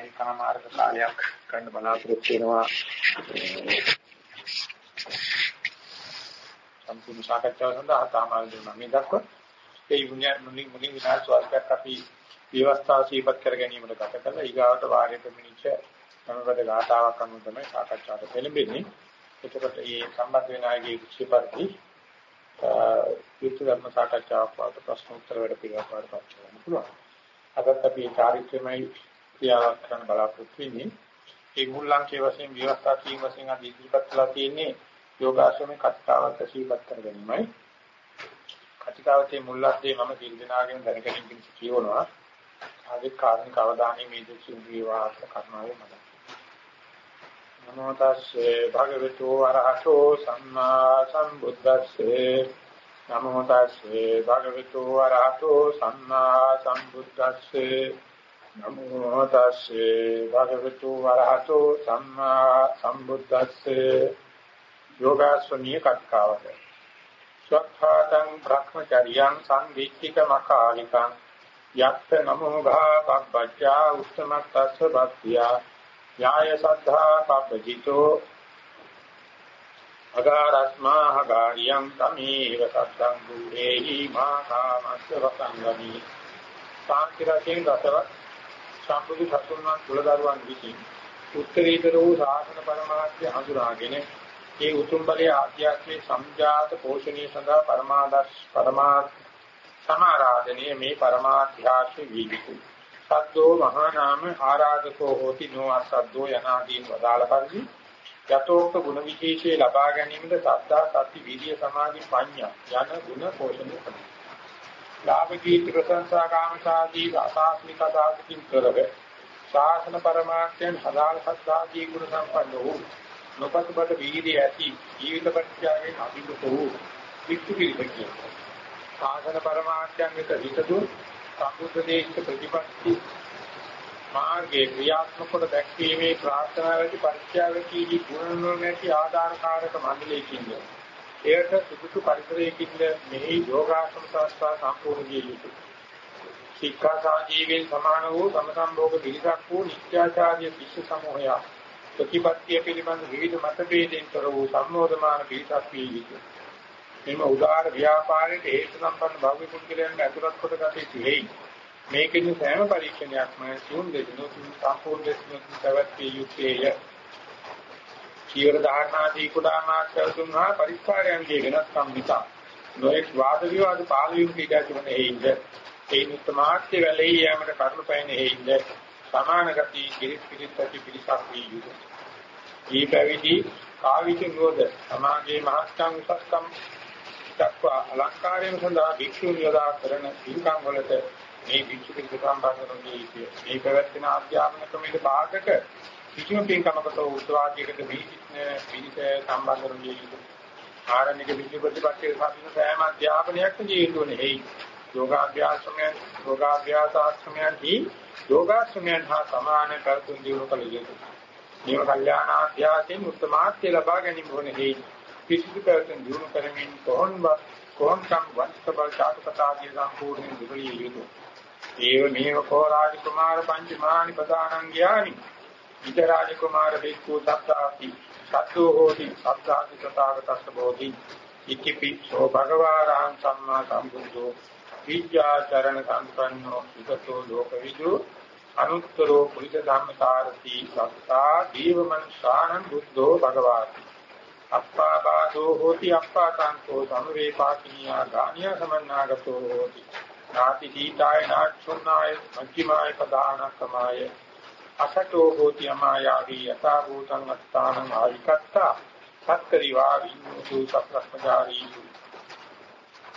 ඒකමාර්ග කාලයක් ගන්න බලාපොරොත්තු වෙනවා. සම්පූර්ණ සාකච්ඡාව සඳහා තාමාල් දුන්නා මේ දක්වා ඒ මුලින් මුලින් විනාඩි ස්වල්පයක් අපි විවස්ථා සීපත් කර ගැනීමට ගත කළා ඊගාවට වාරයේ ප්‍රමිනිච්ච සමගත ගාතාවක් අනුව තමයි සාකච්ඡාවට පෙළඹෙන්නේ. එතකොට මේ සම්බන්ධ වෙන අයගේ කුෂිපර්ති යුක්ති ධර්ම සාකච්ඡාවක් වාට ප්‍රශ්න උත්තර වැඩ පිළිවෙලක් වාටපත් කරන්න පුළුවන්. අදත් අපි චාරිත්‍රමයි ක්‍රියාවක් කරන්න බලාපොරොත්තු වෙන්නේ. ඒ මුල්ලංකේ වශයෙන් විවස්ථා කීම් වශයෙන් අද ඉදිරිපත් කළා තියෙන්නේ යෝගාශ්‍රමේ කතිකාවත් ඇසීපත් කර ගැනීමයි. කතිකාවතේ මුල්ලද්දේ මම දින්දනාගෙන් දැනගැනීම පිණිස කියවනවා. ආදී කාරණික අවධානය මේ දෙසින් වේවා කරනවායි මම. නමෝ තස්සේ භගවතු වරහතෝ සම්මා සම්බුද්දස්සේ නමෝ තස්සේ භගවතු වරහතෝ සම්මා සම්බුද්දස්සේ නමෝ තස්සේ භගවතු වරහතෝ සම්මා සම්බුද්දස්සේ යෝගාස්වනීය කක්කාවත ස්වක්ඛාතං බ්‍රහ්මචර්යං සංවිච්ඡික මකාලිකං යත්ත නමෝ භා පබ්බජ්ජා උත්තමත්තස්ස භක්තියා යාය සද්ධා පබ්බජිතෝ. අගාරස්මා හගාරියං තමේව සත්තං දුරේහි මා කාමස්ස වසංගමි. සාන්තිරයෙන් දසවත් සම්බුදු සතුන්වන් කුලදරුවන් විසින් උත්තරීතර වූ සාසන පරමාර්ථය හඳුනාගෙන ඒ උතුම් බලයේ ආධ්‍යාත්මික සංජාත පෝෂණය සඳහා පරමාදර්ශ පරමාර්ථ සමාරාධනීය මේ පරමාධ්‍යාශ වීදිකු සද්දෝ මහා නාම ආරාධකෝ හෝති නෝ අසද්දෝ යනාදීන් වදාළ පරිදි යතෝක්ත ගුණ විශේෂයේ ලබා ගැනීමද සද්ධා සති විරිය සමාධි ප්‍රඥා යන ගුණ පෝෂණය කරනවා. ලාභ කීර්ති ප්‍රශංසා කාමසාදී අසාස්මික දාසිකින් කරව ශාසන පරමාර්ථයන් හදාන සද්ධාදී ගුණ සම්පන්න වූ නොපසුබට වීර්ය ඇති ජීවිත පරිත්‍යාගයෙන් අභිමුඛ වූ වික්ෂු පිළිපකිය. ශාසන පරමාර්ථයන් වෙත හිතදු සම්බුද්ධ දේශ ප්‍රතිපත්ති මාර්ගයේ ක්‍රියාත්මක කොට දැක්වීමේ ප්‍රාර්ථනාවකි පරිත්‍යාගකී ගුණ නැති ආදානකාරක මණ්ඩලයකින්ද එයට සුදුසු පරිසරයකින්ද මෙහි යෝගාසන සංස්ථා සම්පූර්ණ විය යුතුය. ශික්ෂා සාජීවයෙන් සමාන වූ සමසම්භෝග පිළිසක් වූ නිත්‍යාචාර්ය විශ්ව සමූහය ප්‍රතිපත්තිය පිළිබඳ විවිධ මතභේදයෙන් තොර වූ සම්මෝධමාන පිළිසක් විය යුතුය. මෙම උදාාර ව්‍යාපාරයේ හේතු සම්පන්න භෞතික පුද්ගලයන් ඇතුළත් කොට ගත යුතුයි. මේකෙන් සෑම පරීක්ෂණයක්ම තුන් දෙනු සම්පූර්ණ දෙස්නු පැවැත්විය යුත්තේය. චීවර ධාරණාදී කුඩා මාත්‍ර තුන්හා පරිස්කාරයන්ගේ වෙනස්කම් නිසා නොඑක් වාද විවාද පාලවීම කීඩාතිවන හේින්ද ඒ නිත්මාත්‍ය වැලේ යෑමට කරුණු පයින් හේින්ද සමාන ගති කිරිස් කිරිස් ඇති පිරිසක් වී යුතුය. මේ පැවිදි කාවිත නෝද සමාජයේ මහත්කම් උසස්කම් දක්වා අලංකාරයෙන් සඳහා භික්ෂුන් යොදා කරන පින්කම් වලට මේ විචිත සම්බන්ධනෝදී මේ පැවැත්වෙන අධ්‍යාපන ක්‍රමයේ භාගක කිසිම පින්කමකට උත්සවාදයකට පිළිසින පිළිස සම්බන්ධනෝදී ආරණ්‍යක විචි ප්‍රතිපත්තියේ සාධන සෑම අධ්‍යාපනයක්ම ජීවිතුනේ හේයි යෝගාභ්‍යාසමයන් යෝගාභ්‍යාසාශ්‍රමයන්හි යෝගාශ්‍රමයන් හා සමාන කරතුන් දිනු කල යුතුය. මේ කල්යාණ අධ්‍යාසයෙන් උත්තමාර්ථය ලබා ගැනීම වන හේයි. කිසිදු කරතුන් දිනු කරමින් කොහොන්ව කොහොන්කම් වංශබල චාතුකතාදී සම්පූර්ණ දුරිය යුතුය. ඒව මේව කෝ රාජකුමාර පංචමානි ප්‍රදානං ඥානි ඉත රාජකුමාර බික්ඛු සත්තාති. සත්තු හෝති සත්තාති සතාගතස්ස බෝධි. ඉතිපි සෝ භගවාරං සම්මා සම්බුද්ධෝ. විද්‍යාචරණ සම්පන්නෝ සුගතෝ ලෝකවිදු. අනුත්තරෝ පුරිත ධම්මතාරති සත්තා දීවමංසානං බුද්ධෝ භගවාති. අප්පාබාධෝ හෝති අප්පාතංකෝ සමවේපාකිනියා ගානිය සමන්නාගතෝ හෝති. නාති දීතාය නාචුන්නාය මජ්ක්‍ධිමාය පදානකමාය අසතෝ හෝති අමායාවී යථා භූතං අත්තානං ආවිකත්තා. සත්තරිවා විඤ්ඤුතු සප්‍රස්මජාරී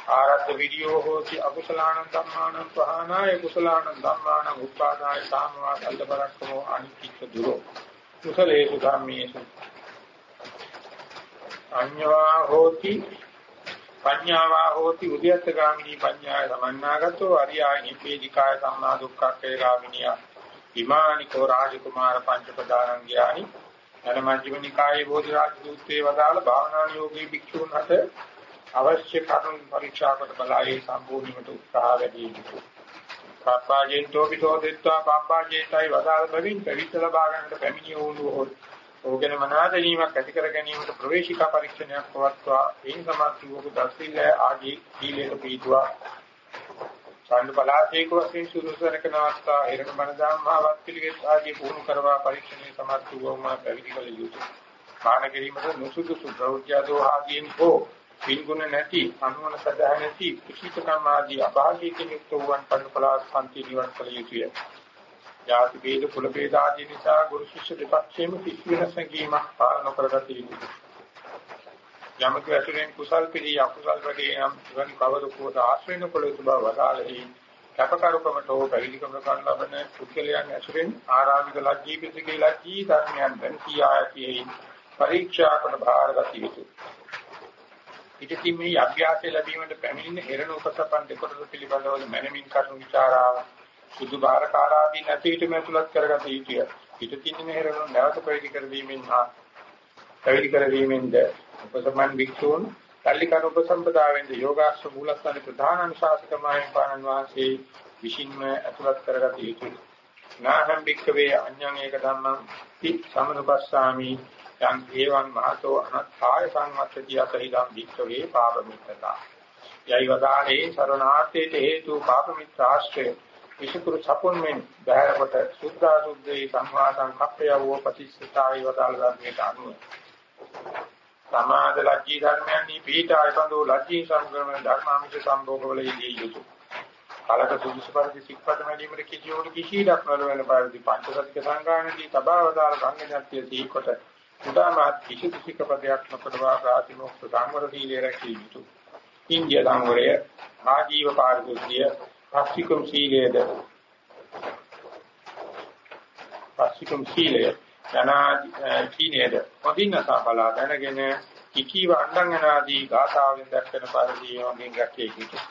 ආරත් විරියෝ හෝති අකුසලානං ධම්මානං පහනාය කුසලානං ධම්මානං උපාදාය සාමවා සල්ලබරක්කමෝ අනිච්ච දුරෝ. කුසලේසු ධම්මේසු. අඤ්ඤවා හෝති පඤ්ඤාවා හෝති උද්‍යත්ත ගාමිනී පඤ්ඤාය සමන්නාගතෝ අරියාය නිපේදිකාය සම්මා දුක්ඛක්ඛේ ගාමිනිය හිමානිකෝ රාජකුමාර පංචපදානං ඥානි ධනමජ්ජිමනිකායේ බෝධිරාජ සූත්‍රයේ වදාළ භාවනානියෝගී භික්ෂුන් හත අවශ්‍ය කරුණු පරීක්ෂා කොට බලායේ සම්පූර්ණීමට උත්සාහ වැඩි යුතුය. පබ්බාජේතෝ පිටෝදෙත්වා පබ්බාජේතයි වදාළ බැවින් පැවිද්ද ලබා ගන්නට පැමිණිය වූ ඕගෙන මනාදීමක් ඇති කර ගැනීමට ප්‍රවේශිකා පරීක්ෂණයක් පවත්වා ඒ සමාධියක දස්සිල්ල ආදී සීලයක පිටුවා සාන්දු පලාසේක වශයෙන් සුදුසරක නවස්තා එරණ බණ ධම්මාවත් පිළිවෙත් ආදී පුහුණු කරවා පරීක්ෂණයේ සමර්ථ වූවම පැවිදි කළ යුතුය. මාන කිරීමට නුසුදුසු ප්‍රෞද්ධ ආදීන් හෝ පින්ගුණ නැති අනුවන සදා නැති කුසීතකම් ආදී අභාගීකින් යුක්ත වූවන් පරිපලාස් සම්ති නිවන් කළ යුතුය. ජාති ભેද කුල ભેද ආදී නිසා ගුරු ශිෂ්‍ය දෙපක්ෂයේම කිසි වෙනස් නැගීමක් පාලන කරගත යුතුය. යමක ඇසුරෙන් කුසල් පිළි අකුසල් වැඩේ නම් ඉවන් කවරකෝද ආශ්‍රේණ කළ යුතු බව වදාළෙහි කැපකරුකමට හෝ පැවිදිකම ගන්න ලබන කුසලයන් ඇසුරෙන් ආරාමික ලජ්ජී පිසිකේ ලජ්ජී ධර්මයන් දැන් කියායතියි පරීක්ෂා කොට භාරගත යුතුය. පිටින් මේ අභ්‍යාසය ලැබීමට පැමිණෙන හේරණ උපසපන් දෙකොටස පිළිබඳව මනමින් කරුණු ਵਿਚාරාව සුදු බාරකාරාදී නැතිවිට මෙතුලත් කරගත යුතුය. පිටින් මේ හේරණ නැවත ප්‍රේටි කරවීමෙන් හා පැවිදි කරවීමෙන්ද උපසමන් වික්ෂූන් කල්ලිකන උපසම්පදාවෙන්ද යෝගාශ්‍ර මූලස්ථාන ප්‍රධාන අනුශාසකමයන් පානන් වාසේ විසින්ම අතුලත් කරගත යුතුය. නාහම් භික්ඛවේ අඤ්ඤං ඒක ධම්මං ති සමනුපස්සාමි යං ඒවං මහතෝ අනත්ථාය සංවත්තති අතහිදම් වික්ඛවේ පාපමිත්තතා යයි වදානේ සරණාර්ථයට හේතු පාපමිත්‍රාශ්‍රය විසුකුරු සපුන් මෙන් බහැරකොට සුද්ධා සුද්ධේ සංවාසං කප්පයවෝ ප්‍රතිස්සතායි වදාළ ධර්මයට අනුව සමාද ලජ්ජී ධර්මයන්හි පීඨාය බඳු ලජ්ජී සංග්‍රම ධර්මාමිෂ සම්භෝගවලදී යුතු කලක සුදුසු පරිදි සික්පත මැදීමට කිසියොකට කිසි දක්නල වෙන පරිදි පංචසතික සංගායනදී තබාවදාල සංඝඥාත්‍ය සීකොට උදාමත් කිසි කිසික පදයක් නොකඩවා ප්‍රාතිමෝක්ෂ සංවර සීලය රැකී යුතුය. ඉන්දිය සංවරය, ආජීව පාරිශුද්ධිය, පස්සිකම් සීලයද? පස්සිකම් සීලය. යනාදී සීලයද පදින්නසා බලා දැනගෙන කිකීව අණ්ඩං යනාදී ගාථාවෙන් දක්වන පරිදි යෝගින් රැකී යුතුය.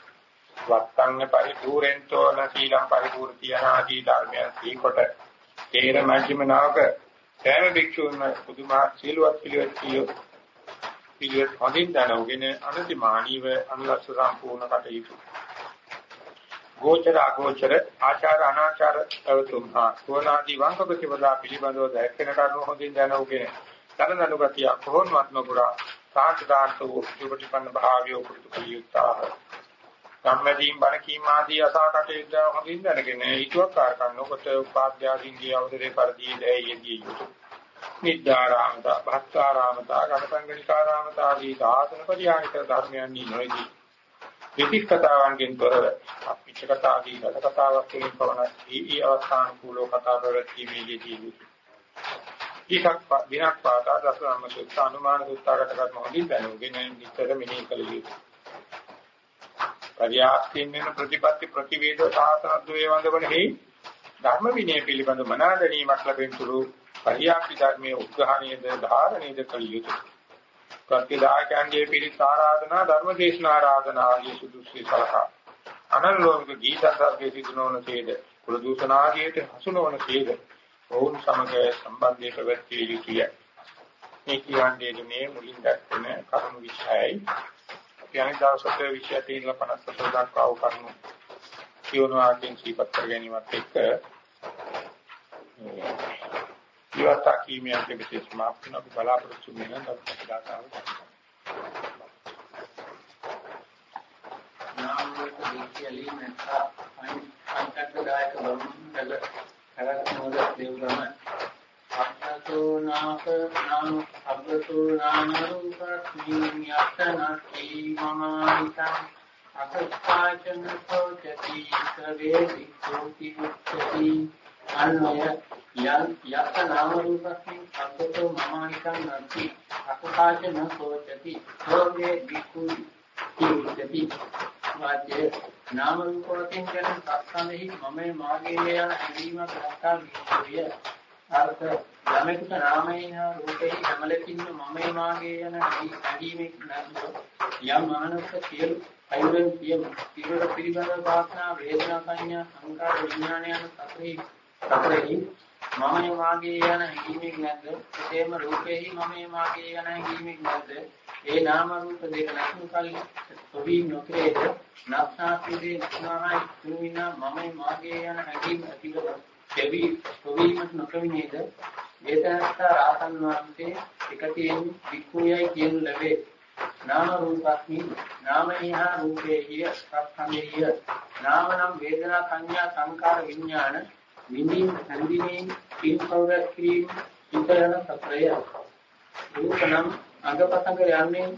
වත්තං පරිපූර්ෙන්තෝ නසීලං පරිපූර්ති යනාදී ධර්මයන් සීකොට තේර මජ්ක්‍ධිම නාවක සෑම භික්ෂුවම පුදුමා සීලවත් පිළිවෙත් කියෝ පිළිවෙත් හොඳින් දැනගෙන අනතිමානීව අනුලස්ස සම්පූර්ණ කටයුතු ගෝචර අගෝචර ආචාර අනාචාර තවතුම්හා සෝනාදී වංකපතිවදා පිළිබඳව දැක්කෙන කරුණු හොඳින් දැනගෙන තරනනු ගතිය කොහොමත්ම පුරා සාන්තදාන්තෝ සුපටිපන්න භාව්‍යෝ පුරුදු කලියුත්තාහ සම්මදීන් බණ කීම ආදී අසා කටයුතු හොඳින් දැනගෙන ඊටවක් කාර්කම් නොකොට උපාධ්‍යාදීන්ගේ අවසරේ පරිදි දෙයියදී යුතු නිද්දාරාමතා භක්තාරාමතා ගණසංගනිකාරාමතා ආදී සාසන පරිහානික ධර්මයන් නොයේදී විතික් කතාවන්ගෙන් තොරව අපිච්ච කතා ආදී ගත කතාවක් කියන පවණ ඊ අවස්ථාන කූලෝ කතා ප්‍රවෘත්තිමේදී යුතු ඊකක් දිනක් පාදා දසනම සුත්ත අනුමාන සුත්තාකට කරන හොඳින් දැනුගෙන නිතර මෙහි කළ යුතුයි පරියාස්තින් වෙන ප්‍රතිපත්ති ප්‍රතිවේද සාසනද්වේ වන්දවලෙහි ධර්ම විනය පිළිබඳ මනා ගැනීමක් ලැබෙනතුරු පරියාප්ති ධර්මයේ උද්ඝාණයද ධාරණයද කළ යුතුය. ප්‍රතිදායකයන්ගේ පිරිත් ආරාධනා ධර්ම දේශනා ආරාධනා ආදී සුදුසු සලකා අනලෝමික ගීතසර්ගයේ සිදුනවන තේද කුල දූෂණ ආදියට හසු නොවන තේද ඔවුන් සමග සම්බන්ධය පැවැත්විය යුතුය. මේ කියන්නේ මේ මුලින් දැක්වෙන කරුණු විශ්යයි යන දවසට විෂය තියෙන 54 දක්වා වූ කරුණු කියවන ආකාරයෙන් සීපත් කර ගැනීමත් එක්ක ඉවත්තා කීමියන් දෙවිසස් මාප්න අපි බලාපොරොත්තු වෙන දවසකටාව නාම රූප දෙකියලි නැත්තා. අන්තර්ගතයක බමුණු කරත් මොද දෙවලම අත්තෝ නාක නාම අබ්බතෝ නානරුපස්මින් යත්තනති මමානිකං අසත්තාචන සෝචති සවේ වික්ඛෝති උච්චති අන්වය යන් යත්ත නාම රූපස්මින් අබ්බතෝ මමානිකං නති අසත්තාචන සෝචති. සෝවේ වික්ඛෝති උච්චති වාචේ නාම රූප වශයෙන් කියන සත්සන්නෙහි මමයි මාගේ යන හැඟීමක් නැත්නම් විශ්වය අර්ථ යමෙකුට නාමයෙන් හා රූපයෙන් හැමලකින්ම මමයි මාගේ යන හැඟීමක් නැතුව යම් මානසික සියලු අයුරෙන් සියලු පිරවර පිළිබඳව වාසනා වේදනා සංඥා සංකාර විඥාන යන සතරෙහි සතරෙහි මමයි මාගේ යන හැඟීමක් නැද්ද? එසේම රූපෙහි මමයි මාගේ යන හැඟීමක් නැද්ද? ඒ නාම රූප දෙක නැතුණු කල්හි සොවි නොකරේද නක්ෂාපීදේ නක්නායි තුමිනා මමයි මාගේ යන හැඟීම් ඇතිව දෙවි සොවීමට නොකවිනේද වේදනස්ස රාතන් වහන්සේ එකතියෙන් වික්ඛුයයි කියනු ලැබේ. නාම රූපස්මි නාමේහා රූපේහිය සත්සංගේහිය නාම නම් වේදනා සංඥා සංකාර විඥාන විඳින් සංදිනේ පින්කවර ක්‍රීම් ඉතරන සත්‍රය රූපනම් අංගපතංග යන්නේ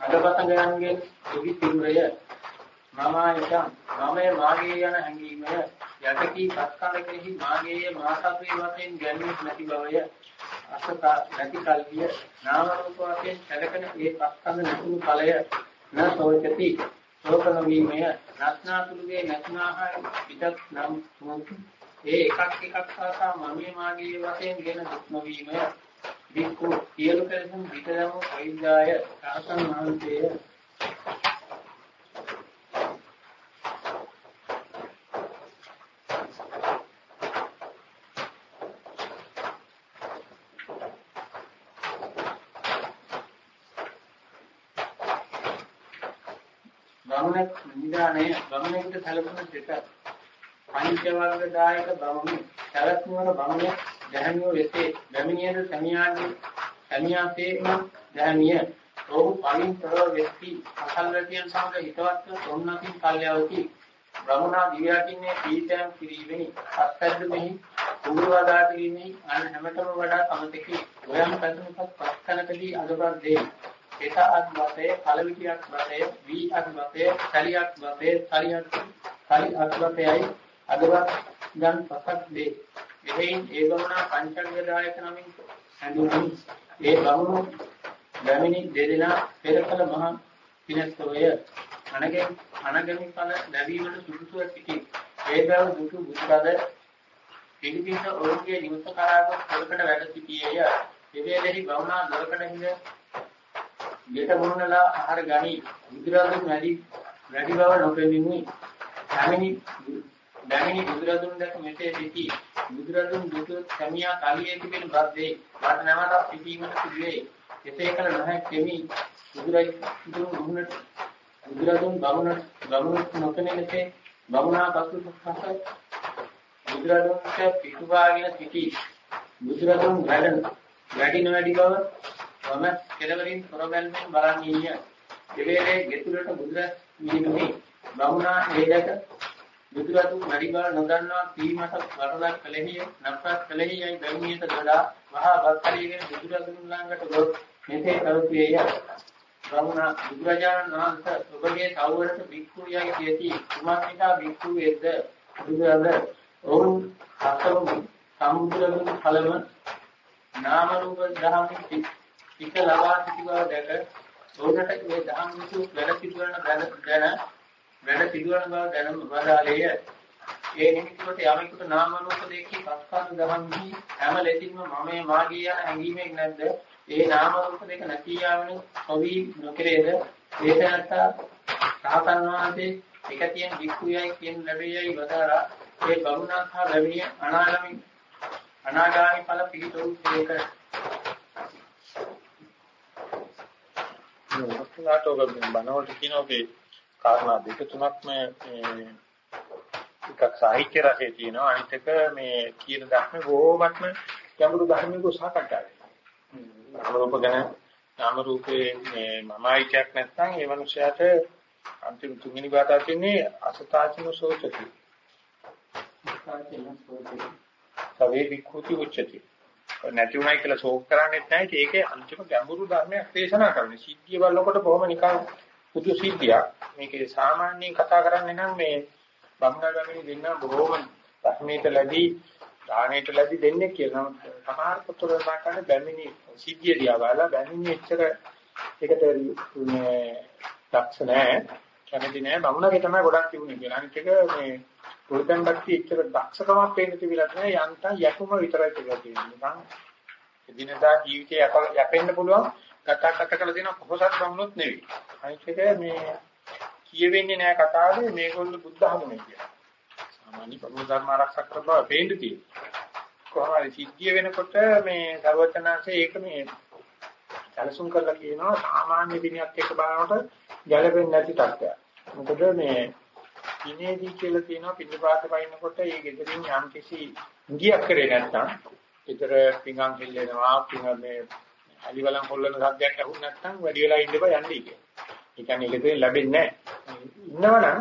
අංගපතංගයන්ගෙන් සුවි තිරය මමයික මමයේ මාගේ යන හැඟීමය. යටකී සත්කල කෙරෙහි මාගේ මාසත්වේ වශයෙන් ගැනීම නැති බවය. අසත නැති කල්විය නාම රූප වශයෙන් සැලකෙන ඒ සත්කල නැතුණු ඵලය න සෝචති සෝකන වීමය රත්නාතුලුගේ නැත්නාහයි පිටක් නම් ඒ එකක් එකක් සාකා මමයේ මාගේ වශයෙන් ගෙන දුක් නොවීමය. වික්ඛු සියලු කෙලෙසුන් විතරම වෛද්‍යාය සාසන මහන්සිය. බමුණක් නිදානේ බමුණෙකුට සැලකුණු දෙක. පංච වර්ග දායක බමුණු සැලකුණු බමුණ දැහැමියෝ වෙතේ බැමිණියද සමියාගේ සමියාසේම දැහැමිය. ඔහු පලින් තව වෙති අසල්වැතියන් සමග හිතවත්ව සොන්නකින් කල්යවති බමුණා දිව්‍යාකින්නේ පීතයන් කිරීමෙහි අත්හැද්ද මෙහි කුඹුරවදා කිරීමෙහි අන් හැමතම වඩා සමතකි ගොයම් පැතුමපත් පස්කනකදී අදබත් දෙයි. එක අත් වතේ කලවිතියක් වතේ වී අත් වතේ සලියක් වතේ සලියක් සලි අත් වතේයි අදබත් ගන් පසක් දෙයි එහේන් ඒ බමුණා පංචංගදායක නමින් හැඳුන්වමි. ඒ බමුණු ගැමිනි දෙදෙනා පෙරකල මහ පිනස්තවය අනගෙන් අනගමි ඵල ලැබීමට සුදුසුව සිටි. ඒ බව දුටු බුද්ධද පිළිපිට ඔවුන්ගේ නිවස කරාග පොළකට වැඩ සිටියේය. එවේලෙහි බමුණා දොරකඩ හිඳ ගෙට මුන්නලා ආහාර ගනි. බුදුරදුන් වැඩි වැඩි බව නොපෙනිනි. ගැමිනි ගැමිනි බුදුරදුන් දැක මෙසේ සිටි. බුදුරදුන් දුටු සමියා කලියේ තිබෙන බද්දේ වට නැවතත් සිටීමට සිදුවේ. එසේ කල නොහැකෙමි. බුදුරදුන් දුන්නට බුදුරදුන් බමුණ බමුණ නොකෙනෙකේ බමුණා පසුපස බුදුරදුන්ට පිටුවාගෙන සිටි. බුදුරදුන් වැඩ වැඩි නොවැඩි බව වම කෙළවරින් තොරබැල්මෙන් බලන්නීය. දෙවේලේ ගෙතුලට බුදුරස් මිනිමුනි බමුණා හේදක බුදුරදුන් වැඩි බව නොදන්නා කීමට වරදක් කලෙහි නප්පත් කලෙහි යයි බැමිණියට දඩා මහා භක්තියෙන් බුදුරදුන් ළඟට ගොස් මෙසේ කරුතියය බමුණ බුදුරජාණන් වහන්සේ ඔබගේ සවුරට භික්ඛු යයි කියති. කුමක්නිකා භික්ඛු වේද බුදුරද ඔවුන් අසම සමුද්‍රදුන් ඵලම නාම රූප ධම්ම පිට ලබා සිටි බව දැක ඔවුන්ට මේ ධම්ම විසු වැඩ සිදුවන දැන වැඩ සිදුවන බව දැනුම් වදාළේය. ඒ නිමිතිවට යමෙකුට නාම රූප දෙකී පස්කන්ධ දහම්හි හැම ලෙසින්ම මමයේ මාගේ යන හැඟීමක් නැද්ද? ඒ නාම රූප දෙක නැති යාමෙන් සොවි නොකරේද? ඒතනත්ත සාතන් වහන්සේ එකතියෙන් වික්ඛුයයි කියන ලැබෙයයි වදාරා ඒ බමුණා සහ ලැබිය අනාගාමී අනාගාමී ඵල පිළිතුරු දෙක වස්තුනාටෝග බනවලට කියනෝගේ කාරණා දෙක තුනක් මේ එකක් සාහිත්‍ය රසයේ තියෙනවා අනිත් එක මේ කියන ධර්ම බොහොමත්ම ගැඹුරු ධර්මික සාකච්ඡා වෙනවා. නාම රූප ගැන නාම රූපේ මේ මමයිකයක් නැත්නම් ඒ මනුස්සයාට අන්තිම තුන්වෙනි බාධා තියෙන්නේ අසතාචින සෝචති. සවේ විකෘති උච්චති. නැති උනායි කියලා ශෝක කරන්නේත් නැහැ. ඒකේ අන්තිම ගැඹුරු ධර්මයක් දේශනා කරන්නේ. සිද්ධිය බලනකොට බොහොම නිකන් පුදු සිද්ධියක්. මේකේ සාමාන්‍යයෙන් කතා කරන්නේ නම් මේ බංගාගමිනී දෙන්න බොහෝම ධර්මයට ලැබී දාණයට ලැබී දෙන්නේ කියලා. සමහර පොතවල දාකන්නේ බැමිනි සිද්ධිය දිහා බලලා බැමිනි එච්චර ඒකට මේ දක්ෂ නැහැ. කැමති නැහැ. බමුණගේ තමයි ගොඩක් තිබුණේ කියලා. අනිත් එක මේ පුරුතන් බක්ති එච්චර දක්ෂකමක් පේන්න තිබිලා නැහැ. යන්තම් යකුම විතරයි කියලා තියෙන්නේ. නිකන් එදිනදා ජීවිතේ යැපෙන්න පුළුවන් කතා කතා කරලා දෙන පොහොසත් බමුණොත් නෙවෙයි. අනිත් එක මේ කියවෙන්නේ නැහැ කතාවේ මේගොල්ලෝ බුද්ධ ධර්මනේ කියලා. සාමාන්‍ය බමුණු ධර්ම ආරක්ෂා කර බව පේන්න තියෙනවා. කොහොමද සිද්ධිය වෙනකොට මේ සර්වචනාංශයේ ඒක මේ සැලසුම් කරලා කියනවා සාමාන්‍ය විනයත් එක්ක බලනකොට ගැළපෙන්නේ නැති තත්ත්වයක්. මොකද මේ ඉනේදී කියලා තියෙනවා පිළිපාත වයින්නකොට ඒ ගෙදරින් යම් කිසි ඉංගියක් කරේ නැත්නම් ඊතර පිඟන් හෙල්ලෙනවා පිඟ මේ අලිවලන් හොල්ලන සද්දයක් අහුනේ නැත්නම් වැඩි වෙලා ඉන්න බෑ යන්නේ කියලා. ඒ කියන්නේ ඒකෙන් ලැබෙන්නේ නැහැ. ඉන්නවනම්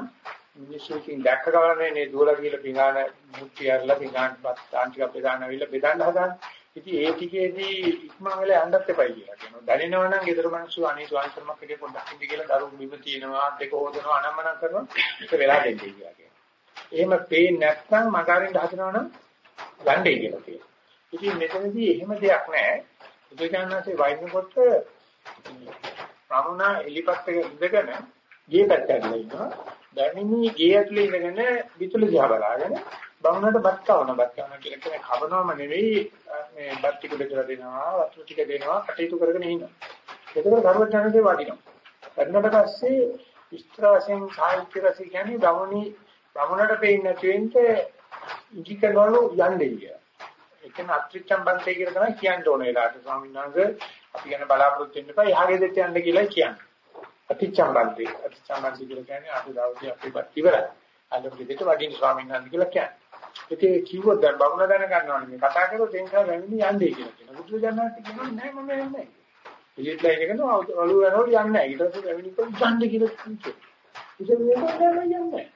මිනිස්සුකින් දැක්ක ගමනේ නේ දුවලා කියලා පිඟාන මුට්ටි අරලා පිඟාන බත් තාන්තික බෙදාන ඇවිල්ලා බෙදන්න හදන. ඉතින් ඒ ටිකේදී ඉක්මන් වෙලා යන්නත් එපයි කියලා කියනවා. දැනෙනවනම් ගෙදර මිනිස්සු අනේ ස්වාමීන් වහන්සේ පොඩ්ඩක් ඉඳි කියලා දරුවෝ බිම තියෙනවා දෙක හොදනවා අනම්මනම් කරනවා ඒක වෙලා දෙන්නේ කියලා කියනවා. එහෙම පේන්නේ නැත්නම් මගාරින් හදනවනම් ගන්නේ කියලා කියනවා. ඉතින් මෙතනදී එහෙම දෙයක් නැහැ. බුදුචානන්සේ වයින්කොට රමුණා එලිපත් එක ඉඳගෙන ගේ පැත්ත ඇදලා ඉන්නවා. දැනිනී ගේ ඇතුලේ ඉඳගෙන විතුල දිහා බලාගෙන බමුණට බත් කවන බත් කවන කියලා කියන්නේ කවනවම නෙවෙයි මේ බත් ටික දෙකලා දෙනවා වතුර ටික දෙනවා කටයුතු කරගෙන ඉන්නවා. ඒකවල ගරුවචනසේ වඩිනවා. වැඩනට පස්සේ විස්තරයෙන් සාහිත්‍ය රස කියන්නේ බමුණි බමුණට පේන්නේ නැති වෙන්න ඉදිකනවලු යන්නේ කියලා. ඒ කියන්නේ අත්‍රිච්ඡම් බන්තේ කියලා තමයි කියන්න ඕන වෙලාවට ස්වාමීන් වහන්සේ අපි ගැන බලාපොරොත්තු වෙන්න එපා යහගේ දෙට යන්න කියලා කියන්නේ. අත්‍රිච්ඡම් බන්තේ අත්‍රිච්ඡම් බන්තේ කියලා කියන්නේ අද දවසේ අපි බත් ඉවරයි. අද දෙට වඩින්න ස්වාමීන් වහන්සේ කියලා කියන්නේ. ඉතින් කිව්වොත් දැන් බමුණ දැන ගන්නවනේ මේ කතා කරොත් එන්කා වැමිනි යන්නේ කියලා කියනවා. බුදුරජාණන් කියනවා නෑ මම යන්නේ නෑ. ඉලිట్లా ඉගෙන ඔළුව යනකොට යන්නේ නෑ. ඊට පස්සේ වැමිනි කොහොමද යන්නේ කියලා කිව්වා. ඉතින් මේක නෑ යන්නේ නෑ.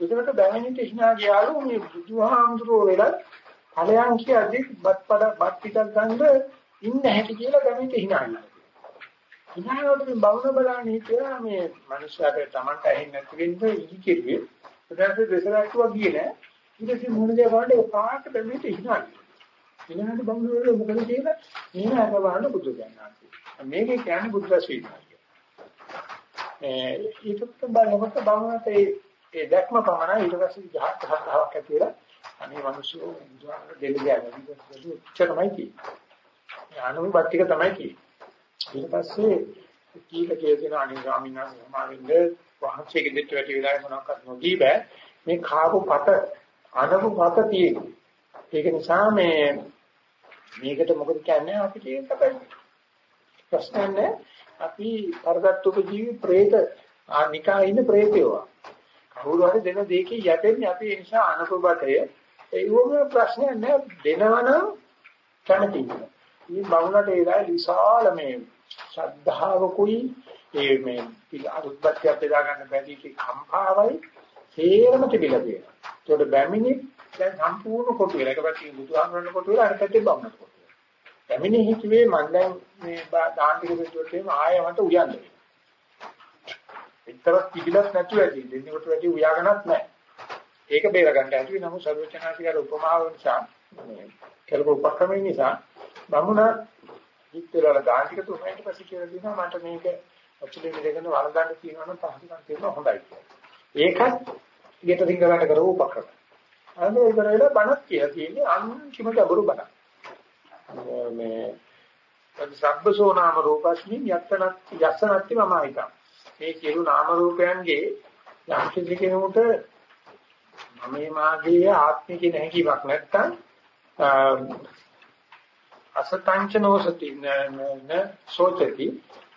ඒකට බැමිනිට හිනා ගියාලු මේ බුදුහාමුදුරුවෝ වෙලා ඵලයන් කියද්දි බත් පඩ බත් ටිකක් ගන්න ඉන්න හැටි කියලා ගමිට හිනානවා. හිනාවට බවුන බලන්නේ හිටියා මේ මනුස්සයාට Tamanට ඇහෙන්නේ නැති වෙන්න ඉහි කෙරුවේ. ඊට පස්සේ දෙසරක්කුවා ගියේ නෑ. ඊට පස්සේ මොන දේ බලන්නේ පාට ගමිට හිනානවා. හිනාට බවුන වල මොකද කියලා එහෙම අර බලන්න බුදු දන්නවා. මේකේ කියන්නේ බුද්ධ ශ්‍රීනායි. ඒ ඊටත් බලනකොට බවුනට ඒ දැක්ම පමණයි ඊට පස්සේ ජහත් හතරක් ඇති වෙලා අනේ මිනිස්සු දෙලි ගෑනි ඉච්චරමයි තියෙන්නේ. ඥානමු බත්තික තමයි තියෙන්නේ. ඊට පස්සේ කීල කියන අනේ ස්වාමීන් වහන්සේ සමාවෙන්න වහන්සේගේ දෙට වැටි වෙලාවේ මොනවක්වත් නොදී බෑ. මේ කාපු පත අනපු පත තියෙන්නේ. ඒක නිසා මේ මේකට මොකද කියන්නේ අපිට ඒක තමයි. ප්‍රශ්නන්නේ අපි පරදත්තුක ජීවි ප්‍රේත ආනිකා ඉන්න ප්‍රේතයෝ. කවුරු හරි දෙන දෙකේ යැපෙන්නේ අපි ඒ නිසා අනපබතය ඒ වගේ ප්‍රශ්නයක් නෑ දෙනවනම් කැමති. මේ බවුණට ඒලා විශාල මේ ශ්‍රද්ධාවකුයි ඒ මේ අරුත්පත්තිය බෙදා ගන්න බැරි කී කම්පාවයි හේරම තිබිලා තියෙනවා. ඒකට බැමිනි දැන් සම්පූර්ණ කොටු වෙලා එක පැත්තකින් බුදුහාමරණ කොටු වෙලා අනිත් පැත්තේ බවුණට කොටු වෙලා. බැමිනි හිතුවේ මම දැන් මේ දාන ටික දෙද්දොත් එහෙම ආයෙමට උයන්නේ. විතරක් තිබිලත් නැතුව ඇති දෙන්නකොට වැඩි උයාගන්නත් නැහැ. ඒක බේර ගන්න ඇති නමුත් සර්වචනාසිකාර උපමාව නිසා මේ කරපු උපක්‍රමය නිසා බමුණ හිතේවල ගාන්තික තුනයිට පස්සේ කියලා දිනවා මට මේක ඇක්චුලි මෙතන වරදන්න තියෙනවා නම් පහසුකම් තියෙනවා හොඳයි කියලා. ඒකත් ඊට සිංගලට කරපු උපක්‍රම. අනේ ඒක වෙලා බණක් කියලා තියෙන්නේ අන්තිම ගැඹුරු බණක්. මේ සබ්බසෝ නාම රූපස්මින් යත්තනත් යස්සනත්ති මම හිතා. මේ සියලු නාම රූපයන්ගේ යම් කිසි කෙනෙකුට මමේ මාගේ ආත්මය කියන හැඟීමක් නැත්තම් අසතංච නොසති න සෝචති.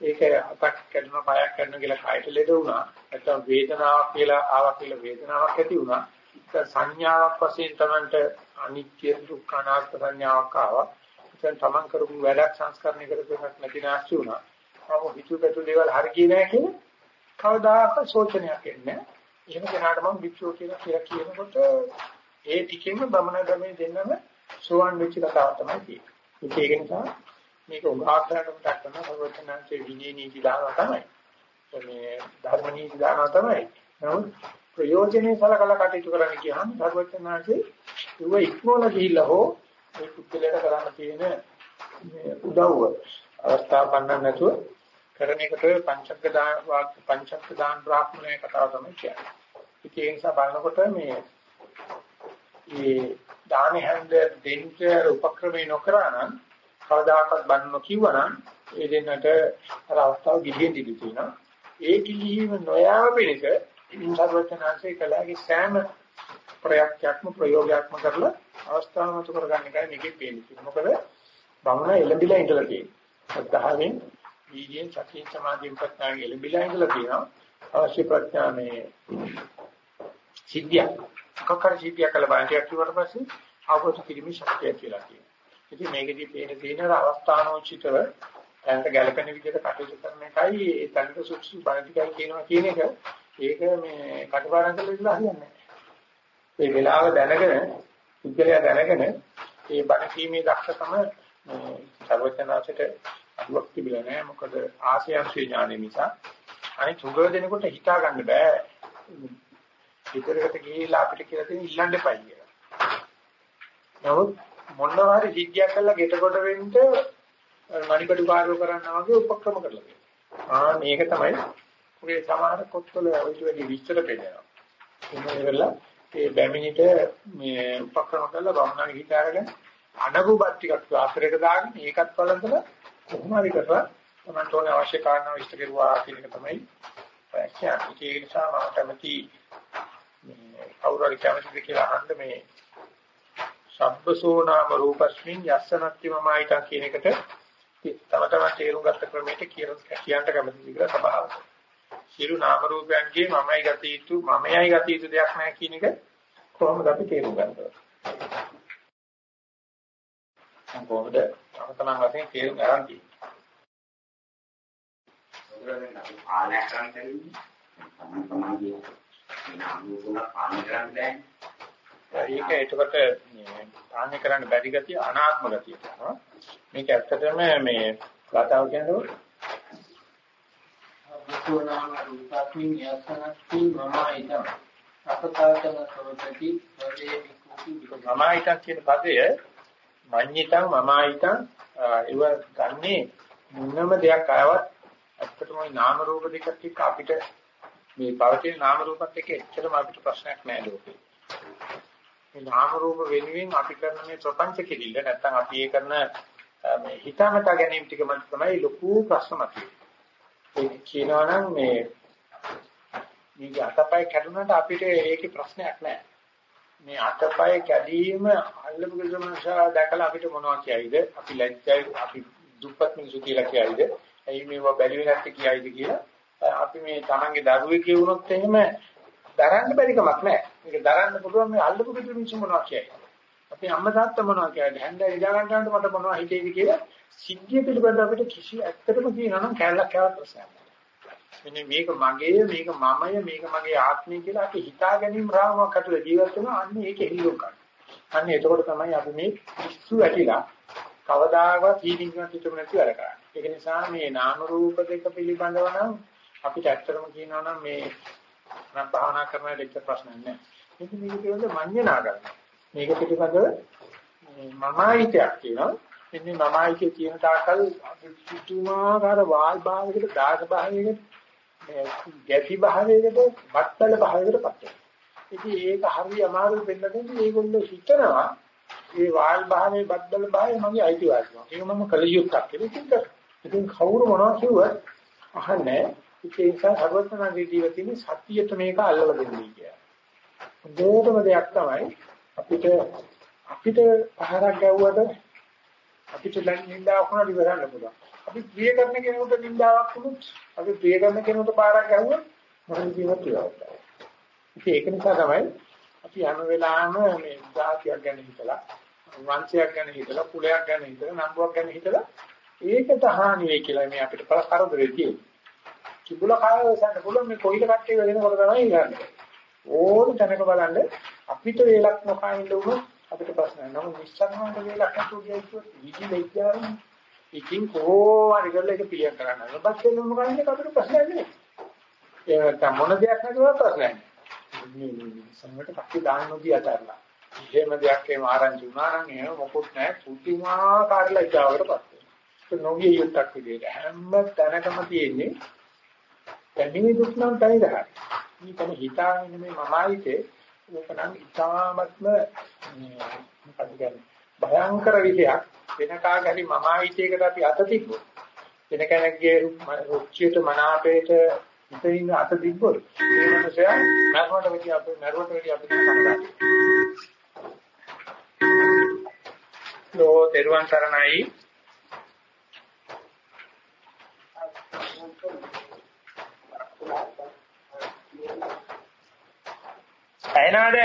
ඒක අතක් කරන පයක් කරන කියලා කායට ලෙඩ වුණා. නැත්නම් වේදනාවක් කියලා ආවා කියලා වේදනාවක් ඇති වුණා. ඒක සංඥාවක් වශයෙන් Tamanට අනිත්‍ය දුක්ඛ අනාත්ම සංඥාවක් ආවා. දැන් Taman කරපු වැඩක් සංස්කරණය කරපු එකක් නැති නැස්ති වුණා. මම හිතුවපැතු දේවල් හරි ගියේ නැහැ කියලා කවදාක සෝචනයක් එන්නේ එහෙම කෙනාට මම වික්ෂෝ කියලා කියලා කියනකොට ඒ ටිකෙම බමන ගමේ දෙන්නම සෝවන් වෙච්ච කතාවක් තමයි තියෙන්නේ. ඒක නිසා මේක උදාහරණයක් කරන සර්වඥාන්සේ විනී නීති දානවා තමයි. මේ ධර්ම නීති දානවා තමයි. නමුත් ප්‍රයෝජනේ සලකලා කටයුතු කරන්න කියහම සර්වඥාන්සේ ඒව ඉක්මවල ගිහිල්ලා හෝ ඒ පුද්ගලයාට කරන්න තියෙන උදව්ව අවස්ථාව පන්නන්න නැතුව කරන එකට පංචක දාන පංචක දාන බ්‍රාහ්මණය කතාව තමයි කියන්නේ. ඉතින් ඒ නිසා බලනකොට මේ මේ දාන හැන්ද දෙන්න උපක්‍රමේ නොකරා නම් කවදාකවත් බන්න නොකියවනම් ඒ දෙන්නට අර අවස්ථාව ගිහින් දිවි තියෙනවා. ඒ කිලිහිම නොයාව පිණිස සර්වචනාංශේ කලාගේ සෑම ප්‍රයත්නයක්ම ප්‍රයෝගයක්ම කරලා අවස්ථාව මත කරගන්න එකයි මේකේ පේන්නේ. මොකද බමුණ එළඹිලා ඉඳලා තියෙන්නේ. සද්ධාවෙන් වීර්යයෙන් සතිය සමාධියෙන් ප්‍රඥාවෙන් එළඹිලා ඉඳලා තියෙනවා. අවශ්‍ය ප්‍රඥාමේ සිද්ධිය. කොකර සිද්ධිය කළ බාහිරයක් කිව්වට පස්සේ අවබෝධ කිරීමේ ශක්තිය කියලා කියනවා. ඉතින් මේකදී පේන තියෙන අවස්ථානෝචිතව දැනට ගැළපෙන විදිහට කටයුතු කරන එකයි ඒ තනික සුසු බණිකයි කියනවා කියන එක ඒක මේ කටපාඩම් කරලා ඉඳලා හරියන්නේ නැහැ. ඒ වෙලාව දැනගෙන පුද්ගලයා දැනගෙන ඒ බණ කීමේ දක්ෂකම සර්වඥාචට අදුවක් තිබිලා නැහැ. මොකද ආශයන්සේ ඥානෙ නිසා අනිත් සුගව දෙනකොට හිතා ගන්න බෑ. විතරකට ගිහිල්ලා අපිට කියලා තියෙන ඉල්ලන්න එපයි කියලා. නමුත් මොනවා හරි සිද්ධියක් කළා ගෙට කොට වෙන්න මණිකඩු පාරව කරනවා වගේ උපක්‍රම කරලා තියෙනවා. ආ මේක තමයි ඔගේ සමහර පොත්වල ඔයිට වැඩි විස්තර පෙන්නනවා. එන්නේවලා ඒ බැමිණිට මේ උපක්‍රම කරලා වමනාගේ හිත අරගෙන අනබුබත් ටිකක් ආශ්‍රයක දාගෙන ඒකත් බලන්දලා කොහොම හරි කරලා තමන්ට ඕන අවශ්‍ය කාරණා විස්තර කරුවා කියන එක තමයි කියන්නේ. ඒ නිසා මම කැමති මේ කවුරු හරි කැමතිද කියලා අහන්න මේ සබ්බසෝ නාම රූපස්මින් යස්සනත්ති මමයිතා කියන එකට තම තමන් තේරුම් ගත්ත ක්‍රමයට කියන්න කැමතිද කියලා සබාවට. සියලු නාම රූපයන්ගේ මමයි ගත යුතු මමයි ගත යුතු දෙයක් නැහැ කියන එක කොහොමද අපි තේරුම් ගන්නද? කොහොමද තමන් වශයෙන් තේරුම් ගන්න තියෙන්නේ? අපි පාලනය කරන්න බැරිනේ. ඒක එතකොට පාලනය කරන්න බැරි ගතිය අනාත්ම ගතිය තමයි. මේක ඇත්තටම මේ කතාව කියන්නේ විසුනාම රූපස්මින් යස්සනස්ති මමයිතං අපතාතන විකුති මමයිතං කියන පදය මඤ්ඤිතං මමයිතං ඒව ගන්නේ මොනම දෙයක් ආවත් ඇත්තටම නාම රූප දෙකත් එක්ක අපිට මේ පවතින නාම රූපත් එක්ක එච්චරම අපිට ප්‍රශ්නයක් නැහැ ලෝකේ. මේ නාම රූප වෙනුවෙන් අපි කරන මේ ප්‍රපංච කිරිල්ල නැත්තම් අපි ඒ කරන මේ හිතාමතා ගැනීම ටිකම තමයි ලොකු ප්‍රශ්න මතුවේ. ඒක කියනවනම් මේ මේ අතපය කැඩුනට අපිට ඒකේ ප්‍රශ්නයක් නැහැ. මේ අතපය කැඩීම අල්ලපු ගමනසා දැකලා අපිට මොනවා කියයිද? අපි ලැජ්ජයි අපි දුප්පත් මිනිසු කියලා කියයිද? ඇයි මේවා බැලුවේ නැත්තේ කියයිද කියලා අපි මේ තමන්ගේ දරුවෙක් කියවුනොත් එහෙම දරන්න බැරි කමක් නැහැ. මේක දරන්න පුළුවන් මේ අල්ලපු ගෙදර මිනිස්සු මොනවා කියයි. අපි අම්මා තාත්තා මොනවා කියයිද? හැන්දෑ ඉඳා ගන්නට මට මොනවා හිතේද කියලා සිද්ධිය පිළිබඳව අපිට කිසි ඇත්තටම කියනවා නම් කැලලක් කෑවත් ප්‍රශ්නයක් නැහැ. මේක මගේ මේක මමය මේක මගේ ආත්මය කියලා අපි හිතා ගැනීම රාමුවක් අතර ජීවත් වෙනවා අන්න ඒක එළියෝ ගන්න. අන්න එතකොට තමයි අපි මේ පිස්සු ඇටිලා කවදාකවත් හීනින්වත් හිතුව නැති වැඩ කරන්නේ. ඒක නිසා මේ නාම රූප දෙක පිළිබඳව නම් අපිට ඇත්තටම කියනවා නම් මේ නම් භාවනා කරන දෙක ප්‍රශ්නයක් නැහැ. මේක මේක පිළිබඳව මඤ්ඤණා කරනවා. මේක පිළිබඳව මමයිතයක් කියනවා. එන්නේ මමයිකේ තියෙන තාකල් පුදුමාකාර වාල් භාවයකට දාස භාවයකට ගැසි භාවයකට බත්තල භාවයකට පත් වෙනවා. ඉතින් ඒක හරි අමාරු වෙන්නදී මේගොල්ලෝ හිතනවා මේ වාල් භාවයේ බද්දල භාවයේ මගේ අයිතිවාසිකම්. ඒක මම කල යුක්තක් කියලා ඉතින් ඉතින් කවුරු මොනවා කිව්වත් අහන්නේ ඒ නිසා සර්වඥාගේ ජීවිතේ සත්‍යයට මේක අල්ලලා දෙන්නේ කියලා. හොඳටම දෙයක් තමයි අපිට අපිට පහරක් ගැව්වට අපිට නින්දාවක් වුණා ඉවරන්න පුළුවන්. අපි ප්‍රිය කරන කෙනෙකුට නින්දාවක් වුණොත් අපි ප්‍රිය කරන කෙනෙකුට පාරක් ගැහුවොත් මොකද ජීවත් වෙනවා. ඉතින් ඒක නිසා තමයි අපි හැම වෙලාවෙම මේ ජාතියක් ගැන හිතලා, වංශයක් ගැන හිතලා, කුලයක් ගැන හිතලා, නම්බුවක් ගැන හිතලා ඒකට හානි වෙයි කියලා මේ අපිට කරදරේ තියෙන්නේ. කිඹුල කායවසන්න පුළුවන් මේ කොයිල කට්ටිය වෙනකොට තමයි ඉන්නේ. ඕන තැනක බලන්න අපිට වේලක් නොකයින්ද වුණොත් අපිට ප්‍රශ්න නැහැ. නමුත් නිස්සාරණයට වේලක් නැතුව ගියොත් විදි ලැජ්ජාවනේ. ඉතින් කොහොමද කරලා ඒක පිළියම් කරන්න. ඔබත් දෙන්න මොකන්නේ අපිට ප්‍රශ්නයක් නෙමෙයි. ඒ නැත්නම් මොන දෙයක් නැතුව ප්‍රශ්නයක්. මේ සංගත කක්ටි දාන්න නොදී අතරලා. එහෙම දෙයක් එහෙම ආරංචි වුණා නම් එහෙම මොකුත් නැහැ. පුදුමාකාර ලැජ්ජාවකටපත් වෙනවා. නොගිය යුක්තක් විදිහට හැම තැනකම තියෙන්නේ පැමිණි දුක් නම් තනිදහයි. මේ තන හිතාගෙන මේ මමයිතේ මේක නම් ඉතාමත්ම මොකද කියන්නේ භයංකර විදියක් වෙන කාගරි මමයිතේකට අපි අත තිබ්බොත් වෙන කෙනෙක්ගේ රුචියට මනාපයට ඉතින් අත තිබ්බොත් ඒ මනුස්සයා මරණයට වෙටි අපි මරණයට වෙටි අපි කනගාටුයි. ලෝ තෙරුවන් සරණයි ඇහෙනවද?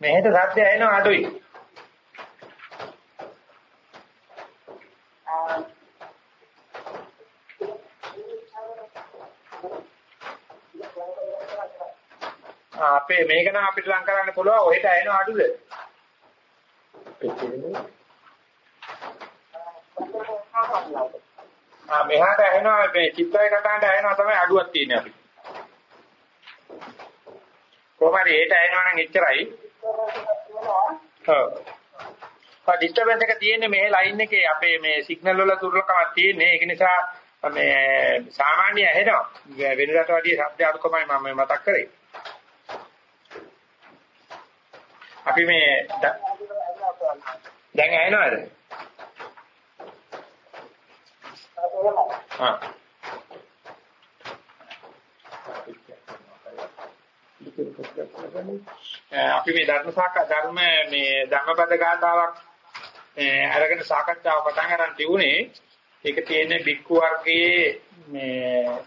මෙහෙට සද්ද ඇහෙනව අඩුයි. අපේ මේක නම් අපිට ලං කරන්න පුළුවන් ඔහෙට ඇහෙනව අඩුද? ආ මෙහාට ඇහෙනවා මේ චිත්තය කතාවට ඇහෙනවා තමයි අඩුවක් තියෙන්නේ අපි. කොහමද ඒට ඇහෙනවා නම් එච්චරයි. ඔව්. ආ ඩිස්ටර්බන්ස් එක තියෙන්නේ මේ ලයින් එකේ අපේ මේ සිග්නල් වල දුර්වලකමක් තියෙන්නේ. ඒක නිසා මේ සාමාන්‍ය ඇහෙනවා. වෙනදාට වැඩිය ශබ්ද අඩුකමයි මම මතක් කරේ. අපි මේ දැන් ඇහෙනවද? ආ. අපි මේ ධර්ම සාකච්ඡා ධර්ම මේ ධම්මපද ගාථාවක් අරගෙන සාකච්ඡාව පටන් ගන්න තිබුණේ ඒක තියෙන්නේ බික්කු වර්ගයේ මේ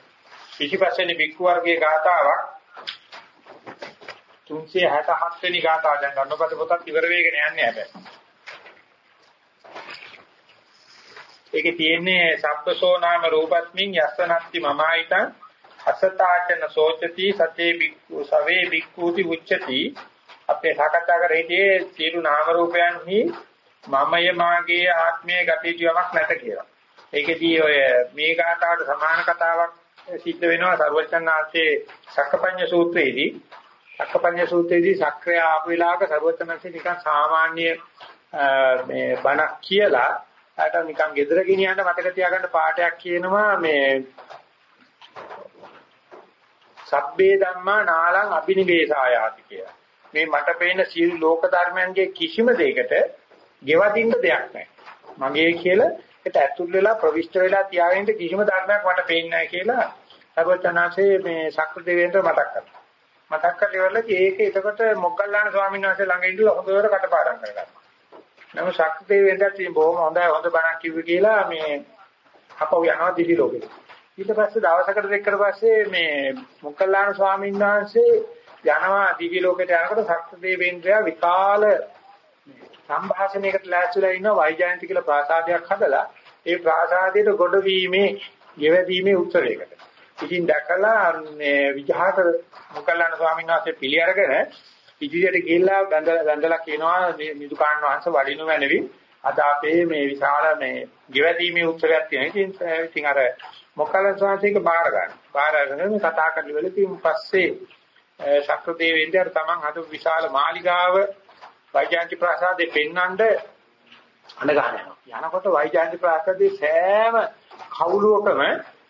පිටිපස්සේනේ බික්කු වර්ගයේ ගාථාවක් 367 වෙනි ගාථාව දැන් ධම්මපද පොතත් ඉවර වෙගෙන යන්නේ හැබැයි ඒකේ තියෙන්නේ සබ්බසෝ නාම රූපස්මින් යස්සනත්ති මමායිතං අසතාචන සෝචති සතේ බික්ඛු සවේ බික්ඛූති උච්චති අපේ සාකච්ඡා කර හිටියේ සියලු නාම රූපයන්හි මමය මාගේ ආත්මය ගතිතියමක් නැත කියලා. ඒකෙදී ඔය මේ ගාථාවට සමාන කතාවක් සිද්ධ වෙනවා සර්වචන්නාංශයේ සක්කපඤ්ඤ සූත්‍රයේදී. සක්කපඤ්ඤ සූත්‍රයේදී සක්‍රිය ආපු වෙලාවක සර්වචන්නාංශේ නිකන් සාමාන්‍ය මේ බණක් කියලා ආට නිකන් gedara ගෙනියන්න මතක තියාගන්න පාඩයක් කියනවා මේ සබ්බේ ධම්මා නාලං අබිනිවේසායාති කියලා. මේ මට පේන සියලු ලෝක ධර්මයන්ගේ කිසිම දෙයකට ගෙවදින්න දෙයක් නැහැ. මගේ කියලා ඒත් ඇතුල් වෙලා ප්‍රවිෂ්ඨ වෙලා තියාගෙන කිසිම ධර්මයක් මට පේන්නේ නැහැ කියලා සර්වචනාසේ මේ ශක්‍ර දෙවියන්ට මතක් කරනවා. මතක් කරලා ඒක එතකොට මොග්ගල්ලාන ස්වාමීන් වහන්සේ ළඟ ඉඳලා හොඳට කටපාඩම් කරගන්නවා. නම ශක්තිදේවෙන්ට තියෙන බොහොම හොඳයි හොඳ බණක් කිව්වේ කියලා මේ අපව යනවා දිවි ලෝකෙට. ඊට පස්සේ දවසකට දෙකකට පස්සේ මේ මොකල්ලාන ස්වාමීන් වහන්සේ යනවා දිවි ලෝකෙට යනකොට ශක්තිදේවෙන්ද්‍රයා විකාල සංഭാෂණයකට ලෑස්තිලා ඉන්න වෛජයන්ති කියලා ප්‍රාසාදයක් හදලා ඒ ප්‍රාසාදයට ගොඩ වීමේ ගෙවදීමේ උත්තරයකට. ඉතින් දැකලා මේ විජහාත මොකල්ලාන ස්වාමීන් වහන්සේ පිළි අරගෙන ඉදිරියට ගිහිල්ලා ගඳලා කියනවා නිදුකාන් වහන්සේ වඩිනු මැනවි අද අපේ මේ විශාල මේ ගෙවැදීමේ උත්සවයක් තියෙනවා. ඉතින් අර මොකලන් ස්වාමීක බාර ගන්න. බාර අරගෙන මේ කතා කරලා ඉතින් පස්සේ ශක්‍ර දේවේන්ද්‍ර තමන් අද විශාල මාලිගාව වෛජාන්ති ප්‍රාසාදේ පෙන්නඳ අඬ ගන්නවා. යනකොට වෛජාන්ති ප්‍රාසාදේ සෑම කවුලුවකම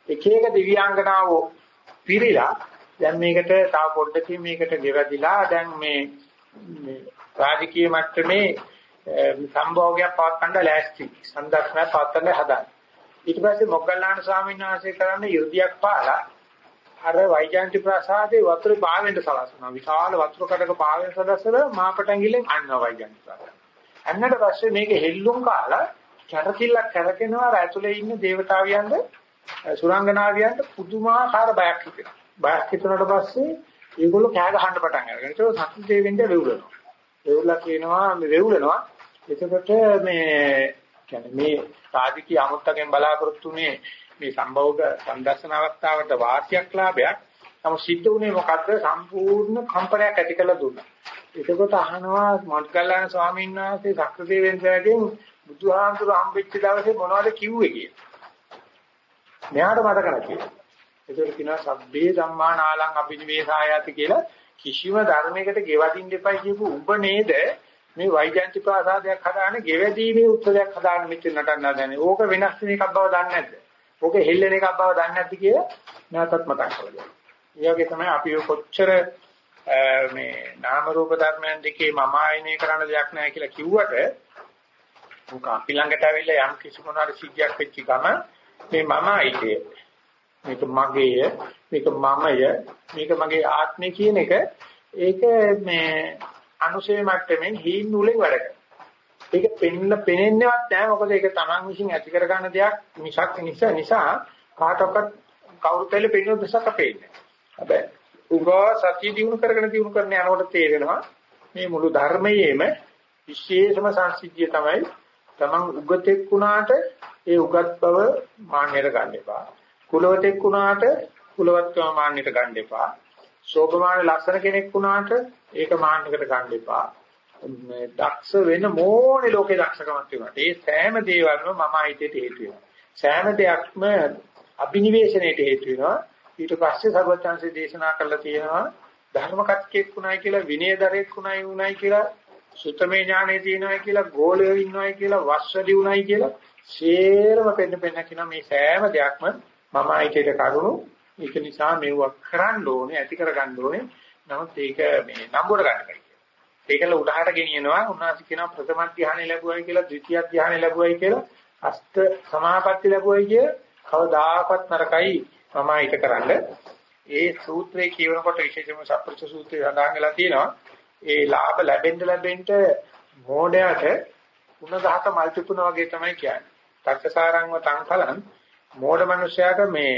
එක එක දිව්‍යාංගනාවෝ පිරීලා දැන් මේකට තව පොඩ්ඩකින් මේකට ගෙවදිලා දැන් මේ රාජකීය මට්ටමේ සම්භෝගයක් පවත්වන්න ලෑස්ති සංදර්ශනය පවත්වන්න හදන. ඊට පස්සේ මොග්ගල්ලාන ස්වාමීන් වහන්සේ කරන්න යුද්ධයක් පාලා අර වෛජාන්ති ප්‍රාසාදේ වතුර පාවෙන්න සලස්වනවා. විශාල වතුර කඩක පාවෙන සදස්සල මාපටැඟිල්ලෙන් අන්නවා වෛජාන්ති ප්‍රාසාද. අන්නට පස්සේ මේක හෙල්ලුම් කාලා කැටකිල්ලක් කරකිනවා අර ඇතුලේ ඉන්න දේවතාවියන්ද සුරංගනාවියන්ට පුදුමාකාර බයක් හිතෙනවා. බයක් හිතුනට පස්සේ ඒගොල්ලෝ කෑ ගහන්න පටන් අරගෙන ඒක සතුට දෙවෙන්ද වෙවුලනවා. වෙවුලා කියනවා මේ වෙවුලනවා. එතකොට මේ කියන්නේ මේ සාධිකී අමුත්තගෙන් බලාපොරොත්තුනේ මේ සම්භෝග සම්දර්ශන අවස්ථාවට වාසියක් ලාභයක් නමුත් සිද්ධ වුණේ මොකද්ද සම්පූර්ණ කම්පනයක් ඇති කළ දුන්නා. එතකොට අහනවා මොන්ගල්ලාන ස්වාමීන් වහන්සේ සක්‍රදේවෙන්දගෙන් බුදුහාමුදුරු හම්බෙච්ච දවසේ මොනවද කිව්වේ කියලා. මෙයාට මතක නැහැ. ඒකට කියනවා සබ්බේ ධම්මා නාලං අභිනිවේසායති කියලා කිසිම ධර්මයකට ගෙවදින්න එපයි කියපු උඹ නේද මේ වෛජයන්ති ප්‍රාසාදයක් හදාන ගෙවැදීමේ උත්සවයක් හදාන මෙතන නටන්න හදනේ. ඕක වෙනස් වෙන එකක් බව දන්නේ නැද්ද? ඕක හෙල්ලෙන එකක් බව දන්නේ නැද්ද කියලා නැවතත් මතක් කරගන්න. ඒ වගේ තමයි අපි කොච්චර මේ නාම රූප ධර්මයන් දෙකේ මම ආයනය කරන්න දෙයක් නැහැ කියලා කිව්වට උක අපි ළඟට ඇවිල්ලා යම් කිසි මොනවාරි සිද්ධියක් වෙච්ච ගම මේ මම ආයිතේ මේක මගේය මේක මමය මේක මගේ ආත්මය කියන එක ඒක මේ අනුශේ මට්ටමින් හීන් නූලෙන් වැඩ කරනවා. ඒක පෙන්න පෙනෙන්නේවත් නැහැ මොකද ඒක Taman විසින් ඇති කර ගන්න දෙයක් මිසක් නිසා නිසා කාටවත් කවුරුත් ඇවිල්ලා පෙන්නන දෙසක් අපේන්නේ. හැබැයි උගා සතිය දිනු කරගෙන දිනු කරන යනකොට තේරෙනවා මේ මුළු ධර්මයේම විශේෂම සංසිද්ධිය තමයි Taman උගතෙක් වුණාට ඒ උගත් බව මාන්නයට ගන්න එපා. කුලවතෙක් වුණාට කුලවත්කම මාන්නයට ගන්න එපා. සෝභමාන ලක්ෂණ කෙනෙක් වුණාට ඒක මාන්නයකට ගන්න එපා. මේ දක්ෂ වෙන මොෝනේ ලෝකේ දක්ෂකමක් තියෙනවා. ඒ සෑම දේවල්ම මම අයිතියට හේතු වෙනවා. සෑම දෙයක්ම අභිනිවේෂණයට හේතු වෙනවා. ඊට පස්සේ සර්වඥාන්සේ දේශනා කළා තියෙනවා ධර්ම කත්කෙක් උනායි කියලා විනයදරෙක් උනායි උනායි කියලා සුතමේ ඥානෙ තියෙනවායි කියලා ගෝලයේ ඉන්නවායි කියලා වස්සඩි උනායි කියලා සේරම පෙන්න පෙන්න කියන මේ සෑම දෙයක්ම මම අයිතියට කරුණු. ඒක නිසා මෙව්ව කරන්න ඕනේ ඇති කරගන්න ඕනේ. නමුත් ඒක මේ නම්බුවට ගන්න බෑ ඒකල උඩහට ගෙනියනවා. උන්වහන්සේ කියනවා ප්‍රථම ධානය ලැබුවයි කියලා ද්විතිය ධානය ලැබුවයි කියලා අෂ්ට සමාපatti ලැබුවයි කිය කවදාකවත් නරකයි මම ඊට කරන්න. ඒ සූත්‍රයේ කියවනකොට විශේෂයෙන්ම සප්පෘච්ඡ සූත්‍රය සඳහන් වෙලා තියෙනවා. ඒ ලාභ ලැබෙන්න ලැබෙන්න මෝඩයට උණ ගහක මල් පිපුණ වගේ තමයි කියන්නේ. තක්කසාරංව තංකලං මෝඩ මිනිසයාට මේ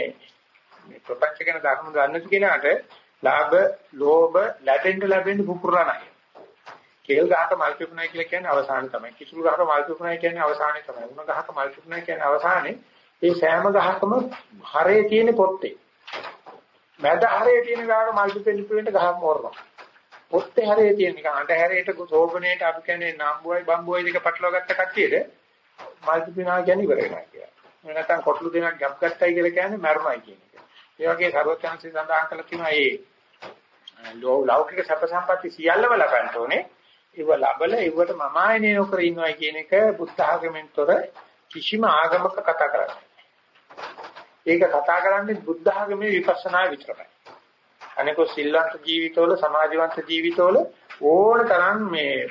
මේ ප්‍රපංච ගැන ධර්ම දන්නේ කෙනාට ලාභ, ලෝභ ලැබෙන්න ලැබෙන්න පුපුරලා නැහැ. කේල් ගහක මල් පිපුණයි කියලා කියන්නේ අවසානය තමයි. කිසුළු ගහක මල් පිපුණයි කියන්නේ අවසානය තමයි. උණ ගහක මල් පිපුණයි කියන්නේ අවසානයේ ඒ සෑම ගහකම හරේ තියෙන පොත්තේ. මැද හරේ තියෙන ගහක මල් පිපෙන්න පිපෙන්න ගහක් මෝරනවා. පොත්තේ හරේ තියෙන නිකන් අඬ හැරේට සෝබනේට අපි කියන්නේ නම්බුවයි බම්බුවයි දෙක පටලවා ගත්ත කට්ටියට මල් පිපිනා කියන්නේ ඉවර වෙනවා කියලා. මේ නැත්තම් කොටලු දෙකක් ගැප් ගත්තයි කියලා කියන්නේ මරණයි කියන එක. ඒ වගේ සර්වඥාන්සේ සඳහන් කළා තියෙනවා මේ ලෞකික සැප සම්පatti සියල්ලම ලබන්න ඕනේ. ඒව ලබල ඒවට මම ආයනේ නොකර ඉන්නවයි කියන එක බුද්ධ ආගමෙන්තර කිසිම ආගමක කතා කරන්නේ. ඒක කතා කරන්නේ බුද්ධ ආගමේ විපස්සනා විතරයි. අනිකෝ සිල්වන්ත ජීවිතවල සමාජවන්ත ජීවිතවල ඕන තරම් මේ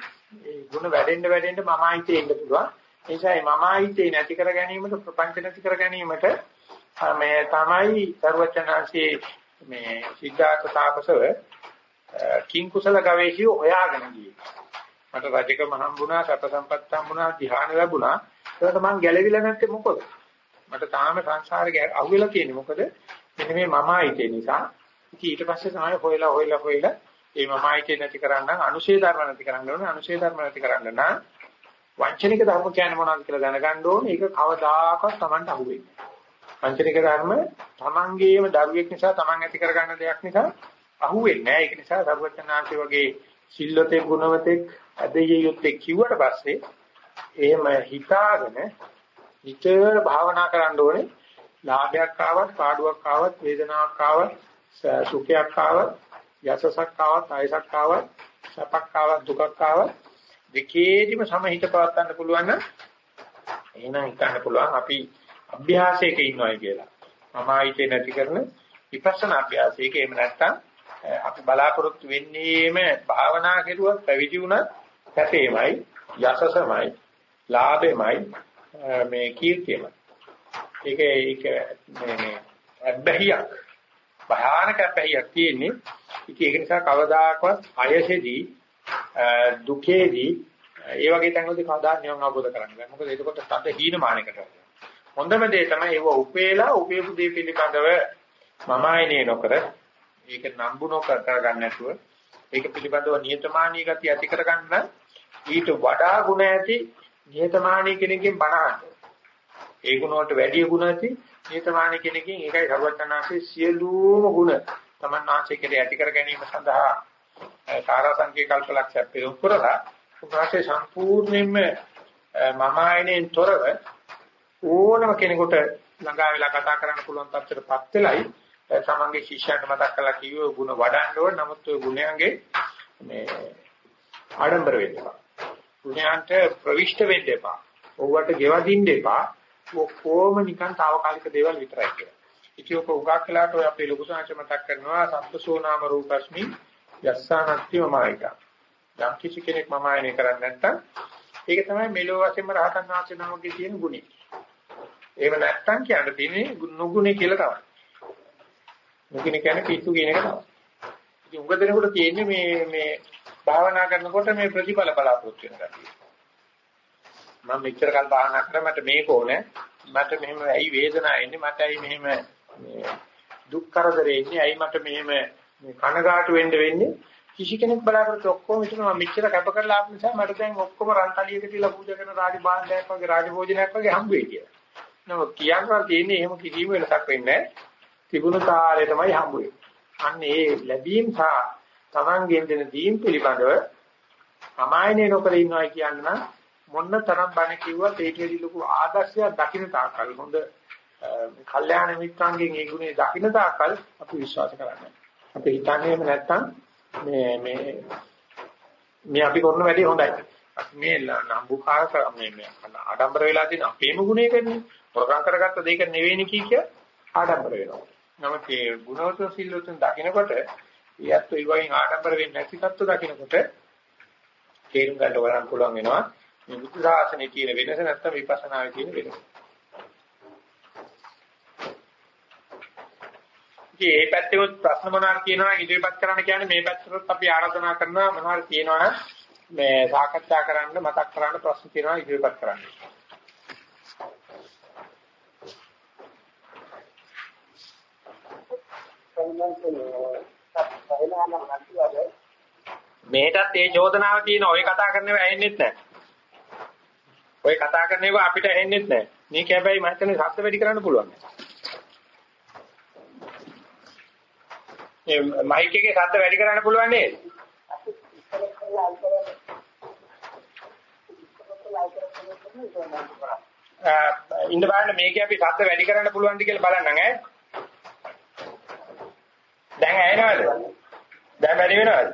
ගුණ වැඩෙන්න වැඩෙන්න මම ආයිතේ ඉන්න පුළුවන්. ඒ නිසා මම ආයිතේ නැති කර ගැනීමට ප්‍රපංච නැති කර ගැනීමට මේ තමයි සර්වචනාංශයේ මේ සිද්ධාර්ථ තාපසව කිං කුසල ගවේෂිය හොයාගෙන ගියේ. මට රජකම හම්බුණා, සැප සම්පත් හම්බුණා, ධ්‍යාන ලැබුණා. ඒකට මං ගැලවිලා නැත්තේ මොකද? මට තාම සංසාරේ අහුවෙලා තියෙන්නේ මොකද? මෙන්න මේ මම ආයිතේ නිසා. ඉතින් ඊට පස්සේ තමයි හොයලා හොයලා හොයලා මේ මම ආයිතේ නැති කරන්න අනුශේ ධර්ම නැති කරන්න ඕනේ. අනුශේ ධර්ම නැති කරන්න නම් වංචනික ධර්ම කියන්නේ මොනවද කියලා දැනගන්න ඕනේ. ඒක කවදාකවත් Tamanට අහුවෙන්නේ නැහැ. වංචනික ධර්ම Tamanගේම දරුවෙක් නිසා Taman ඇති කරගන්න දෙයක් නිසා අහුවෙන්නේ නැහැ. ඒක නිසා සර්වඥාන්සේ වගේ සිල්වතේ ගුණවතෙක් අධේය යුත්තේ කිව්වට පස්සේ එහෙම හිතාගෙන නිතර භාවනා කරන්න ඕනේ. ලාභයක් ආවත්, පාඩුවක් ආවත්, වේදනාවක් ආවත්, සුඛයක් ආවත්, යසසක් ආවත්, ආයසක් ආවත්, සපක් ආවත්, දුකක් ආවත් දෙකේදිම සමහිත පවත්වන්න පුළුවන් නම් එහෙනම් හිතන්න පුළුවන් අපි අභ්‍යාසයක ඉන්නවයි කියලා. මම ආයිතේ නැති කරන විපස්සනා අභ්‍යාසයක එහෙම නැත්නම් අපි බලාපොරොත්තු වෙන්නේම භාවනා කෙරුවත් පැවිදි වුණත් සැපේමයි යසසමයි ලාභෙමයි මේ කීර්තියමයි ඒක ඒක මේ මේ අබ්බැහියක් භයානක අබ්බැහියක් තියෙන්නේ ඉතින් ඒක නිසා කවදාකවත් අයසෙදී දුකේදී ඒ වගේ තැන්වලදී කවදා නිවන් අවබෝධ කරගන්න බෑ මොකද එතකොට තද හීනමානයකට හොඳම දේ තමයි ඒව උපේලා උපේපු දේ පිළිබඳව මම ආයනේ නොකර ඒක නම්බු නොකර කරගන්න නැතුව ඒක පිළිබඳව නියතමානී ගතිය ඇති කරගන්න ඊට වඩා ගුණ ඇති නියතමානී කෙනකින් බණ ඒ ගුණ වලට වැඩි ගුණ ඇති නියතමානී කෙනකින් ඒකයි සර්වඥාන්සේ සියලුම ගුණ තමන් වාසේ කෙරේ ඇති කර ගැනීම සඳහා සාරා සංකේ කල්පලක්ෂය පෙරම් කරලා උන්වහන්සේ සම්පූර්ණයෙන්ම මම ආයනෙන් තොරව ඕනම කෙනෙකුට ළඟා වෙලා කතා කරන්න පුළුවන් තත්ත්වයටපත් වෙලයි තමන්ගේ ශිෂ්‍යයන්ට මතක් කරලා කිව්ව ගුණ වඩන්න ඕන නමුත් ඔය ගුණයන්ගේ මේ ආඩම්බර වෙන්න එපා. ගුණයන්ට ප්‍රවිෂ්ඨ වෙන්න එපා. ඕවට ගෙවදින්න එපා. ඔක්කොම නිකන් తాවකාලික දේවල් විතරයි කියලා. ඉතින් ඔක උගක් කළාට ඔය අපේ ලොකු සංහස මතක් කරනවා සම්පසෝ නාම රූපස්මි යස්සානත්ති මමයික. යම් කිසි කෙනෙක් මම ආයනය කරන්නේ නැත්නම් ඒක තමයි මෙලෝ වශයෙන්ම රහතන් වහන්සේ නමකේ තියෙන ගුණය. එහෙම නැත්නම් කියන්න තියෙන්නේ නුගුණේ කියලා තමයි. මුකින කියන්නේ පිස්සු කියන එක තමයි. ඉතින් උඟ දෙනකොට තියෙන්නේ මේ මේ භාවනා කරනකොට මේ ප්‍රතිඵල බලාපොරොත්තු වෙන ගැතියි. මම මෙච්චර කල් භාවනා කරා මට මේක ඕනේ. මට මෙහෙම ඇයි වේදනාව එන්නේ? මට ඇයි මෙහෙම මේ දුක් කරදරේ එන්නේ? ඇයි මට මෙහෙම මේ කනගාටු වෙන්න වෙන්නේ? කිසි කෙනෙක් බලාපොරොත්තු ඔක්කොම හිතනවා මෙච්චර කැප කරලා ආපු නිසා මට දැන් ඔක්කොම රන්තලියක තියලා පූජා කරන රාජබාණ්ඩයක් වගේ රාජභෝජනයක් වගේ හම්බ වෙයි කියලා. නමුත් කියනවා තියෙන්නේ එහෙම කිසිම වෙනසක් වෙන්නේ නැහැ. තිබුණු තාලේ තමයි හම්බ වෙන්නේ. අන්න ඒ ලැබීම් සහ Tamangen දෙන දීම් පිළිබඳව සමායනේ නොකර ඉන්නවා කියන්න මොන්න තරම් බණ කිව්වත් ඒකේදී ලොකු ආදර්ශයක් දකින්න තාකල් හොඳ කල්යාණ මිත්‍රාංගෙන් ඒ ගුණේ දකින්න තාකල් අපි විශ්වාස කරන්නේ. අපි හිතන්නේ එහෙම නැත්තම් මේ මේ මේ අපි කරන වැඩේ හොඳයි. මේ නම්බුකාර මේ මේ ආඩම්බර වෙලා තියෙන අපේම ගුණයකනේ. හොරකම් කරගත්ත දෙයක නෙවෙයිනි කී කිය ආඩම්බර වෙනවා. නමුත් ඒ ගුණවතුන් සිල්වතුන් දකින්නකොට ඊයත් ඒ වගේ ආඩම්බර වෙන්නේ නැති තත්ත්ව දකින්නකොට තේරුම් ගන්න වරන් පුළුවන් වෙනවා මේ බුද්ධ ශාසනයේ තියෙන වෙනස නැත්නම් විපස්සනාවේ තියෙන වෙනස. ඉතින් මේ පැත්තේ ප්‍රශ්න මොනවාද කියනවා ඉදිරිපත් කරන්න කියන්නේ මේ පැත්තට අපි ආරාධනා කරනවා මොනවාද කියනවනම් මේ සාකච්ඡා කරන්න මතක් කරන්න ප්‍රශ්න තියෙනවා ඉදිරිපත් කරන්න. මේකත් ඒ චෝදනාව තියෙන ඔය කතා කරනව ඇහෙන්නෙත් නැහැ. ඔය කතා කරන ඒවා අපිට ඇහෙන්නෙත් නැහැ. මේක හැබැයි මම හිතන්නේ ශබ්ද වැඩි කරන්න පුළුවන්. මේ මයික් එකේ ශබ්ද වැඩි කරන්න පුළුවන් නේද? ඉන්න බලන්න මේකේ අපි ශබ්ද වැඩි කරන්න පුළුවන්ද කියලා බලන්න ඈ. දැන් ඇහෙනවද? දැන් වැඩි වෙනවද?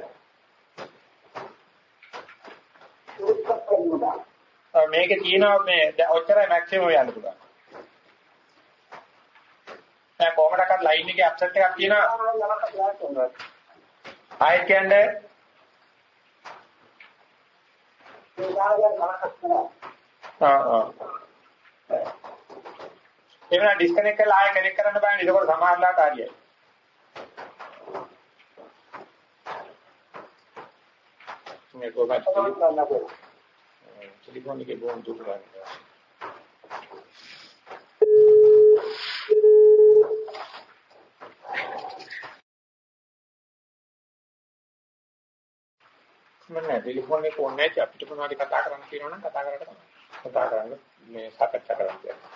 මේකේ තියෙනවා මේ ඔච්චරයි මැක්සිමම් යන්න පුළුවන්. දැන් කොහමඩක්වත් ලයින් එකේ අප්සෙට් එකක් තියෙනවා. ආයෙත් කියන්නේ ආ ආ එහෙනම් ඩිස්කනෙක්ට් කරලා ආයෙ කනෙක්ට් කරන්න බෑනේ. ඒකෝට සමානලාට හරියයි. මේ කොහොමද ටෙලිෆෝන් එකේ බොහොම දුර ගන්න. මම ටෙලිෆෝන් එක ඕනේ නැති. අපිට මොනවද කතා කරන්න කියනවා නම් කතා කරලා තමයි. කතා කරන්න මේ සාකච්ඡා කරන්න කියන්නේ.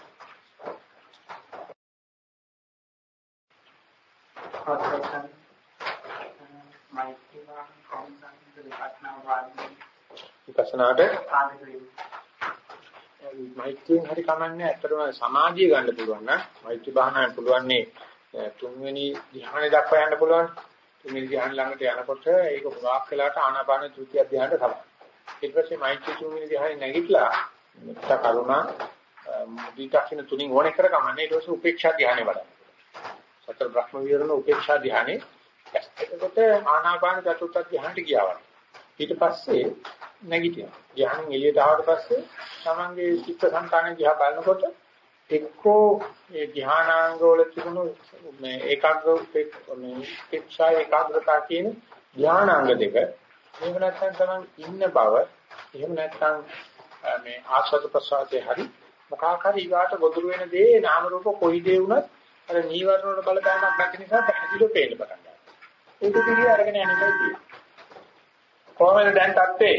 මයික්‍රෝෆෝන් කොන්සන්ට්‍රේට් කරනවා වාන්නේ විපස්සනාට? මෛත්‍රියෙන් හරි කමන්නේ ඇත්තටම සමාධිය ගන්න පුළුවන් නම් මෛත්‍රී භාවනාවෙන් පුළුවන්නේ තුන්වෙනි ධ්‍යානෙ දක්වා යන්න පුළුවන් මේ ධ්‍යාන ළඟට යනකොට ඒක ගොඩාක් වෙලාට ආනාපාන ත්‍ෘතිය ධ්‍යානට තමයි. ඊට පස්සේ මෛත්‍රී චුම්බින ධ්‍යානෙ නැගිටලා මෙත්ත කරුණා මුදිතාක්ෂණ තුنين ඕන කර ගමන්නේ ඊට පස්සේ උපේක්ෂා ධ්‍යානෙ වඩන. සතර බ්‍රහ්ම විහරණ උපේක්ෂා ධ්‍යානෙ එතකොට ආනාපාන චතුත්ථ ධ්‍යානට ගියා ඊට පස්සේ නැගිටිනවා. ධ්‍යානෙ එළියට ආවට පස්සේ තමන්ගේ චිත්ත සංකාණය දිහා බලනකොට එක්කෝ ඒ ධ්‍යානාංග වල තිබුණු මේ ඒකාග්‍ර මේ ශික්ෂා ඒකාග්‍රතාව කියන ධ්‍යානාංග දෙක එහෙම නැත්නම් තමන් ඉන්න බව එහෙම නැත්නම් මේ ආස්වාද ප්‍රසආදේ හරි මොකාකාරී ඊගාට ගොදුරු වෙන දේ නාම රූප කොයි දේ වුණත් අර නීවරණ වල බලපෑමක් නැති නිසා පැහැදිලිව පේන්න පටන් ගන්නවා. ඒක පිළිග අරගෙන යන්නේ කොහොමද? කොහොමද දැන් තත්ත්වේ?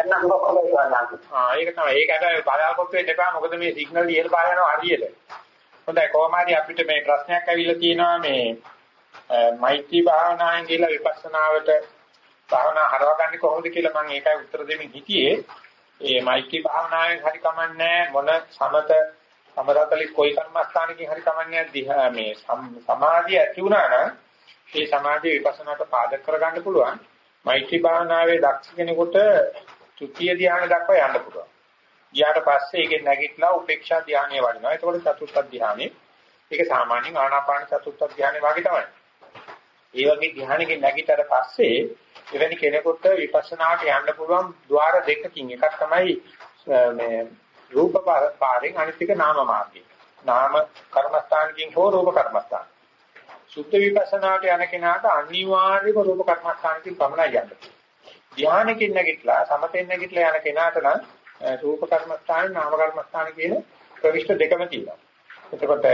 එන්න මොකද කරන්නේ? ආ ඒක තමයි. ඒක හැබැයි බලාපොරොත්තු වෙන්න එපා. මොකද මේ සිග්නල් ඉහළ පාර යනවා හරියට. හොඳයි කොහොම හරි අපිට මේ ප්‍රශ්නයක් ඇවිල්ලා තියෙනවා මේ මෛත්‍රී භාවනාවෙන් කියලා විපස්සනාවට භාවනා හරවගන්නේ කොහොමද කියලා මම ඒකයි උත්තර දෙමින් හිටියේ. ඒ මෛත්‍රී භාවනාවෙන් හරි කමන්නේ මොන සමත සමරතලි කොයි කර්මස්ථානකින් හරි කමන්නේ මේ සමාධිය ඇති වුණා නම් ඒ සමාධිය විපස්සනාට පාදක කරගන්න පුළුවන්. මෛත්‍රී භාවනාවේ දක්ෂ කෙනෙකුට තෘතිය ධානය දක්වා යන්න පුළුවන්. ගියාට පස්සේ ඒකෙන් නැගිටලා උපේක්ෂා ධානය වඩනවා. එතකොට චතුර්ථ ධානය. ඒක සාමාන්‍යයෙන් ආනාපාන චතුර්ථ ධානය වගේ තමයි. ඒ වගේ ධානයකින් නැගිටතර පස්සේ එවැනි කෙනෙකුට විපස්සනාට යන්න පුළුවන් ద్వාර දෙකකින් එකක් තමයි මේ රූප පාරෙන් අනිත් එක නාම මාර්ගය. නාම කර්මස්ථානකින් හෝ රූප කර්මස්ථාන. සුද්ධ විපස්සනාට යන කෙනාට අනිවාර්යයෙන්ම රූප කර්මස්ථානකින් පමණයි යන්නේ. ධානයකින් නැගිටලා සමතෙන් නැගිටලා යන කෙනාට නම් රූප කර්මස්ථාන නාම කර්මස්ථාන කියන ප්‍රවිෂ්ඨ දෙකම තියෙනවා. එතකොට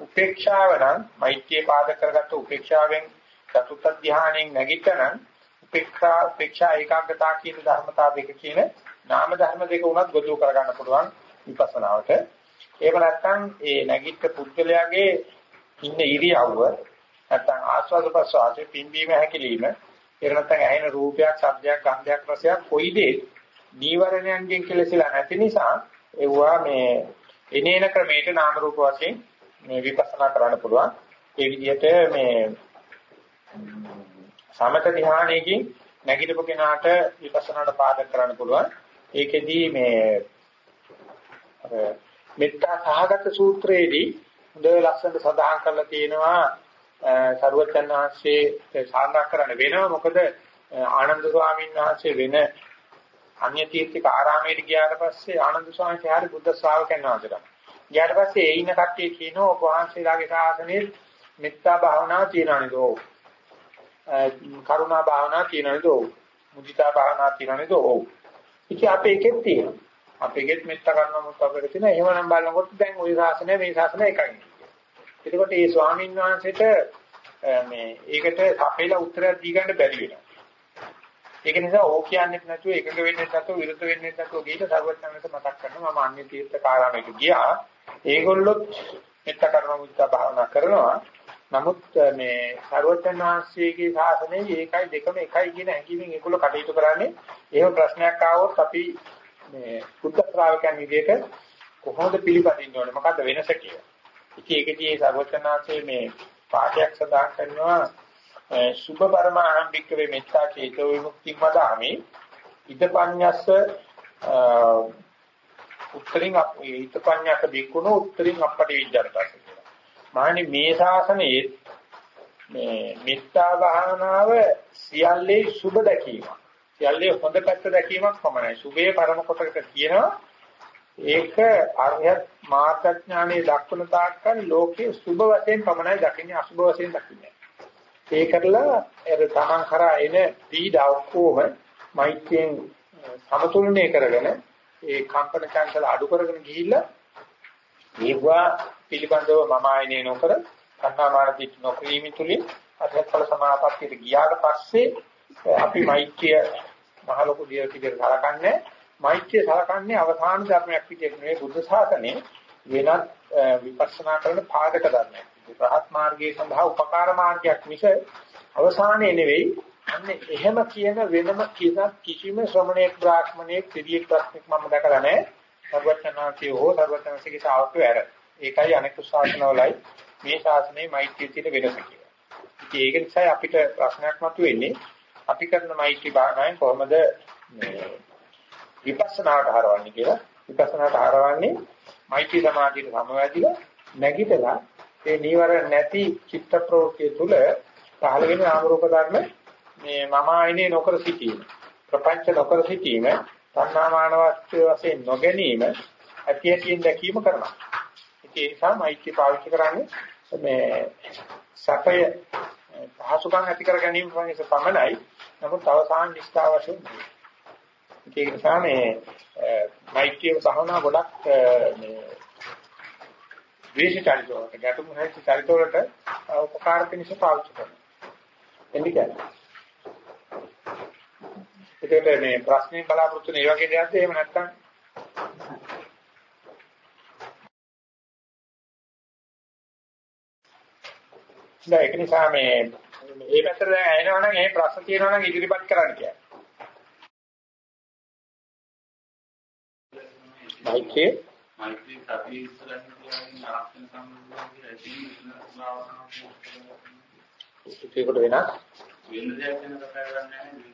උපේක්ෂාව නම් මෛත්‍රිය පාදක කරගත්ත උපේක්ෂාවෙන් චතුත්ථ ධානයෙන් නැගිටනනම් උපේක්ෂා උපේක්ෂා ඒකාග්‍රතාව කියන ධර්මතාව දෙක කියන නාම ධර්ම දෙක උනත් ගොනු කර ගන්න පුළුවන් විපස්සනාවට. එහෙම නැත්නම් ඒ නැගිට පුද්ගලයාගේ ඉන්න ඉරියව්ව නැත්නම් ආස්වාද ප්‍රසආසෙ පිම්බීම හැකිලිම එහෙම නැත්නම් ඇහෙන රූපයක්, ශබ්දයක්, ගන්ධයක්, රසයක් කොයි දේ නීවරණයන්ගෙන් කෙලසිලා නැති නිසා ඒවා මේ එනේන ක්‍රමයට නාම රූප වශයෙන් මේ විපස්සනා කරන්න පුළුවන්. ඒ විදිහට මේ සමත ධ්‍යානයේකින් නැගිටපු කෙනාට විපස්සනාට පාදක කරන්න පුළුවන්. ඒකෙදී මේ අර මෙත්තා සහගත සූත්‍රයේදී හොඳ ලස්සනට සඳහන් කරලා තියෙනවා සරුවචන් වහන්සේ සාකච්ඡා කරන්න වෙනවා මොකද ආනන්ද ස්වාමීන් වහන්සේ වෙන අන්‍ය තීර්ථක ආරාමයට ගියාට පස්සේ ආනන්ද ස්වාමීන් වහන්සේ බුද්ධ ශ්‍රාවකයන් වහන්සේලා. ගියාට පස්සේ ඒ ඉන්න කට්ටිය කියනවා ඔබ වහන්සේලාගේ ශාසනයේ මෙත්තා භාවනාව තියෙනවා නේද? කරුණා භාවනාව තියෙනවා නේද? මුදිතා භාවනාව තියෙනවා නේද? ඔව්. ඉතින් අපේ එකෙත් තියෙනවා. අපේගෙත් මෙත්තා කරනවා මොකක් අපිට තියෙනවා. එහෙමනම් බලනකොට දැන් ওই ශාසනය මේ ශාසනය එකයි. එතකොට මේ ස්වාමීන් වහන්සේට මේ ඒකට අපේලා උත්තරයක් දී ගන්න බැරි වෙනවා. ඒක නිසා ඕක කියන්නේ නැතුව එකඟ වෙන්නේ නැතුව විරුද්ධ වෙන්නේ නැතුව ගිහින් සර්වඥාන්ට මතක් කරනවා මම අන්‍ය තීර්ථ කාරාමයක ගියා. ඒගොල්ලොත් මෙත්ත කර්ම මුත්‍තා භාවනා කරනවා. නමුත් මේ සර්වඥාන්සේගේ ශාසනයේ ඒකයි දෙකම එකයි කියන හැඟීමෙන් ඒගොල්ලෝ කටයුතු කරන්නේ. එහෙම ප්‍රශ්නයක් ආවොත් අපි මේ බුද්ධ ශ්‍රාවකයන් විදිහට කොහොමද පිළිපදින්න ඕනේ? මොකද්ද වෙනස කියලා. ඉතින් ඒකදී සර්වඥාන්සේ මේ පාඨයක් සඳහන් කරනවා සුභ පරමාහම් භික්කවේ මෙත්තා චේතෝ විමුක්තිං වදාමි ඉදපඤ්ඤස්ස උත්තරින් ඉදපඤ්ඤක බික්කුණෝ උත්තරින් අපට විඥානපස්ස කියලා. මානි මේ ශාසනයේ මේ මෙත්තා භාවනාව සියල්ලේ සුභ දැකීම. සියල්ලේ හොඳ පැත්ත දැකීමක් පමණයි. සුභේ පරම කොටකට කියනවා ඒක අරහත් මාර්ගඥානයේ දක්වන තාක්කල් ලෝකයේ සුභ වශයෙන් පමණයි දකින්නේ අසුභ වශයෙන් දකින්නේ. ඒ කරලා අර තමන් කරා එන පීඩා ඔක්කොම මෛත්‍රියෙන් සමතුලනය කරගෙන ඒ කම්පන චංචල අඩු කරගෙන ගිහිල්ලා ඒවා පිළිබඳව මම ආයනේ නොකර කන්නාමාන දික් නොකිරීම තුලින් අධ්‍යාත්ම සමාපත්තියට ගියාට පස්සේ අපි මෛත්‍රිය මහ ලොකු දියර පිළිර සලකන්නේ මෛත්‍රිය සලකන්නේ අවසාන ධර්මයක් විදිහට නෙවෙයි බුද්ධ ශාසනයේ. වෙනත් විපස්සනා කරන පාදක ධර්මයක්. රහත් මාර්ගයේ සඳහා උපකාර මාර්ගයක් මිස අවසානයේ නෙවෙයි. අන්න එහෙම කියන වෙනම කියන කිසිම ශ්‍රමණේක් බ්‍රාහ්මණේක් දෙවියෙක් ප්‍රශ්නයක් මම දැකලා නැහැ. සර්වඥාන්සේ හෝ සර්වඥාන්සේගේ ශාවකයෝ ඇර. ඒකයි අනෙක් ශාසනවලයි මේ ශාසනයේ මෛත්‍රිය තියෙන වෙනස කියලා. ඉතින් ඒක නිසා අපිට ප්‍රශ්නයක් මතුවෙන්නේ. අපි කරන මෛත්‍රී භාවනාවෙන් කොහොමද මේ විපස්සනාට හරවන්නේ කියලා. විපස්සනාට හරවන්නේ මෛත්‍රී සමාධියට සමවැදිලා නැගිටලා ඒ නීවර නැති චිත්ත ප්‍රවෘත්ති තුල පහළ වෙන නාම රූප ධර්ම මේ මම ආයිනේ නොකර සිටීම ප්‍රපංච නොකර සිටීම තණ්හාමාන වස්තු වශයෙන් නොගැනීම ඇතියකින් දැකීම කරනවා ඒ නිසා මෛත්‍රී පාවිච්චි කරන්නේ මේ සැපය පහසුකම් ඇති කර ගැනීම වගේ පමණයි නමුත් අවසාන නිෂ්ඨාව වශයෙන් ඒක නිසා මේ මෛත්‍රිය සහනා ගොඩක් මේ ද්වේෂ චරිත වලට ගැටුම් නැති චරිත වලට උපකාර පිණිස පාවිච්චි කරනවා. එන්නේ කියන්නේ. ඒකට මේ ප්‍රශ්නේ බලාපොරොත්තු වෙන ඒ වගේ දෙයක්ද එහෙම නැත්නම් නෑ ඒක නිසා මේ මේ පැත්තට දැන් ඇහෙනවා නම් ඒ ප්‍රශ්න තියෙනවා නම් ඉදිරිපත් කරන්න කියන්නේ. මෛත්‍රී මෛත්‍රී සතිය ඉස්සරහින් කියන ආස්තන සම්බන්ධයෙන් ඇති ඒකට වෙනස්. වෙන දෙයක් ගැන කතා කරන්නේ නැහැ.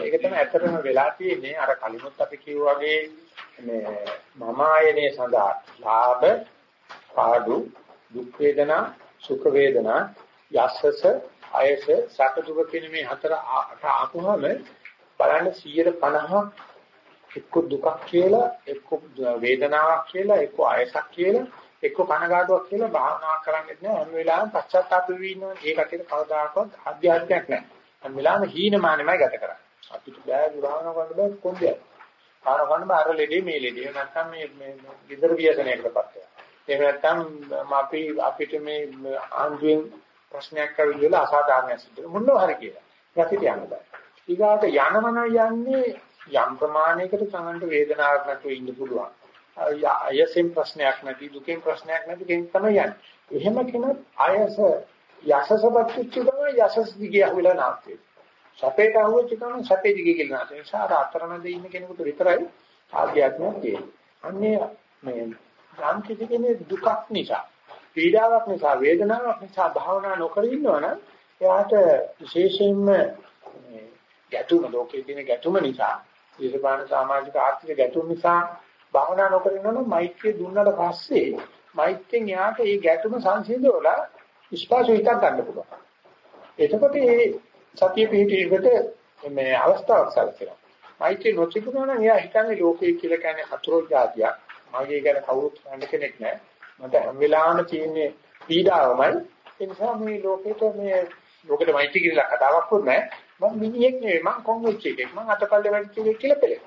ඒක තමයි ඇත්තටම වෙලා තියෙන්නේ. අර කලිමුත් අපි කිව්වා වගේ මේ මම ආයනේ සඳහා ලාභ පාඩු දුක් වේදනා සුඛ වේදනා යස්සස අයස සැප දුක කියන මේ හතර අට ආපුවම බලන්න 150ක් එක්ක දුකක් කියලා, එක්ක වේදනාවක් කියලා, එක්ක ආයසක් කියලා, එක්ක කනගාටුවක් කියලා භාවනා කරන්නේ නැහැ. හැම වෙලාවෙම පශ්චාත්තාප වෙවි ඉන්නවා. ඒකට කවදාකවත් අධ්‍යාත්මයක් නැහැ. හැම වෙලාවෙම හීනමානෙමයි ගත කරන්නේ. අපිට බෑ භාවනා කරන්න බෑ කොන්දේ. භාවනා කරන්න බෑ අර ලෙඩේ මේ ලෙඩේ. නැත්තම් මේ මේ විතර ව්‍යසනයකටපත් වෙනවා. එහෙම නැත්තම් අපි අපිට මේ ආන්දුවෙන් ප්‍රශ්නයක් අවිල්ලලා අසාධාරණයක් සිද්ධ වෙනවා. මොනවා හරි කියලා. යකිට යන්න බෑ. ඊගාට යනවන යන්නේ යම් ප්‍රමාණයකට තමන්ට වේදනාවක් නැතුව ඉන්න පුළුවන්. අයසෙන් ප්‍රශ්නයක් නැති දුකෙන් ප්‍රශ්නයක් නැති කෙනෙක් තමයි යන්නේ. එහෙම කෙනෙක් අයස යසසපත් කිච්ච තමයි යසස් දිගේ අහුවෙලා නැත්තේ. සැපේට අහුවෙච්ච ගමන් සැපේ දිගේ කියලා නැත්තේ. ඒ නිසා අතරමැද ඉන්න කෙනෙකුට විතරයි ආධ්‍යාත්මයක් තියෙන්නේ. අන්නේ මේ යම් කිසි කෙනෙක් දුකක් නිසා පීඩාවක් නිසා වේදනාවක් නිසා භාවනා නොකර ඉන්නවනම් එයාට විශේෂයෙන්ම ගැටුම ලෝකයේ තියෙන ගැටුම නිසා දේශපාලන සමාජික ආර්ථික ගැටුම් නිසා භාවනා නොකර ඉන්නවනම් මෛත්‍රිය දුන්නට පස්සේ මෛත්‍රියෙන් එයාට මේ ගැටුම සංසිඳවලා විශ්වාසය හිතක් ගන්න පුළුවන්. එතකොට මේ සතිය පිහිටීමකට මේ අවස්ථාවක් සැලසෙනවා. මෛත්‍රිය නොතිබුණා නම් එයා හිතන්නේ ලෝකයේ කියලා කියන්නේ හතරෝ જાතියක්. මගේ ගැන කවුරුත් හඳ කෙනෙක් නැහැ. මට හැම වෙලාවෙම තියෙන්නේ පීඩාවමයි. ඒ නිසා මේ ලෝකෙට මේ ලෝකෙට මෛත්‍රී කියලා කතාවක් වුනේ නැහැ. මම මිනිහෙක් නෙවෙයි මම කොංගොච්ච එකෙක්. මම අතපල්ලේ වැඩිච්ච එකෙක් කියලා පෙළේ.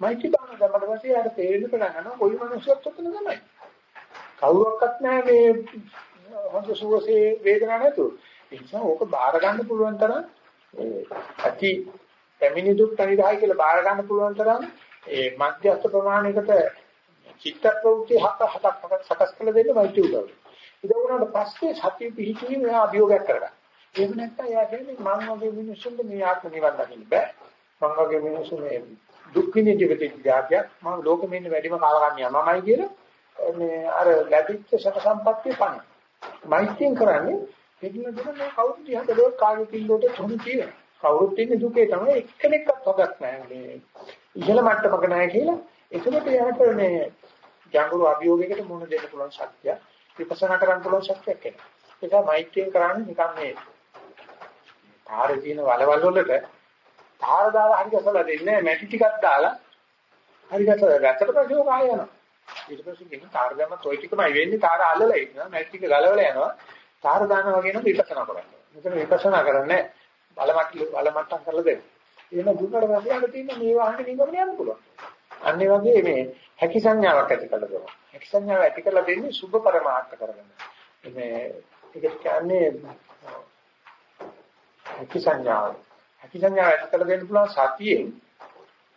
මෛත්‍රී බාන ගමඩ පස්සේ ආර තේරෙන්න පටන් ගන්නවා කොයි මිනිස්සුත් ඔතන තමයි. කවුරක්වත් නැහැ මේ හොඳ සුවසේ වේදනාවක් නැතුව. ඒ නිසා ඕක බාර ගන්න පුළුවන් තරම් ඇති පැමිණි දුක් පරිදායි කියලා බාර ගන්න පුළුවන් තරම් ඒ මධ්‍යස්ථ ප්‍රමාණයකට චිත්ත ප්‍රවෘත්ති හත හතක් සකස් කළ දෙන්න මෛත්‍රී උදව්. ඒක වුණාට පස්සේ සතිය පිහිටීම එයා අභියෝගයක් කරගන්න. ඒක නැත්තම් එයා කියන්නේ මම වගේ මිනිස්සුන්ට මේ ආත්ම නිවන් දකින්න බෑ. මම වගේ මිනිස්සු මේ දුක් විඳින්න જાතියක් මම ලෝකෙ මෙන්න වැඩිම කාලකන්ණියා මමයි කියලා මේ අර ලැබිච්ච සත සම්පත්තිය පණ. මෛත්‍රියෙන් කරන්නේ දෙන්න දෙන මේ කවුරුත් දිහා බැලුවොත් කාගේ කිල්ලෝට තුන් තියෙනවා. කවුරුත් ඉන්නේ දුකේ තමයි එක්කෙනෙක්වත් හොදක් නැහැ මේ ඉහළ මට්ටමක නැහැ කියලා. ඒකකට යාට මේ ගැඹුරු අභියෝගයකට මුහුණ දෙන්න පුළුවන් ශක්තිය විපස්සනා කරන්න පුළුවන් ශක්තියක් එනවා. ඒක මෛත්‍රියෙන් කරන්නේ නිකන් මේ පාරේ තියෙන වලවල් වලට පාර දාලා හරි ගැසලා දෙන්නේ මැටි ටිකක් දාලා හරි ගැසලා ගැත්තට පස්සේ ඔක ආය යනවා. ඊට පස්සේ කියන තාර දැම්ම toy ටිකමයි වෙන්නේ තාර අල්ලලා ඉන්නවා මැටි ටික ගලවලා යනවා. තාර දානවා වගේ නම් විපස්සනා කරන්නේ. මෙතන විපස්සනා කරන්නේ බලමට්ටි බලමට්ටම් කරලා දෙන්න. එහෙනම් දුන්නට පස්සේ අර තියෙන මේ වාහනේ නිගමන යන්න පුළුවන්. අන්න වගේ මේ හැකි සංඥාවක් ඇති කරලා දෙනවා. හැකි සංඥාව ඇති කරලා දෙන්නේ සුභ පරමාර්ථ කරගන්න. මේ ඒක කියන්නේ හැකි සංඥාව. හැකි සංඥාව ඇති කරලා දෙන්න පුළුවන් සතියෙන්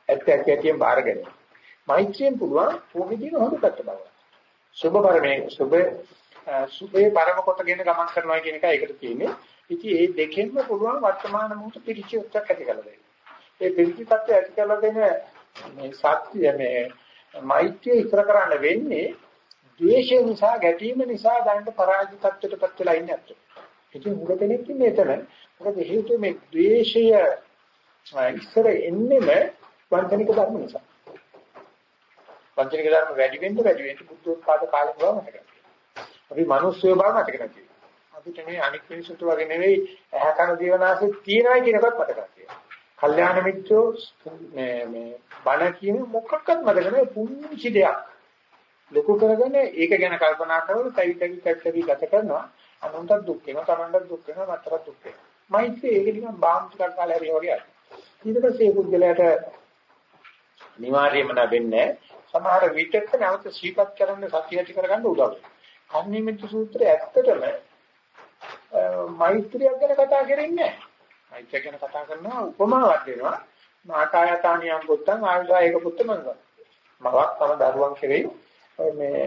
ඇත්ත ඇත්ත ඇතියෙන් බාර ගැනීම. මෛත්‍රියෙන් පුළුවන් ඕකෙදීන හොඳ පැත්ත බලන්න. සුභ පරමේ සුභ සුභේ පරම කොටගෙන ගමන් කරනවා කියන එක ඒකට තියෙන්නේ. ඉතින් මේ දෙකෙන්ම පුළුවන් වර්තමාන මොහොත පිළිචිත්තක් ඇති කරලා දෙන්න. ඒ පිළිචිත්තක් ඇති කරලා දෙන මේ සත්‍ය මේ මෛත්‍රිය ඉතර කරන්න වෙන්නේ ද්වේෂය නිසා ගැටීම නිසා දැනට පරාජිත තත්ත්වයටපත් වෙලා ඉන්නේ අත්. ඉතින් මුල කෙනෙක් ඉන්නේ එතන. මොකද හේතුව මේ ද්වේෂය ඉස්සර එන්නේම වංචනික ධර්ම නිසා. වංචනික ධර්ම වැඩි වෙන්න වැඩි වෙන්න බුද්ධෝත්පාද කාලේ බව මතක අපි මිනිස්සුය බව මතක නැති. අපිට මේ අනික් මිනිසුන්ට වගේ නෙවෙයි ඇහැ කන දිවනාසෙ තියනයි කියනකත් මතක නැති. කල්යාණ මිත්‍රෝ මේ මේ බණ කියන මොකක්වත් මතක නැහැ පුංචි දෙයක්. ලොකු කරගෙන ඒක ගැන කල්පනා කරලා තවි තවි තවි ගත කරනවා. අනුන්ට දුක් වෙනවා, Tamanට දුක් වෙනවා, මතරත් දුක් වෙනවා. මෛත්‍රී ඒක නිකන් බාම් ටිකක් කාලේ හරි වගේ අර. ඊට පස්සේ ඒ පුද්ගලයාට නිවාර්යයෙන්ම නැවෙන්නේ සමහර විටක නැවත ශ්‍රීපත් කරන්න සතිය ඇති කරගන්න උදව් වෙනවා. කර්ණීමිත සූත්‍රය ඇත්තටම මෛත්‍රියක් ගැන කතා කරන්නේ නැහැ. මෛත්‍රිය ගැන කතා කරනවා උපමාවක් දෙනවා. මාතායතානියම් පුත්තන් ආයුධායක පුත්ත මංගල. මවක් තම දරුවන් කෙරෙහි මේ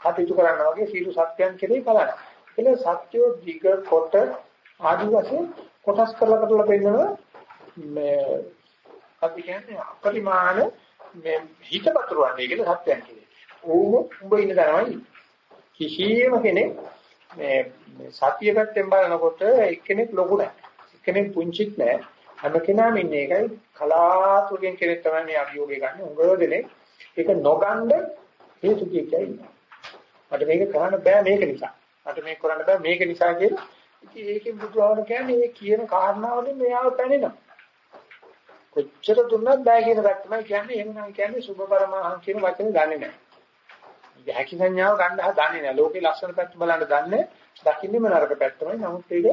කටයුතු කරන්න වගේ සීල සත්‍යයන් කෙරෙහි බලන්න. ඒක සත්‍යෝ දිග කොට ආදි වශයෙන් කොටස් කරලා කරලා පෙන්නනවා මේ අපි කියන්නේ අපරිමාණ මේ හිත පතුරවන්නේ කියලා සත්‍යයන් කෙරෙහි. ඕම උඹ ඉන්න තරමයි කිසියම් කෙනෙක් මේ සතිය පැත්තෙන් බලනකොට එක්කෙනෙක් ලොකු නැහැ. එක්කෙනෙක් පුංචිත් නැහැ. හැම කෙනාම ඉන්නේ ඒකයි කලාතුරකින් කෙනෙක් තමයි මේ අභියෝගය ගන්න. උගව දෙනේ ඒක නොගන්න හේතු කියයි ඉන්නවා. මට මේක කරන්න බෑ මේක නිසා. මට මේක කරන්න බෑ මේක නිසා කියලා. ඉතින් ඒකෙන් බුදුහාමර කියන්නේ මේ කියන කාරණාවලින් මෙයාව පැනෙනවා. කොච්චර දුන්නත් බෑ කියන පැත්තමයි කියන්නේ එහෙම නම් කියන්නේ සුභ පරමහං කියන වචනේ දන්නේ නැහැ. ඉතින් හැකි සංඥාව ගන්න හ දන්නේ නැහැ. ලෝකේ ලස්සන පැත්ත බලන්න දන්නේ දකින්නේම නරක පැත්තමයි. නමුත් ඒක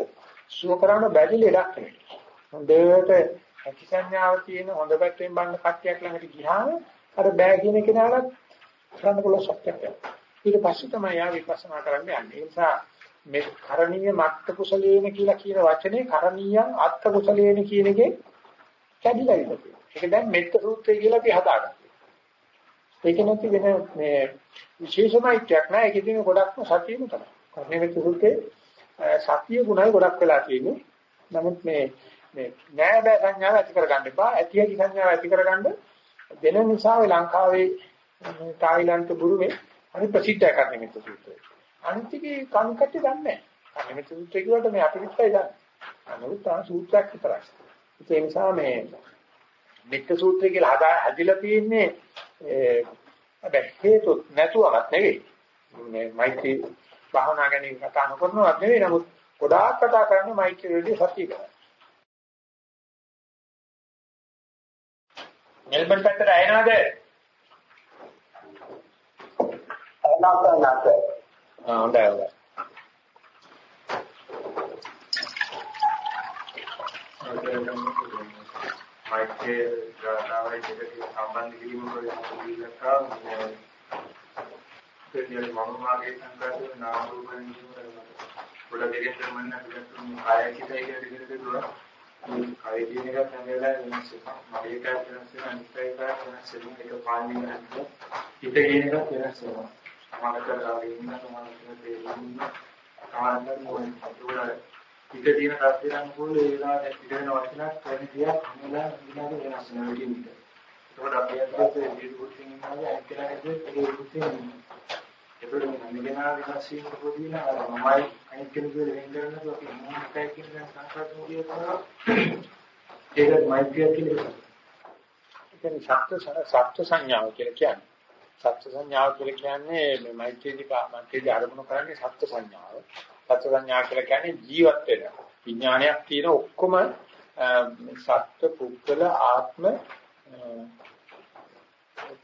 සුව කරන්න බැරි ලෙඩක් නෙවෙයි. හොඳට හැකි සංඥාව තියෙන හොඳ පැත්තෙන් බලන කට්ටියක් ළඟට ගියාම අර බෑ කියන කෙනාට කරන්න පුළුවන් සත්‍යයක්. ඊට පස්සේ තමයි යා විපස්සනා කරන්න යන්නේ. ඒ නිසා මේ කරණීය මත්ත කුසලේන කියලා කියන වචනේ කරණීයං අත්ත කුසලේන කියන එකේ කැඩිලා ඉන්නේ. ඒක දැන් මෙත්ත සූත්‍රය කියලා අපි හදාගත්තා. ඒක නැති වෙන මේ විශේෂමයිත්‍යක් නෑ. ඒකේ තියෙන ගොඩක්ම සතියෙම තමයි. කරණීය මෙත්ත සූත්‍රයේ සතිය ගුණයි ගොඩක් වෙලා තියෙන්නේ. නමුත් මේ මේ නෑ බෑ සංඥාව ඇති කරගන්න එපා. ඇති ඇති සංඥාව ඇති කරගන්න දෙන නිසා ලංකාවේ තායිලන්ත බුරුමේ හරි ප්‍රසිද්ධ කරන්නේ මෙත්ත සූත්‍රය. අනිත්‍යකේ කන්කට දන්නේ නැහැ. කන්නෙත් සූත්‍රය කියවට මේ අපි විතරයි දන්නේ. අනුත් තා සූත්‍රයක් විතරයි. ඒ නිසා මේ මෙත්ත සූත්‍රය කියලා හදා හැදිලා තියෙන්නේ හැබැයි හේතු නැතුවමත් නෙවෙයි. මේ මෛත්‍රී භාවනා ගැන කතා නොකරනවත් නෙවෙයි. නමුත් ගොඩාක් කතා කරන්නේ මෛත්‍රී වලදී සතිය කරා. මෙල්බන් පැත්තට ඇයනවද? නැත්නම් නැත්නම් ආ හොඳයි හොඳයි. මෛත්‍රී ගානාවයි දෙකේ සම්බන්ධ කිරීම කරලා දෙන්නේ මම මාගේ සංකල්ප නාම රූපෙන් පොඩ දෙකෙන් මන්න අපිට කාය කිතයි කියන දෙකට දුවා කාය කියන එක සංවේදනා වෙනස් වෙනවා මගේ කාය වෙනස් වෙනවා අනිත් කාය වෙනස් වෙනවා ඒක පාන්නේ නැහැ හිත කියන එක වෙනස් වෙනවා සමානතර ආවේ ඉන්න සමානතර දෙන්න සමානතර මොකද පිට තියෙන තත්ත්වයන් අනුකූල ඒ වෙලාවට පිට වෙන වචනක් වෙන කියක් මොනවා විනාඩ වෙනස් වෙනවා කියන්නේ. ඒකට අපි අදට මේ දුකින් ඉන්නවා ඇත්තටම ඒ දුකින් ඒකට මෙන්නවා වෙනස් වීම පොදින අර මමයි අනිත් කෙනෙකුට වෙන් කරනකොට අපි මොනකයි කියන සංකල්ප කරනවා. ඒකත් මෛත්‍රිය කියලා. ඒ කියන්නේ සත්‍ය සත්‍ය සංඥාව කියලා කියන්නේ. සත්‍ය සංඥාව කියලා කියන්නේ මේ මෛත්‍රීදී මෛත්‍රීදී ආරම්භ කරන්නේ සත්‍ය සංඥාව. සත්‍ය සංඥා කියලා කියන්නේ ජීවත් වෙන විඥානයක් තියෙන ඔක්කොම සත්‍ය පුද්ගල ආත්ම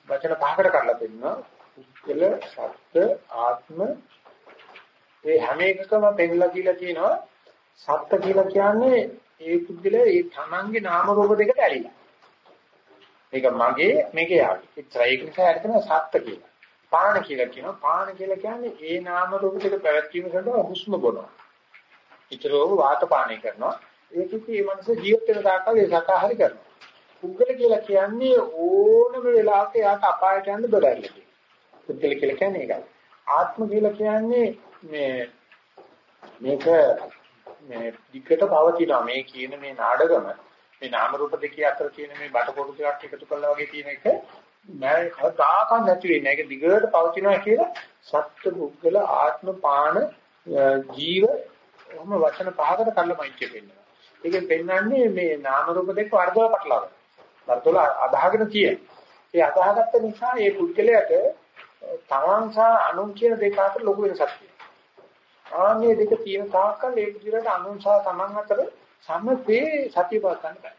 වචන පහකට කරලා දෙන්නවා. පුද්ගල සත්‍ය ආත්ම ඒ හැම එකකම පෙන්නලා කියලා තියෙනවා සත්‍ය කියලා කියන්නේ ඒ පුද්ගල ඒ තමන්ගේ නාම රූප දෙකට ඇලිලා. මේක මගේ මේක යාගේ. ඒක නිසා අරගෙන සත්‍ය කියලා. පාන කියලා කියනවා. පාන කියලා කියන්නේ ඒ නාම රූප දෙක පැවැත්වීම සඳහා හුස්ම බොනවා. ඊතරෝ වාත පානය කරනවා. ඒකෙත් මේ මනස ජීවිත වෙන තාක්කල් ඒ සකාහරි කරනවා. පුද්ගල කියලා කියන්නේ ඕනම වෙලාවක යාට අපායට යන්න බඩරලදී. පුද්ගල කියලා කියන්නේ ඒකයි. ආත්ම කියලා කියන්නේ මේ මේක මේ විකට පවතිනවා මේ කියන මේ නාඩගම මේ නාම රූප දෙකේ අතර තියෙන මේ බටකොටු ටිකක් එකතු කළා වගේ තියෙන එක නෑ කවදාකවත් නැති වෙන්නේ. ඒක දිගට පවතිනවා කියලා සත්‍ය පුද්ගල ආත්ම පාන ජීව ඔහොම වචන පහකට කල්ලමයි කියනවා. ඒකෙන් පෙන්වන්නේ මේ නාම රූප දෙක වර්ධව පටලවා. වර්ධවල අදාහගෙන තියෙන. ඒ අදාහගත්ත නිසා මේ පුද්ගලයාට තමන් සහ අනුන් කියන දෙක අතර ලොකු වෙනසක් තියෙනවා. ආන්නේ දෙක තියෙන තාක්කල් ඒ පුද්ගලයාට අනුන් සහ තමන් අතර සම්මතේ සතිය පවත්වන්න බෑ.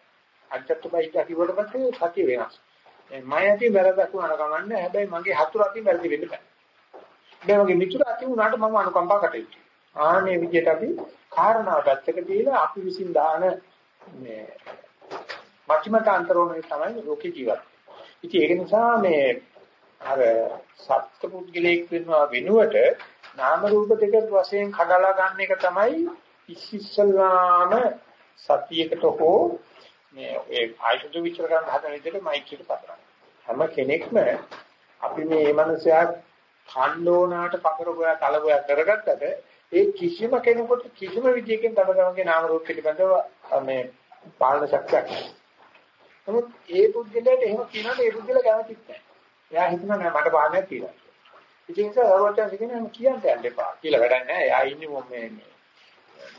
අජත්තබයි කියවට පස්සේ සතිය වෙනස්. මම ඇති වැරදක් වුණා කමන්නේ හැබැයි මගේ හතුර අතින් වැරදි වෙන්න බෑ. දැන් මගේ මිතුර අතින් උනාට මම අනුකම්පා කටයුතු. ආනේ විදිහට අපි කාරණා පැත්තක දීලා අපි විසින් දාන මේ මච්චමත අන්තරෝණය තමයි ලෝකේ ජීවත්. ඉතින් ඒක නිසා මේ අර සත්පුද්ගලයෙක් වෙනවා වෙනුවට නාම රූප දෙක වශයෙන් කඩලා ගන්න එක තමයි ඉස්සෙල්ලාම සතියකට හෝ මේ ඒ ආයතන විචාර කරන හදන විදිහට මයික් එක පතරන. හැම කෙනෙක්ම අපි මේ මනුස්සයා ඛණ්ඩෝනාට පකරගොයා කලගොයා කරගත්තට ඒ කිසිම කෙනෙකුට කිසිම විදියකින් තම තමන්ගේ නාම රූප පිළිබඳව මේ පාලන ශක්තියක් නැහැ. නමුත් ඒ බුද්ධිලට එහෙම කියනකොට ඒ බුද්ධිල කැමතිත් නැහැ. එයා හිතනවා නෑ මට පාලනයක් තියෙනවා. ඉතින් ඒක සර්වඥයන් කියන්නේ එහෙම කියන්න යන්න එපා කියලා වැඩක් නැහැ. එයා ඉන්නේ මේ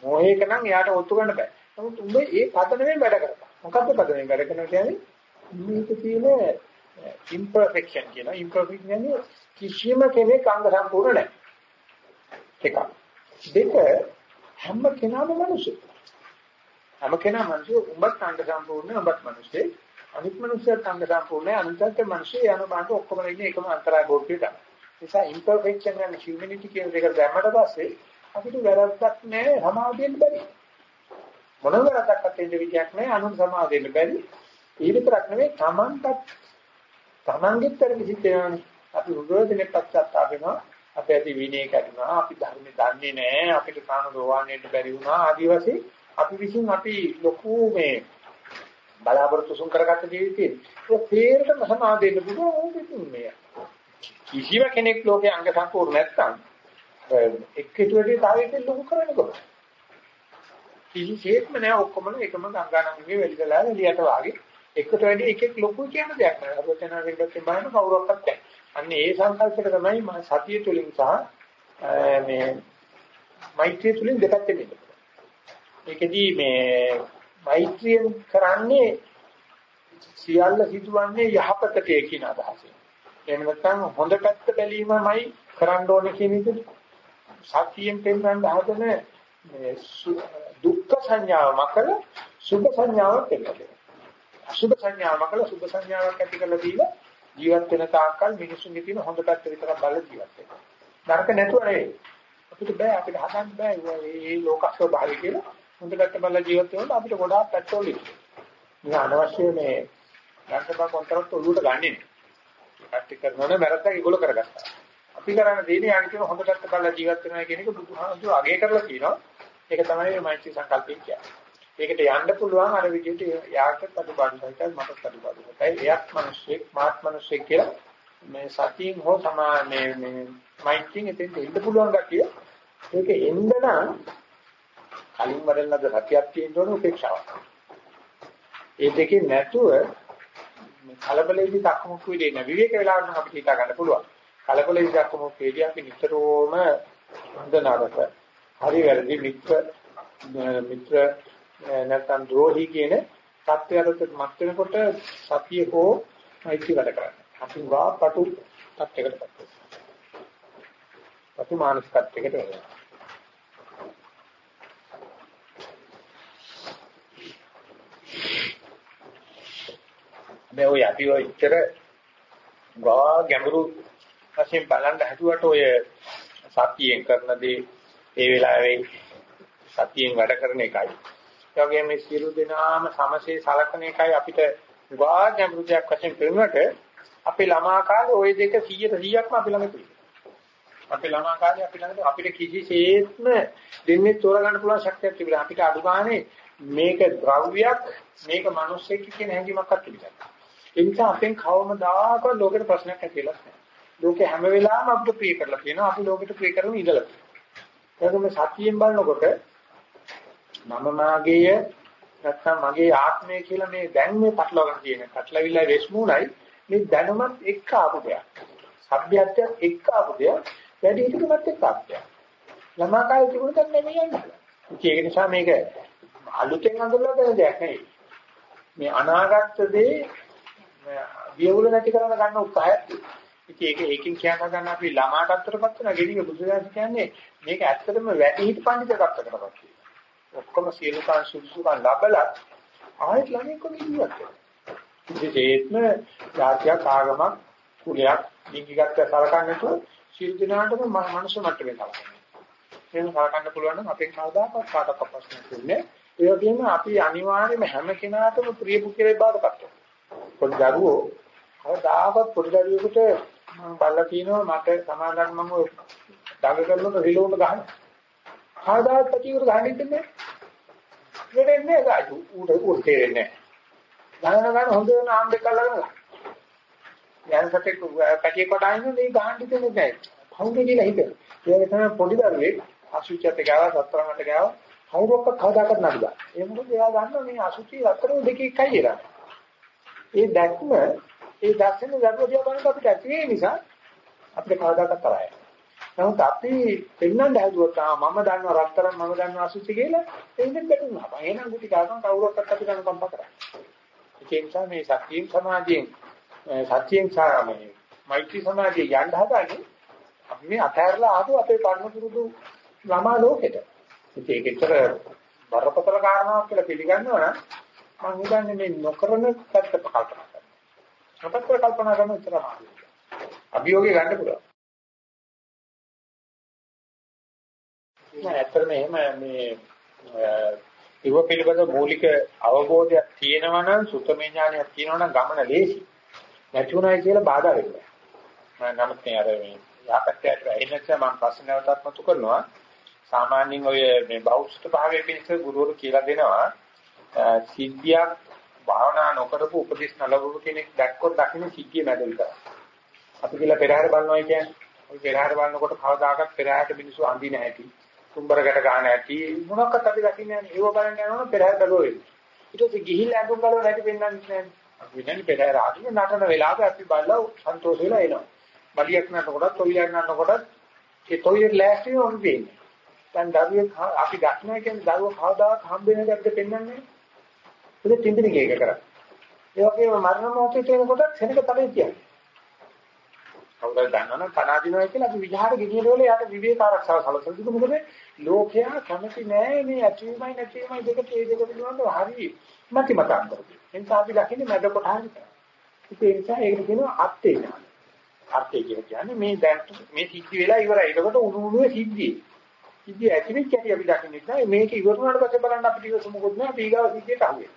මොහේක නම් එයාට ඔත්තු ගන්න බෑ. නමුත් උඹ ඒ පදනමෙන් වැඩ කරපන්. මොකද්ද පදනමෙන් වැඩ කරනවා කියන්නේ මේක තියෙන imperfection කියන imperfect කියන්නේ කිසියම් කෙනෙක් අංග සම්පූර්ණ නැහැ. එක. දෙක හැම කෙනාම මිනිස්සු. හැම කෙනාම මිනිස්සු උඹත් අංග සම්පූර්ණ උඹත් මිනිස්සේ. අනිත් මිනිස්සුත් අංග සම්පූර්ණයි අනිත්‍යත් මිනිස්සු යන බාට ඔක්කොම ඉන්නේ එකම අන්තරාය බෝඩ්කේ තමයි. ඒ නිසා imperfection and humanity කියන දෙක දැම්මට පස්සේ අපිට වැරද්දක් නැහැ සමාදෙන්න බැරි. මොන වැරද්දක්වත් දෙන්න විදියක් නැහැ අනුන් සමාදෙන්න බැරි. ඒ විතරක් නෙවෙයි Tamanටත් Tamanගෙත්තර කිසිත් වෙනවනේ. අපි උගෝදෙනේ පස්සත්තාප වෙනවා. අපි ඇති විනය කරුණා අපි ධර්ම දන්නේ නැහැ අපිට කාණ රෝවාණයට බැරි වුණා ආදි වශයෙන් අපි විසින් අපි ලොකු මේ බලාපොරොත්තු සුන් කරගත්ත ජීවිතේ ඒ තේරෙන්න සමාදෙන්න පුළුවන් මේ කිසිම කෙනෙක් ලෝකේ අංග සම්පූර්ණ නැත්තම් එක්කෙටුවේදී තාවෙත් ලොකු කරන්නේ කොහොමද කිසිසේත්ම නෑ ඔක්කොම එකම ගංගානංගගේ වෙලිදලා එළියට වාගේ. එකට වැඩි එකෙක් ලොකු කියන දෙයක් නෑ. අරවචනාවෙන් දැක්කම බලන්න කවුරක්වත් නැහැ. අන්න ඒ සංකල්පයට තමයි සතිය තුලින් සහ මේ මෛත්‍රිය තුලින් දෙපැත්තෙම ඉන්න. ඒකෙදී මේ මෛත්‍රියෙන් කරන්නේ සියල්ල සිදුවන්නේ යහපතට කියන අදහසෙන්. එහෙම නැත්නම් හොඳ පැත්ත බැලීමමයි කරන්න ඕනේ කියන එක. සතියෙන් පෙන්වන්න හදන මේ දුක්ඛ සංඥාව මකල සුභ සංඥාවක් එන්නේ. අසුභ සංඥාව මකල සුභ සංඥාවක් ඇති කරලා දීලා ජීවත් වෙන තාක්කල් මිනිසුන්ගේ තියෙන හොඳ පැත්ත විතරක් බලලා ජීවත් වෙනවා. නරක නැතුව නෙවෙයි. අපිට බෑ අපිට හදන්න බෑ මේ ලෝකස්ව භාවය කියලා. හොඳ පැත්ත බලලා ජීවත් වෙනකොට අපිට ගොඩාක් පැට්‍රෝල් ඉන්නේ. මේ අනවශ්‍ය මේ ගන්ටබා කොන්ත්‍රාත් ඔලුවට ගන්නෙ නෑ. පැටි කරනවනේ මැරද්දක් ඒගොල්ලෝ කරගත්තා. අපි කරන්නේ දෙන්නේ යාගේ තියෙන හොඳ පැත්ත බලලා ජීවත් වෙනවා කියන එක බුදුහාමුදුරුවෝ අගය කරලා කියනවා. ඒක තමයි මේ මෛත්‍රී සංකල්පය කියන්නේ. ඒකට යන්න පුළුවන් අර විදිහට යාකට අදුබාඩු සහිතයි මටත් අදුබාඩු සහිතයි එයත් මිනිස්සෙක් මාත් මිනිස්සෙක් කියලා මේ සතියෙන් හෝ සමා මේ මේ මෛත්‍රියෙන් එතෙන් එන්න පුළුවන් ගැතිය. ඒක එන්න නම් කලින් වඩන ලද සතියක් තියෙන්න ඕන උපේක්ෂාවක්. ඒ දෙකේ නැතුව මේ කලබලෙදි දක්මුක් වෙන්නේ නැ. විවේක වෙලාවට නම් අපිට හිතා ගන්න පුළුවන්. කලබලෙදි දක්මුක් වෙදී අපි නිතරම හොඳ නරක හරි වැරදි මිත්‍ර මිත්‍ර නැත්නම් ද්‍රෝහි කියන தත්වයට මත් වෙනකොට සතිය හෝ මෛත්‍රී වැඩ කරන්නේ. අපි වා පටු තත්යකටපත් වෙනවා. පටු මානසිකත්වයකට වෙනවා. මේ ඔය අපි ඔය ඉතර ගා ගැඹුරු වශයෙන් බලන්න හදුවට ඔය සතියෙන් කරන දේ ඒ වෙලාවේ සතියෙන් වැඩ කරන එකයි ඒ වගේම මේ සියලු දෙනාම සමසේ සලකන එකයි අපිට වා ගැඹුරුයක් වශයෙන් පෙනුනට අපේ ළමා කාලේ ওই දෙක 100ට 100ක්ම අපි ළඟ තිබුණා. අපේ ළමා කාලේ අපි ළඟ අපිට කිසිසේත්ම දෙන්නේ තෝරගන්න පුළුවන් ශක්තියක් තිබුණා. අපිට අඩු ගානේ මේක ද්‍රව්‍යයක් මේක මිනිස්සෙක් කියන හැඟීමක්වත් තිබුණා. ඒ නිසා අපෙන් කවමදාකවත් ලෝකෙට ප්‍රශ්නයක් ඇතිවෙලා නැහැ. ලෝකේ හැම වෙලාවෙම අපිට ප්‍රිය කරලා තියෙනවා. අපි ලෝකෙට ප්‍රිය කරන ඉඳලා. ඒකම සතියෙන් බලනකොට මම මාගේය නැත්නම් මගේ ආත්මය කියලා මේ දැන් මේ පටලවාගෙන තියෙන පටලවිලා වෙස්මුණයි මේ දැනුමත් එක්ක ආපු දෙයක්. සભ્યත්වයක් එක්ක ආපු දෙයක්. වැඩි හිතකමත් එක්ක ආපු දෙයක්. ළමා කාලේ තිබුණ දෙයක් නෙමෙයි යන්නේ. ඒක නිසා මේක අලුතෙන් අඳුරලා දෙන දෙයක් නෙවෙයි. මේ අනාගත දේ වියවුල නැති කරන ගන්න උත්සාහයක් ඉතින් ඒක ඒකෙන් කියන්න ගන්න අපි ළමාට අත්තරපත් වෙන ගෙඩිය බුදුදහම කියන්නේ මේක ඇත්තටම වැඩි හිත පඬිතුකටපත් වෙනවා. ඔක්කොම සියලු කන් සුසුකන් ලබලා ආයෙත් ළමෙක් කොහේ ජීවත් වෙනවා. විශේෂයෙන්ම ජාතියක් ආගමක් කුලයක් ලිංගිකත්වය සලකන්නේ නැතුව සියලු දිනාටම මනුෂ්‍ය මට්ටමේ සලකන්නේ. එහෙනම් සලකන්න පුළුවන් නම් අපේ කවදාකවත් කාටවත් ප්‍රශ්නයක් වෙන්නේ ඒ වගේම අපි අනිවාර්යයෙන්ම හැම කෙනාටම ප්‍රිය පුකේ බාටපත් වෙනවා. පොඩි දරුවෝ කවදාකවත් පොඩි දරුවෙකුට මම බල්ලා කියනවා මට සමාදාන මම දඟ කරනකොට රිලෝම ගහනවා. කවදාවත් පැටියෙකුට ගහන්න ඉන්නේ වෙන්නේ නැහැ උඩ උඩ තේරෙන්නේ නැහැ. ගණන ගන්න හොඳ නාම් දෙක අල්ලගෙන. යන්සතේ පැටියෙක් කොටයින්නේ මේ ගහන්න දෙන්නේ නැහැ. කවුද කියලා හිතේ. ඒක තමයි පොඩි දරුවෙක් අසුචියට ගාව සතරකට ගාව කවුරක්වත් කවදාකවත් නඩුදා. ඒ මොකද එයා දන්නවා මේ අසුචි අතර දෙක එකයි කියලා. ඒ දැක්ම ඒ දැක්කම දරුවා දිහා බලනකොට අපිට ඇති වෙන නිසා අපිට කවදාකවත් තරහයි. නමුත් අපි පෙන්නන්න හැදුවොත් ආ මම දන්නවා රත්තරන් මම දන්නවා අසුචි කියලා එන්නේ බැටුනා. එහෙනම් ගුටි ගන්න කවුරක්වත් අපි ගන්න කම්ප කරන්නේ. ඒ නිසා මේ සත්‍යයෙන් සමාධියෙන් සත්‍යයෙන් සාමයේ මෛත්‍රී සමාධිය යන්න හදාන්නේ අපි මේ අතහැරලා ආපු අපේ කර්ම පුරුදු ළමා ලෝකෙට. ඒකෙච්චර බරපතල කාරණාවක් කියලා පිළිගන්නවා නම් මම හිතන්නේ මේ නොකරන පැත්ත කල්පනා කරනවා. නොපැත්ත කල්පනා කරන විතර අමාරුයි. අභියෝගය ගන්න පුළුවන්. නෑ ඇත්තටම එහෙම මේ ඉව පිළිබඳ මූලික අවබෝධයක් තියෙනවා නම් සුතමේ ඥානයක් තියෙනවා නම් ගමන ලේසි. නැති උනායි කියලා බාධා වෙන්නේ. මම නමුත් මේ අර මේ යාපත්‍යයට ඇහෙන්නත් මම ප්‍රශ්න නැවතත් මතු කරනවා. සාමාන්‍යයෙන් ඔය මේ බෞද්ධ භාවයේ පිණිස ගුරුවරු කියලා දෙනවා සිද්ධියක් භාවනා නොකරපු උපදේශ නලවපු කෙනෙක් දැක්කොත් දකින්න සිද්ධිය මැද විතරයි. අපි කියලා පෙරහැර බලනවා කියන්නේ ඔය පෙරහැර බලනකොට කවදාකවත් පෙරහැරට මිනිස්සු අඳින හැටි, කුඹරකට ගන්න හැටි මොනක්වත් අපි දකින්නේ නැහැ. ඒව බලන්න යනවනම් පෙරහැර බලෝ වෙන්නේ. ඊට පස්සේ ගිහිල්ලා අඳුන් ගලව නැති පෙන්වන්නේ නැහැ. අපි වෙනන්නේ පෙරහැර ආදී නටන වෙලාවට අපි බලලා සන්තෝෂ වෙලා එනවා. බලියක් නටනකොටත්, තොවිලක් නටනකොටත් ඒ තොවිලේ ලෑස්ති වෙනවා වෙන්නේ. දැන් දරුවෙක් අපි දක්නා කියන්නේ දරුවෝ කවදාවත් හම්බෙන්නේ නැද්ද පෙන්වන්නේ නැහැ. ඒක තින්දින කේක කරා. ඒ වගේම මරණ මොහොතේ තේනකොට සෙනක තමයි කියන්නේ. කවුරුද දන්නවනම් කනාදිනවා කියලා අපි විහාර ගෙනියන වෙලේ යාට විවේක ආරක්ෂාව සැලසෙද්දී මොකද ලෝකයා කැමති නෑ මේ ඇතිවීමයි නැතිවීමයි දෙක තේ දෙක පිළිබඳව හරි මති මතාන්තර. එනිසා අපි දකින්නේ මැද කොටහයි. ඒ නිසා ඒකට කියනවා අත්ේ ඥාන. අත්ේ කියන්නේ මේ දැන් මේ සිද්ධි වෙලා ඉවරයි. ඒකට උණු උණුවේ සිද්ධිය. සිද්ධිය ඇති වෙච්ච හැටි අපි දකින්නේ නැහැ. මේක ඉවරුනාට පස්සේ බලන්න අපිට ඉවසු මොකොත් නෑ. අපි ඊගාව සිද්ධියට අහුවේ.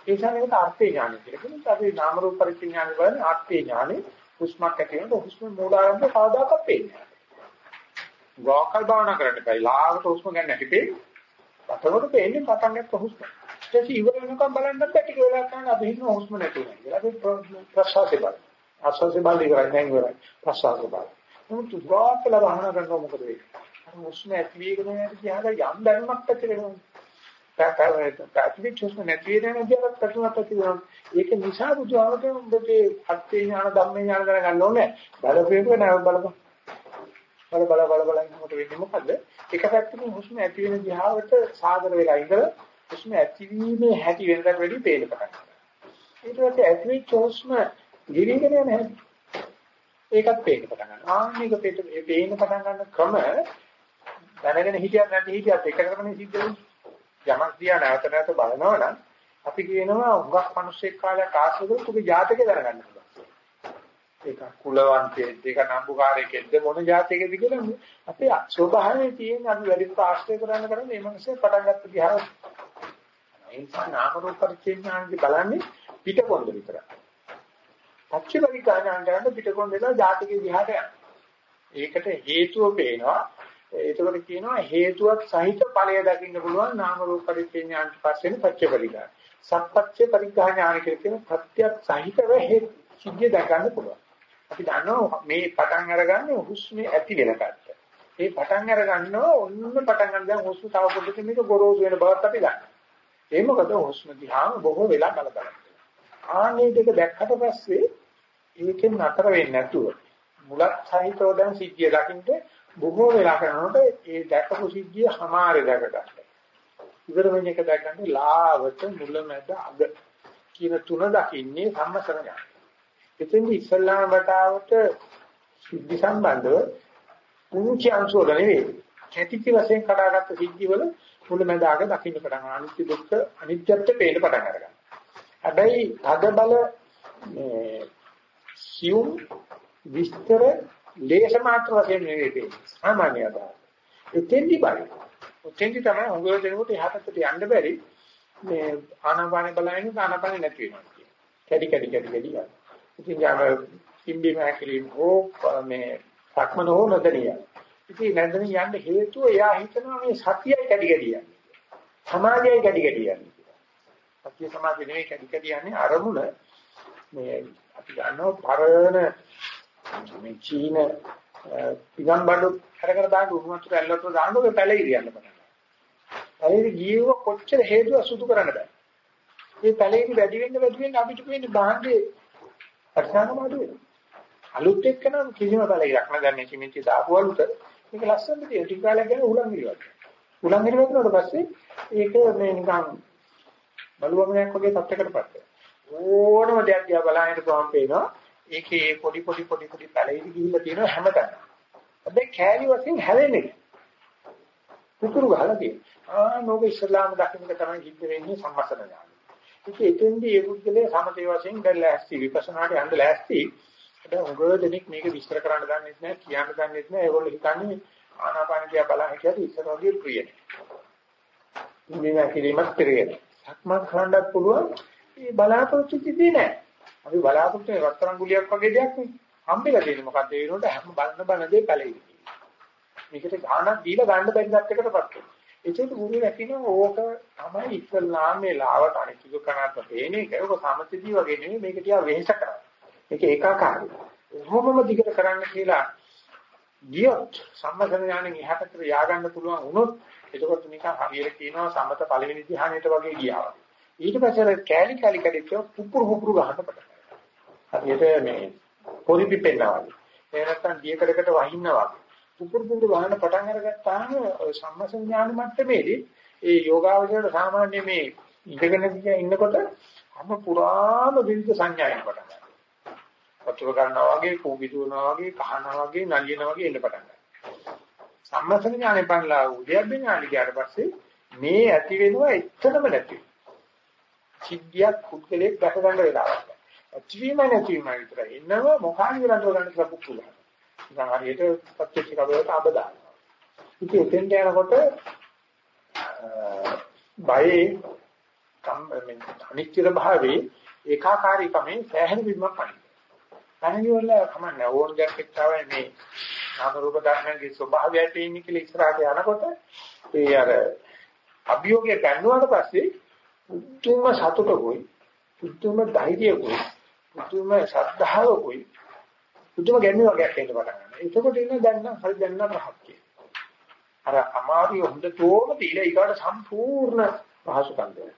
ඒ නිසා මේකට අර්ථේ ඥානය කියලා කියනවා. අපි නාම රූප පරිච්ඡේඥාන බලන්නේ අර්ථේ ඥානෙ හුස්මක් ඇති වෙනකොට හුස්ම මූලාරම්භ කවදාකවත් පේන්නේ නැහැ. ගෝකල් භාවනා කරන්න බෑ. ලාවට හුස්ම ගන්න නැති පේන්නේ. පතකොට පේන්නේ පටන් ගත්ත හුස්ම. ඊට ඉවර වෙනකම් බලන්න බෑ ටික වෙලා ගන්න අපි හිතන හුස්ම නැති වෙනවා කියලා. අපි ප්‍රසවාසය බලන්න. ආස්වාසය බලන්න ඉවරයි දැන් ඉවරයි. ප්‍රසවාසය බලන්න. නමුත් ගෝකල් භාවනා කරනකොට මොකද වෙන්නේ? හුස්ම ඇති වේගෙන යන තියාග යම් දැනුමක් ඇති වෙනවා. පැතිවිච්ච නැති වෙන විදිහට කටුනක් ඇති වෙනවා. ඒක නිසා බුදුහාමතුන් උඹේ අත්ේ ඥාන ධම්මේ ඥාන දැනගන්න ඕනේ. බලපෑමක නෑ බලපන්. බල බල බල බල ඉන්නකොට වෙන්නේ මොකද්ද? එක පැත්තකින් හුස්ම ඇති වෙන දිහාවට සාගර වෙලා ඉඳලා හුස්ම ඇතිවීමේ හැටි වෙනකට වැඩි පේන්න පටන් ගන්නවා. ඊට පස්සේ ඇතිවෙච්ච හුස්ම ගිරිගෙන යන හැටි. ඒකත් පේන්න පටන් ගන්නවා. ආන්නේක පේන්න පටන් ගන්න ක්‍රම දැනගෙන හිටියත් නැති හිටියත් එක කරගෙන සිද්ධ වෙන්නේ. යමක් දිහා නැවත නැවත බලනවා නම් අපි කියනවා හුඟක් මිනිස්සෙක් කාලයක් ආශ්‍රදොත් උගේ ජාතකය දැනගන්න පුළුවන්. ඒක කුලවන්තයෙක්, ඒක නම්බුකාරයෙක්ද මොන ජාතකයකද කියලා අපේ ස්වභාවයේ තියෙන අපි වැඩිපුර ආශ්‍රය කරන්න කරන්නේ මේ මිනිස්සේ පටන් ගත්ත දිහා. ඒ නිසා නාම රූප පරිච්ඡේඥාන්ති බලන්නේ පිටකොන්ද විතරයි. පච්ච පරිඥාන කරන්න පිටකොන්දේලා ජාතකයේ දිහාට යනවා. ඒකට හේතුව පේනවා ඒකවල කියනවා හේතුවක් සහිත ඵලය දකින්න පුළුවන් නාම රූප පරිච්ඡේඥාන්ට පස්සෙන් පච්ච පරිගා. සත්පච්ච පරිග්‍රහ ඥාන කියලා කියන ප්‍රත්‍යක් සහිතව හේතු සිද්ධිය දක්වන්න පුළුවන්. අපි දන්නවා මේ පටන් අරගන්නේ හුස්මේ ඇති වෙන පැත්ත. මේ පටන් අරගන්නවා ඔන්න පටන් ගන්න දැන් හුස්ම තව පොඩ්ඩකින් මේක ගොරෝසු වෙන බවත් අපි දන්නවා. ඒ මොකද හුස්ම දිහාම බොහෝ වෙලා බල බල. ආන්නේ දෙක දැක්කට පස්සේ ඒකෙන් නතර වෙන්නේ නැතුව මුලත් සහිතව දැන් සිද්ධිය දකින්න බොහෝ වෙලා කරනකොට ඒ දැකපු සිද්ධිය හමාරේ දැක ගන්න. ඉවර වෙන එක දැක ගන්න ලාවට මුල මැද අග කියන තුන දකින්නේ සම්මසර ඥාන. එතෙන්දි ඉස්ලාම වටාවට සිද්ධි සම්බන්ධව පුංචි අංශ වල නෙවෙයි. කැටිති වශයෙන් කඩාගත්ත සිද්ධි වල මුල මැද අග දකින්න පටන් ගන්න. අනිත්‍ය දුක්ඛ අනිත්‍යත්ව පේන්න පටන් අරගන්න. හැබැයි අද බල මේ සියුම් විස්තර ලේස මාත්‍ර වශයෙන් නෙවෙයි තියෙන්නේ. සාමාන්‍ය අදහස. එතෙන්දි බලන්න. ඔතෙන්දි තමයි හොඟල දෙනකොට එහාටට යන්න බැරි මේ ආනාපාන බලන්නේ ආනාපාන නැති වෙනවා කියන්නේ. කැඩි කැඩි කැඩි කැඩි යනවා. ඉතින් යාම කිම්බි මහකලින් හෝ මේ සක්මන හෝ නොදැනිය. ඉතින් නැන්දන යන්න හේතුව එයා හිතනවා මේ සතියයි කැඩි කැඩි යන්නේ. සමාධියයි කැඩි කැඩි යන්නේ. සතිය සමාධිය නෙවෙයි කැඩි කැඩි යන්නේ අරමුණ මේ අපි ගන්නවා පරණ මේ චීන පිගම් බඩු කරකර දාන්න උරුමතුර ඇල්ලට දාන්න ඔය පැලෙයි කියන්න බෑ. පැලෙයි ගියව කොච්චර හේතුව සුදු කරන්න බෑ. මේ පැලෙයි වැඩි වෙන්න වැඩි වෙන්න අපිට වෙන්නේ බාහිර අර්ථාන මාඩු වෙනවා. අලුත් එක්කනම් කිසිම පැලෙයික් නෑ දැන් මේ සිමෙන්ති දාපු අලුත මේක ලස්සනට තියෙන ටික කාලයක් ගියම උලන් ගිරවත්. උලන් ගිරවතුනට පස්සේ ඒක මේ නිකන් බලුවමනක් වගේ තත්යකටපත් වෙනවා. ඕනම දෙයක් දිහා බලහින්න පුළුවන් පේනවා. ඒකේ පොඩි පොඩි පොඩි පොඩි පැලෙදි ගිහිල්ලා තියෙනවා හැමතැනම. හැබැයි කෑලි වශයෙන් හැලෙන්නේ. පුතුරු ගහලා තියෙනවා. ආ නෝක ඉස්ලාම දකින්නක තමයි සිද්ධ වෙන්නේ සම්මසන ඥාන. ඉතින් එතෙන්දී ඒ පුද්ගලයා සමතේ වශයෙන් දැන් ලෑස්ති විපස්සනාට යන්න ලෑස්ති. ඒක උගව දෙනෙක් මේක විස්තර කරන්න දන්නේ නැහැ, කියන්න දන්නේ නැහැ. ඒගොල්ලෝ හිතන්නේ ආනාපාන කියා බලන්න කියලා ඉස්සර වගේ ප්‍රිය නැහැ. මේ කිරීමත් ප්‍රිය නැහැ. සක්මන් කරන්නත් පුළුවන්. මේ බලාපොරොත්තු තිබි නෑ. අපි බලාපොරොත්තු රත්තරන් ගුලියක් වගේ දෙයක් නේ. හම්බෙලා තියෙන්නේ මොකද්ද ඒ වෙනකොට හැම බලන බලන දේ පැලෙයි. මේකට ගානක් දීලා ගන්න බැරි දැක්කටපත් වෙනවා. ඒකට ගුරු රැකින ඕක තමයි ඉස්ලාම් මේ ලාවට අනිත්‍ය කනාත් පේන එක. ඒක සමථදී වගේ නෙමෙයි මේක තියා වෙහෙස කරන්නේ. මේක ඒකාකාරයි. කොහොමම දිගට කරන්න කියලා ගියොත් සම්මතන ඥාණයෙන් එහාට ය아가න්න පුළුවන් වුණොත් එතකොට නිකන් හරියට කියනවා සමත පළවෙනි ධ්‍යානයට වගේ ගියා. ඊට පස්සේ කෑලි කෑලි කැඩිච්ච පුපුරු පුපුරු ගහන්න පටන් ගන්නවා. හරියට මේ පොරි පිපෙනවා වගේ. ඒ නැත්තම් දියකඩකට වහින්නවා වගේ. පුපුරු පුපුරු ගහන්න පටන් අරගත්තාම සම්මසඥාන මට්ටමේදී ඒ යෝගාවචරයට සාමාන්‍ය මේ ඉඳගෙන ඉන්නකොට අම පුරාම විවිධ සංඥායන් පටන් ගන්නවා. වතුර ගන්නවා වගේ, කූඹි දුවනවා වගේ, කහනවා වගේ, නලියනවා වගේ එන්න පටන් ගන්නවා. සම්මසඥානේ පන්ලා උද්‍යප්ප ඥානි ගියාට පස්සේ මේ ඇති වෙනවා එච්චරම නැති. සිද්ධියක් පුද්ගලයෙක් දැක ගන්න වෙලාවක්. ඇතිවීම නැතිවීම විතරයි. එන්නව මොකානි රඳව ගන්න කියලා පුක්කුලා. ඉතින් හරියට ප්‍රත්‍යක්ෂ කබලට අබදාන. ඉතින් එතෙන්ට යනකොට බයේ කම්මෙන් අනිත්‍ය භාවයේ ඒකාකාරීකමෙන් සෑහෙන විමක් පණි. පණි වල කමන්නේ ඕන දෙයක් එක්කවයි මේ නාම රූප ධර්මයේ ස්වභාවය තියෙන්නේ කියලා ඉස්සරහට යනකොට ඒ අර අභියෝගය ගන්නවට පස්සේ පුදුම සතුටකුයි පුදුම ධෛර්යයකුයි පුදුම ශ්‍රද්ධාවකුයි පුදුම ගැන්නේ වගේක් එන්න පටන් ගන්නවා. එතකොට ඉන්න දැන් නම් හරි දැන් නම් රහත් කිය. අර අමාරු හොඳටම දීලා ඊගාට සම්පූර්ණ පහසුකම් දෙනවා.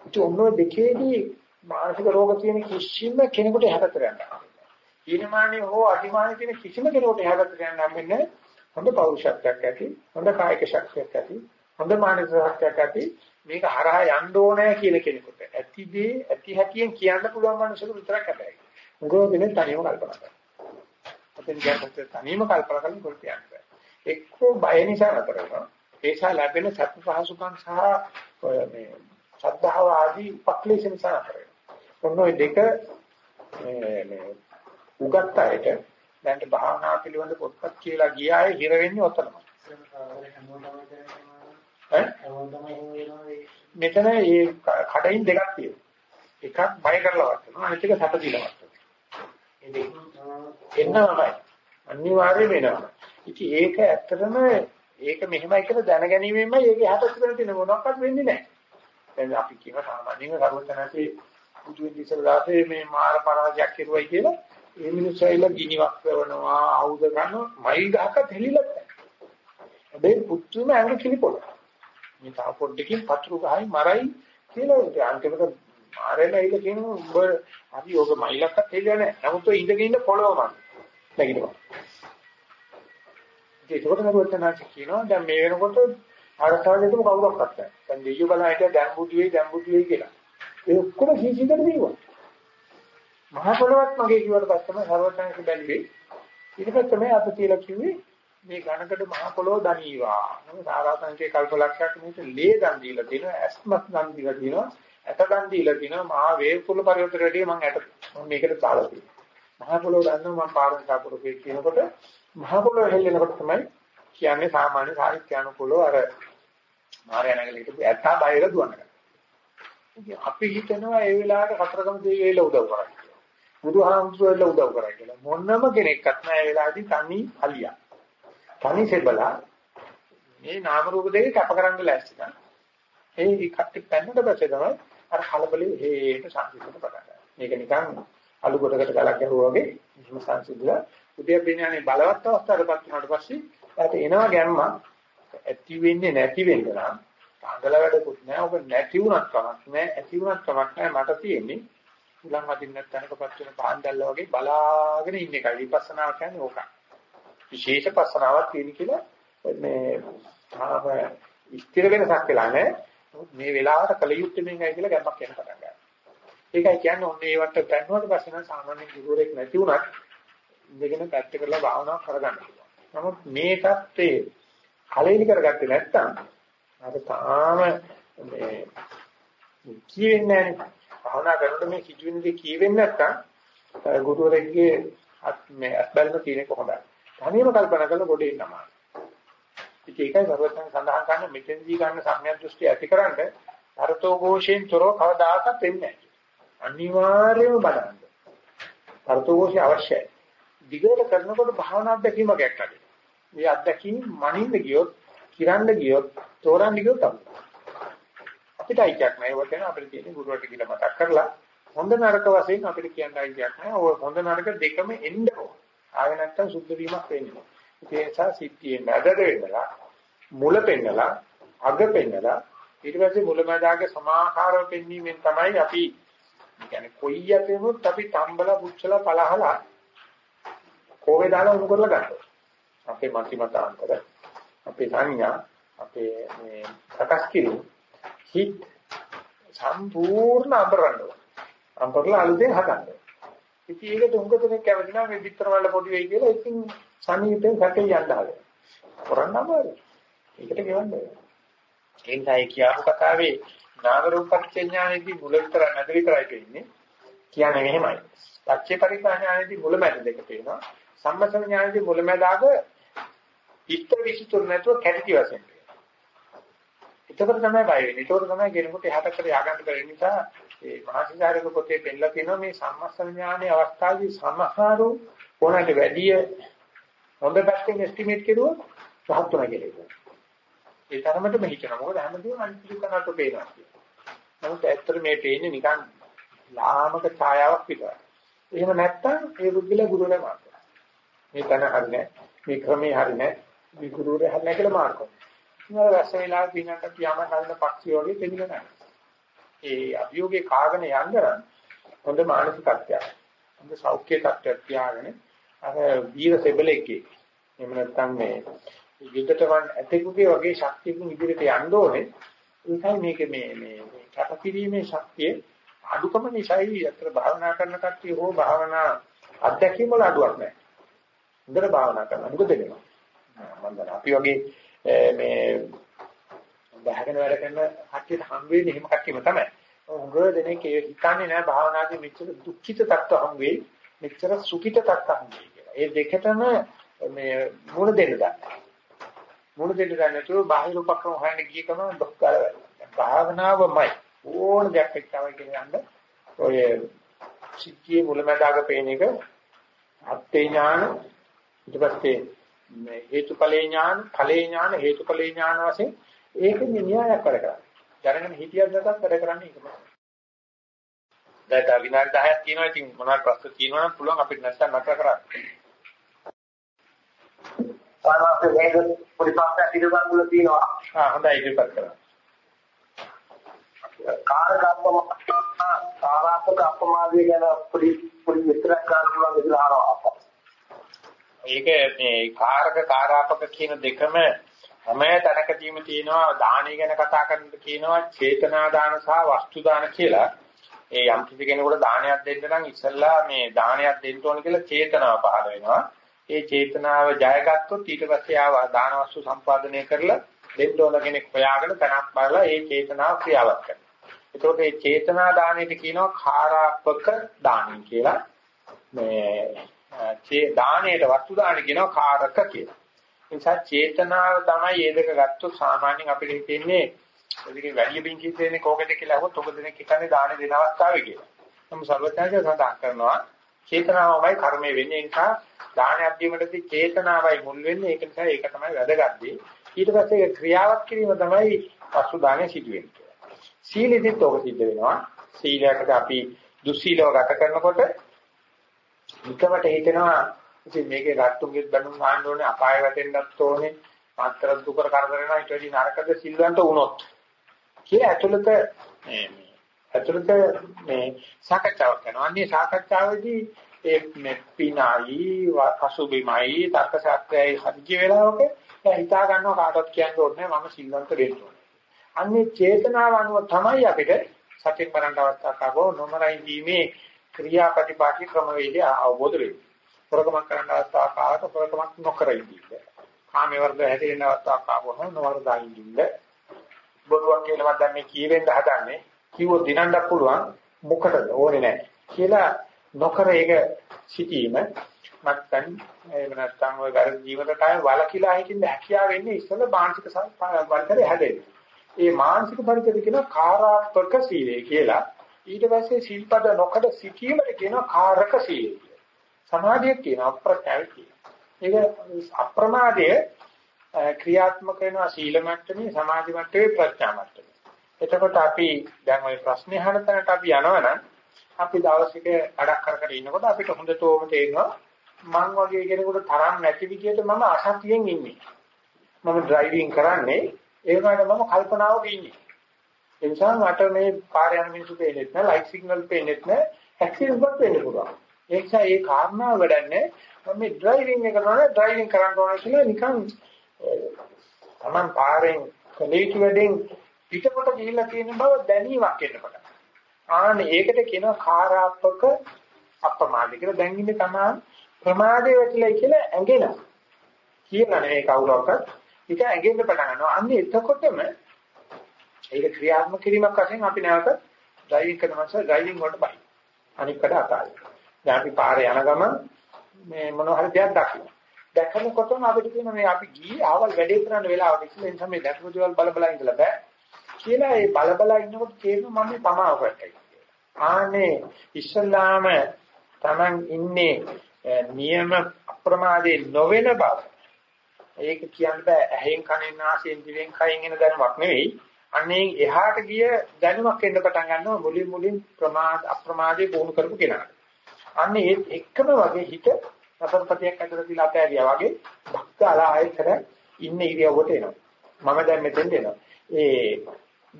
ඉතින් ඔන්න දෙකේදී මානසික රෝග තියෙන කිසිම කෙනෙකුට හැකට ගන්න. ඊනමානි හෝ අතිමානි තියෙන කිසිම කෙනෙකුට හැකට ගන්න හම්බෙන්නේ හොඳ පෞරුෂත්වයක් ඇති, හොඳ කායික ශක්තියක් ඇති, හොඳ මානසික ශක්තියක් ඇති මේක හරහා යන්න ඕනේ කියන කෙනෙකුට ඇතිදී ඇති හැකියෙන් කියන්න පුළුවන් මනුස්සයෙකු විතරක් හැබැයි. උගෝ දිනේ තනියම කල්පනා කරනවා. අපෙන් කියන්නත් තනියම කල්පනා කරලා කොට යන්න. එක්කෝ බය නිසා නතර වෙනවා. ඒසා ලැබෙන සත්‍ය පහසුකම් සහ මේ ශ්‍රද්ධාව ආදී උපක්ලේශ නිසා නතර වෙනවා. ඔන්න ඔය දෙක මේ මේ උගත් අයට දැන් භාවනා පිළිබඳ පොත්පත් කියලා ගියායේ හිර වෙන්නේ ඔතනමයි. මෙතන මේ කඩයින් දෙකක් තියෙනවා. එකක් බය කරලා වටනවා අනිත් එක සැප දීලා වටනවා. එන්නමයි. අනිවාර්යයෙන් වෙනවා. ඉතින් ඒක ඇත්තටම ඒක මෙහෙමයි කියලා දැනගැනීමෙන්මයි ඒක යහපත් කරලා තියෙන මොනක්වත් වෙන්නේ නැහැ. දැන් අපි කියන සාමාන්‍යයෙන් කරුවතනසේ පුදුවෙන් ඉස්සරහාසේ මේ මාර පරාජයක් කෙරුවයි කියලා ඒ මිනිස්සයිලා ගිනිවක් කරනවා ආයුධ ගන්නවා මයිල් ගහකට හෙලිලත් නැහැ. හැබැයි පුතුම ඇඟ කිලිපොළ. මේ තා පොඩ්ඩකින් පතුරු ගහයි මරයි කියලා අන්තිමට මාරෙලා ඉල කියනවා උඹ හරි යෝග මයිලක්වත් හෙලිය නැහැ. නමුත් ඉඳගෙන ඉන්න පොළොව මන්. නැගිනවා. ඒකකොට නරුවචනාච කියනවා දැන් මේ වෙනකොට ආරසාවෙටම කවුරක්වත් නැහැ. දැන් දෙයියෝ බලන හිටිය දැන් බුදු වෙයි දැන් බුදු වෙයි කියලා. ඒ ඔක්කොම සීසීකට දීවා. මහා පොළොවත් මගේ කිව්වට පස්සම සර්වඥාන්සේ බැලුවේ. ඊට පස්සේ තමයි අත තියලා කිව්වේ මේ ඝනකඩ මහා පොළොව දනීවා. නම සාරාංශයේ කල්පලක්ෂයක් මේක ලේ දන් දීලා තියෙනවා, ඇස්මත් දන් දීලා තියෙනවා, ඇට දන් දීලා තියෙනවා, මහා වේග කුල පරිවර්තනයේදී මම ඇට මම මේකට දාලා තියෙනවා. මහා පොළොව දන්නවා මම පාරමිතා පුරුකේ කියනකොට මහා පොළොව හෙල්ලෙනකොට තමයි කියන්නේ සාමාන්‍ය සාහිත්‍යානුකූලව අර මාර්යා නැගලා හිටපු ඇත්තා බයර දුවනවා. අපි හිතනවා ඒ වෙලාවට කතරගම දෙවියෝ උදව් කරන්නේ. බුදුහාමුදුරුවෝ උදව් කරා කියලා. මොනම කෙනෙක්වත් නැහැ ඒ වෙලාවේදී තනි අලියා. තනි සෙබලා මේ නාම රූප දෙක කැප කරන්න ලෑස්ති නම් ඒ කට්ටි පැන්නට පස්සේ තමයි අර කලබලෙ හේට සංසිඳන පටන් ගන්නවා. මේක නිකන් අලු කොටකට ගලක් ගැහුවා වගේ එහෙම සංසිඳලා උද්‍යප්පඥානේ බලවත් අවස්ථාවකටපත් වුණාට පස්සේ එයාට එනවා ගැම්ම ඇති වෙන්නේ නැති වෙන්න නම් අඟල වැඩකුත් නැහැ. ඔබ නැති වුණත් කමක් නැහැ. ඇති වුණත් කමක් නැහැ. මට තියෙන්නේ උලන් අදින්නත් තැනකපත් වෙන පාන්දල්ල වගේ බලාගෙන ඉන්න එකයි විපස්සනා කියන්නේ ඕක. විශේෂ පස්සනාවක් තියෙන කියලා මේ තාම ස්ථිර වෙනසක් වෙලා නැහැ. මේ වෙලාවට කල යුත්තේ මේකයි කියලා ගැම්මක් එන පටන් ගන්නවා. ඒකයි කියන්නේ ඔන්න ඒවට පැන්නුවට පස්සේ නම් සාමාන්‍ය ගුරුවරයෙක් නැති වුණත් ඉඳගෙන පැත්ත කරලා භාවනාවක් කරගන්න පුළුවන්. නමුත් මේ தත්ත්වේ කලෙලි කරගත්තේ නැත්නම් අර තාම මේ කියෙන්නේ නැහැ. භාවනා කරනකොට මේ සිදුවෙන දේ කියවෙන්නේ නැත්නම් ගුරුවරයෙක්ගේ මේ අත්බැලම තියෙන කොහොමද? තනියම කල්පනා කරලා ගොඩේ ඉන්නවා. ඉතින් ඒකයි සර්වඥයන් සඳහන් කරන්නේ මෙතෙන්දී ගන්න සම්‍යක් දෘෂ්ටි ඇතිකරනද අර්ථෝ ഘോഷයෙන් තොරව කවදාකවත් වෙන්නේ නැහැ. අනිවාර්යයෙන්ම බලන්න. අර්ථෝ ഘോഷය අවශ්‍යයි. දිගට කරනකොට භාවනා අධ්‍යක්ීමක් ඇති. මේ අධ්‍යක්ීම් මනින්න ගියොත්, කිරන්න ගියොත්, තෝරන්න ගියොත් අපිට අයිතියක් නැහැ. ඒක වෙන අපිට තියෙන ගුරුවරට කියලා මතක් කරලා හොඳ නරක වශයෙන් අපිට කියන්න අයිතියක් නැහැ. ඔය හොඳ නරක දෙකම එන්න ඕන. ආවේ නැත්තම් සුද්ධ වීමක් වෙන්නේ නැහැ. ඒ නිසා සිද්ධියේ මැදට වෙන්නලා මුල පෙන්නලා අග පෙන්නලා ඊට පස්සේ මුලමදාග සමාකාරව පෙන්වීමෙන් තමයි අපි කියන්නේ කොයි යතෙමුත් අපි තම්බලා පුච්චලා පලහලා කෝවේ දාලා උණු කරලා ගන්නවා. අපේ මති මතාන්තර අපේ සංඥා අපේ මේ සකස් කිරීම හිත් සම්පූර්ණ අඹරනවා. අඹරලා අලුතෙන් හදන්න. ඉතින් ඒක තුන්ක තුනේ කැමති නම් මේ පිටර වල පොඩි වෙයි කියලා ඉතින් සමීපෙන් සැකේ යන්න හදලා. කරන්න අමාරුයි. ඒකට ගෙවන්නේ. ඒ නිසා ඒ කියපු කතාවේ නාම රූප පරිඥානයේදී මුල විතර නැද විතරයි කියන්නේ. කියන්නේ මෙහෙමයි. පච්චේ පරිඥානයේදී මුල මැද දෙක තියෙනවා. සම්මත ඥානයේදී මුල මැදාග ඉස්තර විසිතුරු නැතුව කැටි වශයෙන් එතකොට තමයි බය වෙන්නේ. එතකොට තමයි කෙනෙකුට එහාට කර ය아가න්න බැරි නිසා ඒ මහසිකාරක පොතේ පෙන්නලා තියෙනවා මේ සම්මස්තන ඥානයේ අවස්ථාවේ සමහරු ඕනට වැඩිය හොඳ පැත්තෙන් එස්ටිමේට් කෙරුවොත් රහත් වෙනවා කියලා. ඒ තරමටම හිතනවා. මොකද හැමදේම අනිත්‍ය කරනට පේනවා. නමුත් ඇත්තට මේ පේන්නේ නිකන් ලාමක ඡායාවක් විතරයි. එහෙම නැත්තම් ඒ බුද්ධිල ගුරුවරයා මාර්ගය. මේ තන හරිනේ. මේ ක්‍රමේ හරිනේ. මේ ගුරුවරයා හරිනේ කියලා මාර්ගය. ඉතින් රස වේලාව පිනකට පියාම කලින් පක්ෂිය වගේ දෙවිල නැහැ. ඒ අභියෝගේ කාගෙන යන්න හොඳ මානසිකත්වයක්. හොඳ සෞඛ්‍ය තත්ත්වයක් තියාගෙන අර වීර සෙබලෙක්ගේ එහෙම නැත්නම් මේ යුද්ධයට වන් ඇතෙකුගේ වගේ ශක්තියකින් ඉදිරියට යන්න ඕනේ. ඒකයි මේක මේ මේ කැපකිරීමේ ශක්තිය අඩුකම නිසායි අතර භාවනා කරන කට්ටිය හෝ භාවනා අධ්‍යක්ෂිම වල අඩුවක් නැහැ. හොඳට භාවනා කරනවා. මොකද වෙනවා? මම අපි වගේ මේ බහගෙන වැඩ කරන කට්ටියට හම් වෙන්නේ එහෙම කට්ටියම තමයි. උගල දෙනෙක් හිතන්නේ නැහැ භාවනාදී මෙච්චර දුක්ඛිත තත්ත්ව හම් වෙයි, මෙච්චර සුඛිත තත්ත්ව හම් වෙයි කියලා. ඒ දෙකටම මේ මුණ දෙන්න ගන්න. මුණ දෙන්න ගන්න නැතුව බාහිර උපක්‍රම හොයන්න ගිය ගමන් දුක් කරවල. භාවනාවමයි ඕන දෙයක් එක්කවයි කියන්නේ ඔය සිද්ධියේ මුලැමැදාක පේන එක අත්ේ ඥාන ඊට පස්සේ මේ හේතුඵලේ ඥාන ඵලේ ඥාන හේතුඵලේ ඥාන වශයෙන් ඒක න්‍යායක් වැඩ දැනගෙන හිතියක් නැතත් වැඩ කරන්නේ ඒකම. දැන් විනාඩි 10ක් තියෙනවා ඉතින් මොනවාට ප්‍රශ්න තියෙනවා නම් පුළුවන් අපිට නැත්තම් නතර කරන්න. සාමාන්‍ය පොඩි ප්‍රශ්නයක් ඉදිරිපත් කරලා තියෙනවා. ආ හොඳයි ඉදිරිපත් කරන්න. කාර්යකම්ම සාරාත්මක අපමාදය ගැන පොඩි පොඩි විස්තරයක් ගන්න පුළුවන් කියලා අහනවා. ඒක මේ කාරක කාරාපක කියන දෙකම හැම තැනකදීම තියෙනවා දානය ගැන කතා කරනකොට කියනවා චේතනා දාන සහ වස්තු දාන කියලා. ඒ යම් කිසි කෙනෙකුට දානයක් දෙන්න නම් ඉස්සෙල්ලා මේ දානයක් දෙන්න ඕන කියලා චේතනාව පහළ වෙනවා. ඒ චේතනාව ජයගත්තොත් ඊට පස්සේ ආව දාන වස්තු සම්පාදනය කරලා දෙන්න ඕන කෙනෙක් හොයාගෙන තනක් බලලා ඒ චේතනාව ක්‍රියාවත් කරනවා. ඒකෝට මේ චේතනා දාණයට කියනවා කාරාපක දානි කියලා. මේ දාණයට වස්තු දාන කියනවා කාරක කියලා. නිසා චේතනාව තමයි මේ දෙක ගත්තොත් සාමාන්‍යයෙන් අපිට හිතෙන්නේ ඒකේ වැඩි බින්කි දෙන්නේ කෝකද කියලා අහුවොත් ඔබ දෙනෙක් හිතන්නේ දාන දෙන අවස්ථාවේ කියලා. නමුත් සර්වඥාජය සඳහන් කරනවා චේතනාවමයි කර්මය වෙන්නේ නිසා දානයක් දීමටදී චේතනාවයි මුල් වෙන්නේ ඒක නිසා ඒක තමයි වැදගත් ඊට පස්සේ ක්‍රියාවක් කිරීම තමයි පසු දානේ සිදු වෙන්නේ. සීලෙදිත් ඔක සිද්ධ වෙනවා. සීලයකට අපි දුස්සීලව ගත කරනකොට නිකමට හිතෙනවා ඉතින් මේකේ රට්ටුගේ බඳුන් ගන්න ඕනේ අපාය වැටෙන්නත් ඕනේ මාත්‍ර දුකර කරදර වෙනවා ඊට වැඩි නරකද සිල්වන්ත වුණොත් කියලා ඇතුළත මේ ඇතුළත මේ සාකච්ඡාවක් කරනවා. අන්නේ සාකච්ඡාවේදී ඒ මේ පිනායි අසුබිමයි තර්ක ශාස්ත්‍රයයි හදිජි වෙලාවක හිතා ගන්නවා කාටවත් කියන්න ඕනේ මම සිල්වන්ත වෙන්න ඕනේ. අන්නේ චේතනාව අනුව තමයි අපිට සත්‍ය කරන්න අවස්ථාවක් ආවෝ නොමරයි දීමේ ක්‍රියාපටිපාටි ක්‍රමවේදය අවබෝධ වෙන්නේ. ප්‍රකමක් කරන්න අවස්ථාවක් ආවට ප්‍රකමක් නොකර ඉඳින්න. කාමයේ වර්ධ හැදෙන්න අවස්ථාවක් ආවොත් නොවර්ධා ඉඳින්න. බොරුවක් කියලාවත් දැන් මේ කියවෙන්න හදන්නේ කිව්වොත් දිනන්නත් පුළුවන් මොකටද ඕනේ නැහැ කියලා නොකර ඒක සිටීම නැත්නම් එහෙම නැත්නම් ඔය වැරදි ජීවිත කාය වලකිලා හිටින්න හැකියාව වෙන්නේ ඉස්සෙල්ල මානසික පරිසරය හැදෙන්නේ. ඒ මානසික පරිසරය කියන කාරාත්මක සීලය කියලා. ඊට පස්සේ සිල්පද නොකඩ සිටීමට කියන කාරක සීලය කියලා. සමාධිය කියන අප්‍රත්‍යය කියලා. ඒක අප්‍රමාදය ක්‍රියාත්මක වෙනවා සීල මට්ටමේ සමාධි මට්ටමේ ප්‍රඥා මට්ටමේ. එතකොට අපි දැන් ওই ප්‍රශ්නේ අහන තැනට අපි යනවනම් අපි දවසක වැඩක් කර කර ඉන්නකොට අපිට හොඳටම තේරෙනවා මං වගේ කෙනෙකුට තරම් නැති විදිහට මම අසතියෙන් ඉන්නේ. මම ඩ්‍රයිවිං කරන්නේ ඒ වගේම මම කල්පනාවක ඉන්නේ. ඒ නිසා මට මේ පාර යන මිනිස්සු පේන්නේ නැහැ, ලයිට් සිග්නල් පේන්නේ නැහැ, ඇක්සිඩන්ට් වත් වෙන්න පුළුවන්. ඒ නිසා ඒ කාරණාව වැඩන්නේ මම මේ ඩ්‍රයිවිං එක කරනවා ඩ්‍රයිවිං කරන්න ඕන කියලා නිකන් Taman පාරෙන් කලීතු වැඩෙන් පිටකොට ගිහිල්ලා තියෙන බව දැනීමක් එන්න පටන් ආනේ ඒකට කියනවා කාරාත්මක අප්‍රමාද කියලා දැන් ඉන්නේ තමා ප්‍රමාදේ වෙట్లයි කියලා ඇඟෙනවා. කියලා නෙවෙයි කවුරක්වත්. ඒක ඇඟෙන්න පටන් ගන්නවා. අන්න එතකොටම ඒක ක්‍රියාත්මක කිරීමක් වශයෙන් අපි නැවත ඩ්‍රයිවිං කරන මාස ඩ්‍රයිවිං වලට බයි. අනිකට අතාරින්න. දැන් අපි පාරේ යන ගමන් මේ මොන හරි දෙයක් දකින්න. දැකනකොටම අපිට කියන මේ අපි ගියේ ආවල් වැඩේ කරන්න වෙලාවට ඉස්සෙල්ලා එනිසා මේ දැකපු දේවල් බල බල ඉඳලා බෑ. කියලා ඒ බල බල ඉන්නකොට තේරෙනවා මම පමාව කරටයි. ආනේ ඉස්සල්ලාම Taman ඉන්නේ නියම අප්‍රමාදේ නොවන බව. ඒක කියන්න බෑ ඇහෙන් කනෙන් නාසයෙන් දිවෙන් කයින් එන දැනුමක් නෙවෙයි. අනේ එහාට ගිය දැනුමක් එන්න පටන් ගන්නවා මුලින් මුලින් ප්‍රමාද අප්‍රමාදේ පුහුණු කරපු කෙනාට. අන්නේ ඒ එක්කම වගේ හිත සතරපතියක් ඇතුළත දිලා තෑරියා වගේ භක්තලා ආයතන ඉන්න ඉරියව්වට එනවා. මම දැන් මෙතෙන්ට එනවා. ඒ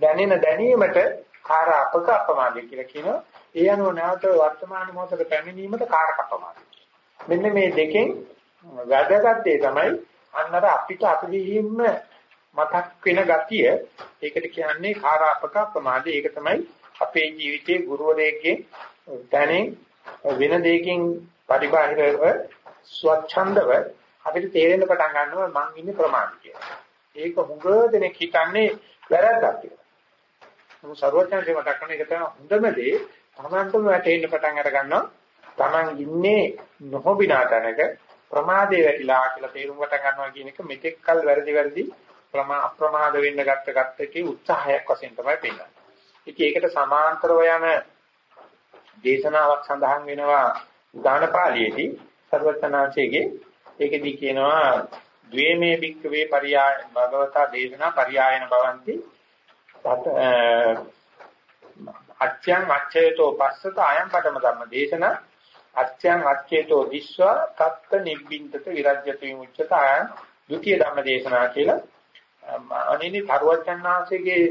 දැනෙන දැනීමට කාර අපක අපමාදය කියලා කියනවා. ඒ අනුව නැවත වර්තමාන මොහොතට පැමිණීමට කාරක අපමාදය. මෙන්න මේ දෙකෙන් වැදගත් දේ තමයි අන්නර අපිට අපිහිම්ම මතක් වෙන ගතිය ඒකට කියන්නේ කාරාපක ප්‍රමාදේ ඒක තමයි අපේ ජීවිතයේ ගුරුවරයෙක්ගේ දැනෙන් වෙන දෙයකින් පරිබාහිරව ස්වච්ඡන්දව අපිට තේරෙන්න පටන් ගන්නවා මං ඉන්නේ ප්‍රමාද කියලා. ඒක හුඟ දෙනෙක් හිතන්නේ වැරද්දක් කියලා. මොකද සර්වඥාන්සේ මතක් කරන එක තමයි හොඳම දේ තමන්ටම වැටෙන්න පටන් අර ගන්නවා. Taman ඉන්නේ නොහොබිනා තැනක ප්‍රමාදේ වැටිලා කියලා තේරුම් ගන්න ගන්නවා කියන එක මෙතෙක් කල් වැරදි වැරදි ප්‍රමා අප්‍රමාද වෙන්න ගත්ත ගත්තකේ උත්සාහයක් වශයෙන් තමයි පෙන්නන්නේ. ඉතින් ඒකට සමාන්තරව යන දේශනාවක් සඳහන් වෙනවා දානපාලියේදී සර්වචනාංශයේගේ ඒකෙදී කියනවා ද්වේමේ භික්ඛවේ පරියාය භගවතා දේශනා පරියායන භවಂತಿ. අච්ඡං අච්ඡේතෝ පස්සත අයං කටම ධම්ම දේශනා. අච්ඡං අච්ඡේතෝ දිස්වා තත්ත නිබ්බින්දත විරජ්‍යති මුච්චත අයං ဒုတိ ය ධම්ම දේශනා කියලා. අනේනි තරුවචන් ආංශයේ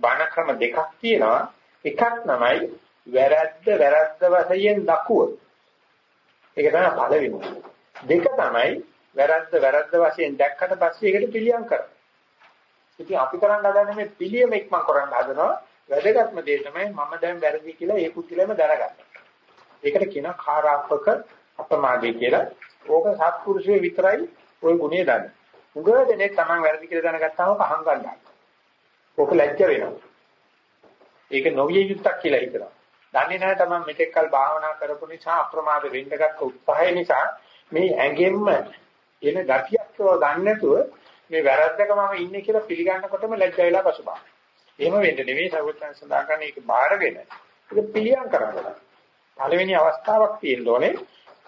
බණ ක්‍රම දෙකක් තියෙනවා. එකක් තමයි වැරද්ද වැරද්ද වශයෙන් දකුව ඒක තමයි පළවෙනි දෙක තමයි වැරද්ද වැරද්ද වශයෙන් දැක්කට පස්සේ ඒකට පිළියම් කරනවා ඉතින් අපි කරන්න හදන්නේ මේ පිළියම ඉක්මන් කරන්න හදනවා වැදගත්ම දේ තමයි මම දැන් වැරදි කියලා ඒ පුදුලෙම දැනගන්න. ඒකට කියනවා කාරාප්පක අපමාදේ කියලා. ඕක සත්පුරුෂයේ විතරයි ওই ගුණය දන්නේ. උගව දෙනේ Taman වැරදි කියලා දැනගත්තාම පහන් ගන්නවා. ඕක ලැජ්ජ වෙනවා. ඒක නොවිය යුක්තක් කියලා හිතනවා. දන්නේ නැහැ Taman මෙතෙක් කල් භාවනා කරපු නිසා අප්‍රමාද වෙන්න ගත්ත උත්සාහය නිසා මේ ඇඟෙන්න එන ගතියක් ගන්න නැතුව මේ වැරද්දක මම ඉන්නේ කියලා පිළිගන්නකොටම ලැජ්ජ වෙලා පසුබා. එහෙම වෙන්න නෙවෙයි සර්වඥයන් සඳහන් කරන්නේ ඒක බාරගෙන ඒක පිළියම් කරන්න. පළවෙනි අවස්ථාවක් තියෙන්න ඕනේ.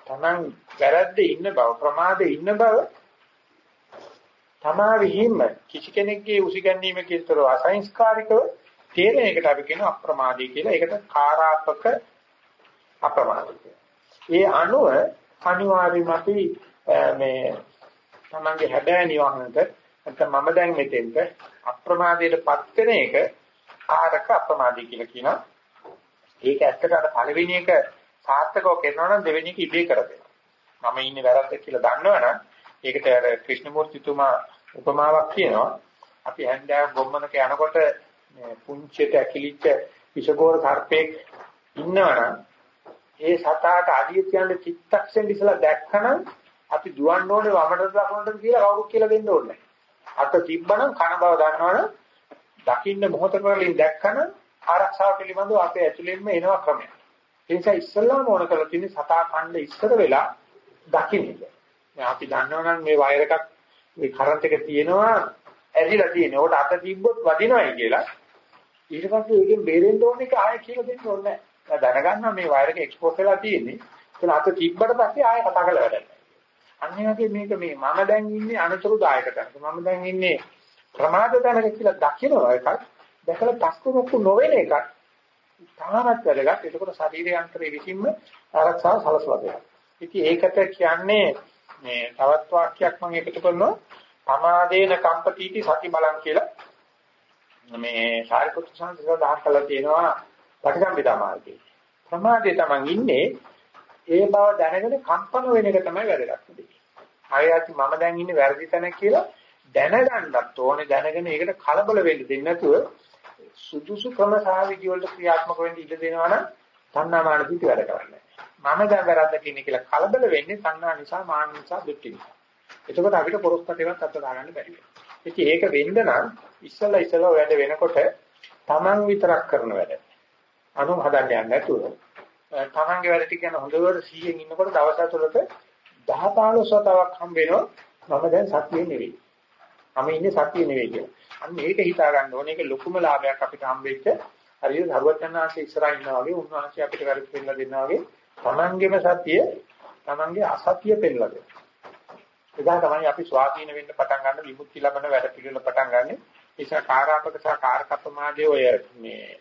Taman වැරද්දේ ඉන්න බව ප්‍රමාදේ ඉන්න බව තමා විහිම්ම කිසි කෙනෙක්ගේ උසිගැන්වීමකින්තර අසංස්කාරිකව තේරෙන එකට අපි කියන අප්‍රමාදී කියලා. ඒකට කාරාපක අප්‍රමාදී. ඒ අනුව අනිවාර්යයෙන්ම අපි මේ තමන්ගේ හැබෑ නිවහනට නැත්නම් මම දැන් මෙතෙන්ට අප්‍රමාදයටපත් වෙන එක කාරක අප්‍රමාදී කියලා කියනවා. ඒක ඇත්තට අර පළවෙනි එක සාර්ථකව කරනවා නම් දෙවෙනි එක ඉබේ කරදෙනවා. මම ඉන්නේ වැරද්ද කියලා දන්නවනම් ඒකට අර ක්‍රිෂ්ණමූර්තිතුමා උපමාවක් කියනවා. අපි හැන්දෑව ගොම්මනක යනකොට පුංචිට ඇකිලිච්ච විෂගෝර සර්පෙක් ඉන්නවනම් ඒ සතාට අඩිය තියන්න චිත්තක්ෂණ ඉස්සලා දැක්කනම් අපි දුවන්න ඕනේ වමට දකුණට කියලා කවුරුත් කියලා දෙන්න ඕනේ. අත තිබ්බනම් කන බව දන්නවනම් දකින්න මොහොතක වලින් දැක්කම ආරක්ෂාව පිළිබඳව අපේ ඇතුළෙන්ම එනවා ක්‍රමයක්. ඒ නිසා ඉස්සල්ලාම ඕන කරලා තියෙන්නේ සතා ඛණ්ඩ ඉස්සර වෙලා දකින්න. දැන් අපි දන්නවනම් මේ වයර් එකක් මේ කරන්ට් එක තියෙනවා ඇදිලා තියෙනවා. උකට අත තිබ්බොත් වදිනවයි කියලා. ඊට පස්සේ ඒකෙන් බේරෙන්න ඕන එක ආයෙ කියලා දෙන්න ඕනේ නැහැ. දැනගන්නවා මේ වයර් එක එක්ස්පෝස් වෙලා තියෙන්නේ. ඒක අත තිබ්බට පස්සේ ආයෙ කතා කරලා වැඩක් නැහැ. අන්න වගේ මේක මේ මම දැන් ඉන්නේ අනතුරුදායක තැනක. මම දැන් ඉන්නේ ප්‍රමාද තැනක කියලා දකිනවා එකක්. දැකලා පස්කොමක්කු නොවන එකක්. තාමත් වැඩගත්. ඒකෝට ශරීරයේ අන්තරයේ විසින්ම ආරක්ෂාව සලසලා දෙනවා. ඉතින් ඒකට කියන්නේ මේ තවත් වාක්‍යයක් මම එකතු කරනවා. පමාදේන කම්පතිටි සති බලං කියලා මේ සාරිපුත්‍ර සංඝ සඳහන් කළා තියෙනවා පටිසම්භිදා මාර්ගයේ. ප්‍රමාදයේ තමන් ඉන්නේ ඒ බව දැනගෙන කම්පන වෙන එක තමයි වැදගත් දෙය. ආයෙත් මම දැන් ඉන්නේ වැරදි තැන කියලා දැනගන්නත් ඕනේ දැනගෙන ඒකට කලබල වෙන්න දෙන්නේ නැතුව සුදුසු ක්‍රම සාවිදි වලට ක්‍රියාත්මක වෙන්න ඉඩ දෙනවා නම් තණ්හාමාන පිට වැඩ කරන්නේ. මම දැන් වැරද්ද කියන්නේ කියලා කලබල වෙන්නේ තණ්හා නිසා මාන නිසා දුක්ඛ නිසා. එතකොට අපිට පොරොස්පටේවත් අත දාගන්න බැරි වෙනවා. ඉතින් ඒක වෙන්න නම් ඉස්සලා ඉස්සලා වැඩ වෙනකොට Taman විතරක් කරන වැඩ. අනු හදන්න යන්නේ නැතුව Tamanගේ වැඩ ටික යන හොඳට 100න් ඉන්නකොට දවස් තුනක 10 15 සතාවක් හම්බ වෙනවා. මම දැන් සතියේ නෙවෙයි. මම ඉන්නේ සතියේ නෙවෙයි කියලා. අන්න ඒක හිතා ගන්න ඕනේ. ඒක ලොකුම ලාභයක් අපිට හම්බෙච්ච හරියට ධර්මචන්නාංශ ඉස්සරහා ඉන්නා වගේ උන්වහන්සේ අපිට වැඩ පෙන්නලා දෙනවා වගේ Tamanගේම සතිය Tamanගේ අසතිය පෙන්නලා දෙනවා. එදා තමයි අපි ස්වාධීන වෙන්න පටන් ගන්න විමුක්ති ලබන වැඩ පිළිවෙල පටන් ගන්න. ඒ නිසා කාරාපක සහ කාරකප්පමාදී ඔය මේ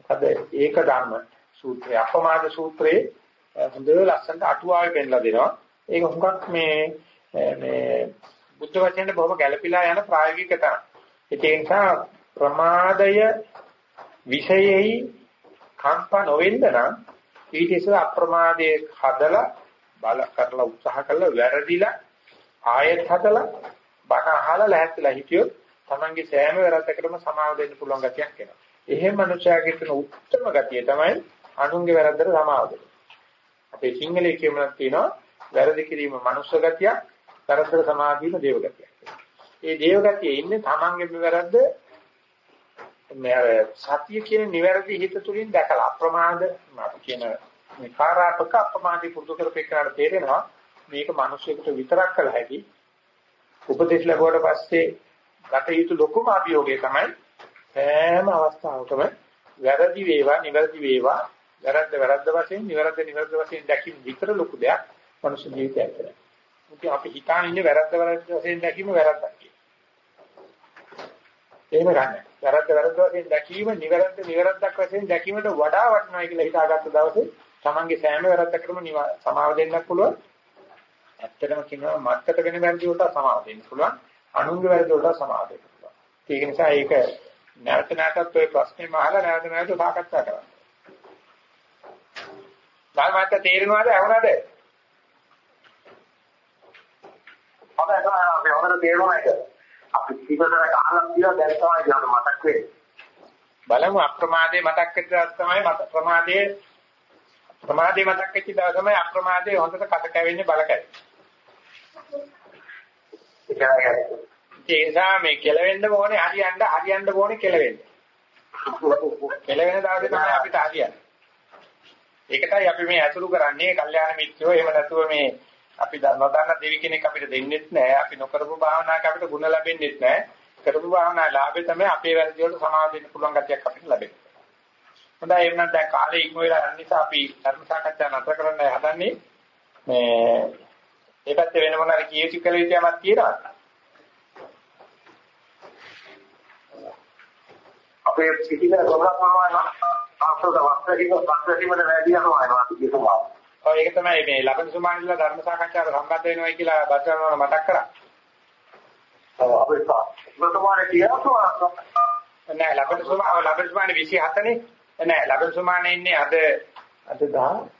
මොකද ඒක ධර්ම සූත්‍රය අපමාද සූත්‍රයේ හොඳ ලස්සනට අටුවාවේ පෙන්නලා දෙනවා. ඒක හුඟක් මේ මේ බුද්ධ වචනේ බොහොම ගැළපීලා යන ප්‍රායෝගික තරම්. ඒ නිසා ප්‍රමාදය විෂයෙහි කම්ප නොවෙන්න නම් ඊට ඉස්සර අප්‍රමාදයේ හදලා බල කරලා උත්සාහ කරලා වැරදිලා ආයෙත් හදලා බණ අහලා ලැහැත්ලා හිටියොත් Tamange සෑම වැරද්දකටම සමාව දෙන්න පුළුවන් ගතියක් එනවා. එහෙම මනුෂයාගේ තියෙන උත්තරම ගතිය තමයි අනුන්ගේ වැරද්දට සමාව දෙන්න. අපේ සිංහලයේ කියමනක් තියෙනවා වැරදි කිරීම මනුෂ්‍ය ගතියක්, වැරද්දට සමාව දීම දේව ගතියක්. ඒ දේව ගතිය ඉන්නේ Tamange වැරද්ද මේ සතිය කියන නිවැරදි හිත තුලින් දැකලා අප්‍රමාද අපි කියන මේ කාරාපක අපමාදී පුරුදු කරපේකනට තේරෙනවා මේක මිනිස්සුෙකුට විතරක් කළ හැකි උපදේශ ලැබුවට පස්සේ ගත යුතු ලොකුම අභියෝගය තමයි හැම අවස්ථාවකම වැරදි වේවා නිවැරදි වේවා වැරද්ද වැරද්ද වශයෙන් නිවැරද්ද නිවැරද්ද වශයෙන් දැකීම විතර ලොකු දෙයක් මනුෂ්‍ය ජීවිතය ඇතුළේ. මුති අපි හිතාන ඉන්නේ වැරද්ද වැරද්ද වශයෙන් දැකීම වැරද්දක් කියලා. එහෙම ගන්න. වැරද්ද වැරද්ද වශයෙන් දැකීම නිවැරද්ද නිවැරද්දක් වශයෙන් දැකීමට වඩා වටිනවා කියලා හිතාගත්ත දවසේ තමන්ගේ සෑම වැරද්දකටම සමාව දෙන්නත් පුළුවන්. ඇත්තටම කියනවා මත්තකගෙන වැරදි වලට සමාව දෙන්න පුළුවන්. අනුන්ගේ වැරදි වලට සමාව දෙන්න පුළුවන්. ඒක නිසා ඒක නැවත නැවතත් ඔය ප්‍රශ්නේ මහලා නැවත නැවත සාකච්ඡා කරන්න. ධර්මයට තේරෙනවද අහුණාද? අපේ තමයි අපි හොඳට තේරුණා ඒක. අපි ඉතිපතර අහලා කියලා දැන් තමයි මතක් වෙන්නේ. බලමු අප්‍රමාදයේ මතක් වෙච්ච තමයි ප්‍රමාදයේ ප්‍රමාදේ මතක් වෙච්ච දවස තමයි අප්‍රමාදේ හොඳට කට කැවෙන්නේ බල කැවෙන්නේ. ඒ නිසා මේ කෙලවෙන්න ඕනේ හරියන්න හරියන්න ඕනේ කෙලවෙන්න. කෙලවෙන දවසේ තමයි අපිට හරියන්නේ. ඒකටයි අපි මේ අතුරු කරන්නේ කල්යාණ මිත්‍රයෝ එහෙම නැතුව මේ අපි නොදන්න දෙවි කෙනෙක් අපිට දෙන්නෙත් නැහැ. අපි නොකරපු භාවනාවක අපිට ගුණ ලැබෙන්නෙත් නැහැ. කරපු භාවනා ලාභේ තමයි අපේ වැරදි වලට සමාව දෙන්න පුළුවන් ගැටියක් අපිට ලැබෙන්නේ. හොඳයි එහෙනම් දැන් කාලේ ඉක්ම වෙලා යන නිසා අපි ධර්ම සාකච්ඡා නතර කරන්න හදන්නේ මේ මේ පැත්තේ වෙන මොනවාරි කීයටි කළ යුතුමක් තියෙනවද? අපේ පිටිකර ගොඩක් මොනවා අපසෝද වස්ත්‍රික වස්ත්‍රිකමද වැඩි යනවා කියනවා. ඔය ඒක තමයි මේ ලබන සුමානිලා ධර්ම සාකච්ඡාවට සම්බන්ධ වෙනවා කියලා බචනවල මතක් කරා. ඔව් අපේ සාකච්ඡාවට කියනවා නෑ ලබන සුමා ලබන සුමානේ 27 නේ නෑ ලබන සුමානේ ඉන්නේ අද අද 10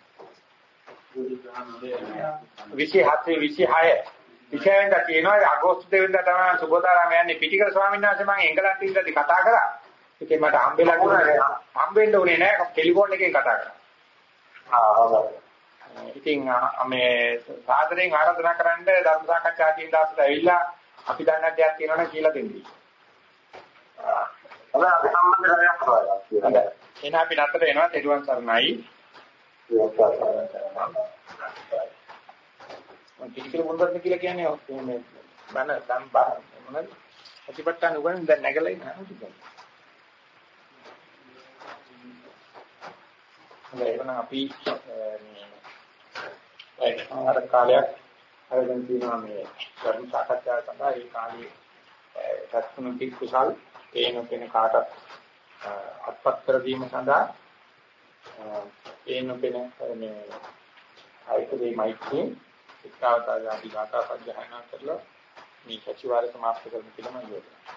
27 26 විශේෂයෙන්ද තියෙනවා අගෝස්තු දෙවෙනිදා තමයි සුබෝදාරාම යන්නේ පිටිකර ස්වාමීන් වහන්සේ මම එංගලන්තේ ඉඳලා කතා කරා. ඉතින් මට හම්බෙලා දුන්නා හම්බෙන්න උනේ නෑ ටෙලිෆෝන් එකෙන් කතා කරා. ආ ඉතින් මේ සාදරයෙන් ආරාධනා කරන්න ධර්ම සාකච්ඡා කියන දාසට ඇවිල්ලා අපි දන්න දෙයක් තියෙනවනම් කියලා දෙන්න. හැබැයි අපි සම්බන්ධ කරගන්න පුළුවන්. හොඳයි. එහෙනම් අපි නතර වෙනවා තෙරුවන් සරණයි. මම පිළිකල මොනවද කියලා කියන්නේ මේ බන දම් මොනවද? ප්‍රතිපත්තන උගන් දැන් නැගලා ඉන්නවා. හොඳයි එහෙනම් අපි මේ අර කාලයක් අරගෙන තියෙනවා මේ ධර්ම සාකච්ඡාව සඳහා ඒ කාලේ රත්තුණු කි කුසල් තේන කෙන කාටත් අත්පත් කර දීම සඳහා තේන කෙන මේ ආයතනයේ මෛත්‍රී එක්තාවතා අපි ගාථා සජ්ජහායනා කරලා මේ සතිವಾರ සමාප්ත කරන කියලා මම යෝජනා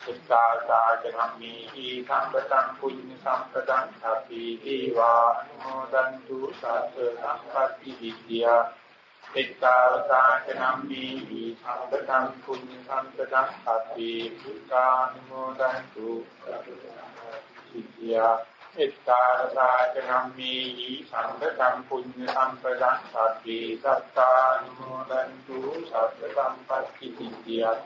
සිතාසාචනම්මේහි සම්පතං පුඤ්ඤ සම්පතං සති දීවා අනුමෝදන්තු සත් සම්පatti විද්‍යා එක්කාවතාකනම්මේහි සම්පතං කුඤ්ඤ සම්පතං අපේ පුත්තානුමෝදන්තු සිද්ධා එක්කාවතාකනම්මේහි සම්පතං කුඤ්ඤ සම්පතං අපේ සත්තානුමෝදන්තු. සත්ත සම්පත්ති සිද්ධා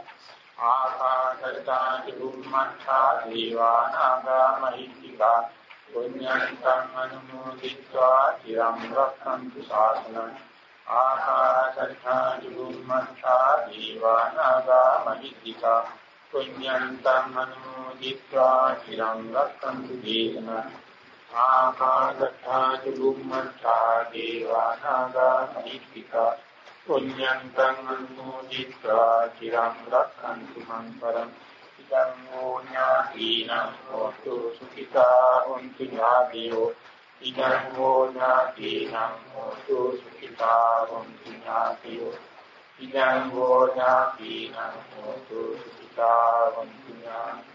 ආකාශත්තා චුම්මත්තා දේවානාගා මහිත්‍තිකා. පුඤ්ඤං සං අනුමෝදිत्वा চিරං රක්ඛන්තු ශාසනං ආකාශත්තා චුම්මත්තා දීවානාගා මහිත්‍තිකා පුඤ්ඤන්තං අනුමෝදිත්වා চিරං රක්ඛන්තු දේශන ආකාශත්තා චුම්මත්තා දීවානාගා මහිත්‍තිකා පුඤ්ඤන්තං අනුමෝදිත්වා চিරං රක්ඛන්තු මං පරං ඉදං ඕඤ්ඤාදීනං හෝතු සුඛිතා හොන්තු ඥාතියෝ ඉදං හෝ ඥාතිනං හෝතු සුඛිතා හොන්තු ඥාතියෝ ඉදං හෝ ඥාතිනං හෝතු සුඛිතා හොන්තු ඥාතියෝ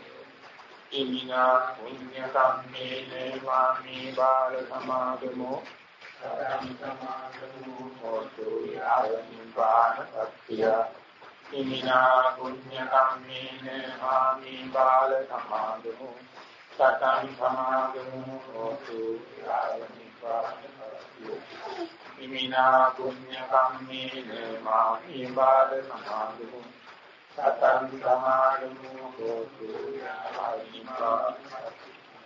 ඉමිනා පුඤ්ඤ කම්මේන වාමේ බාල සමාගමෝ. හෝතු යාවනිපාන සත්‍ය. ඉමිනා පුඤ්ඤ කම්මේන මාමි බාල සමාදමු සතං සමාදමු හෝතු යාවනිපාන සත්‍ය ඉමිනා පුඤ්ඤ කම්මේන මාමි බාල සමාදමු සතං සමාදමු හෝතු යාවනිපාන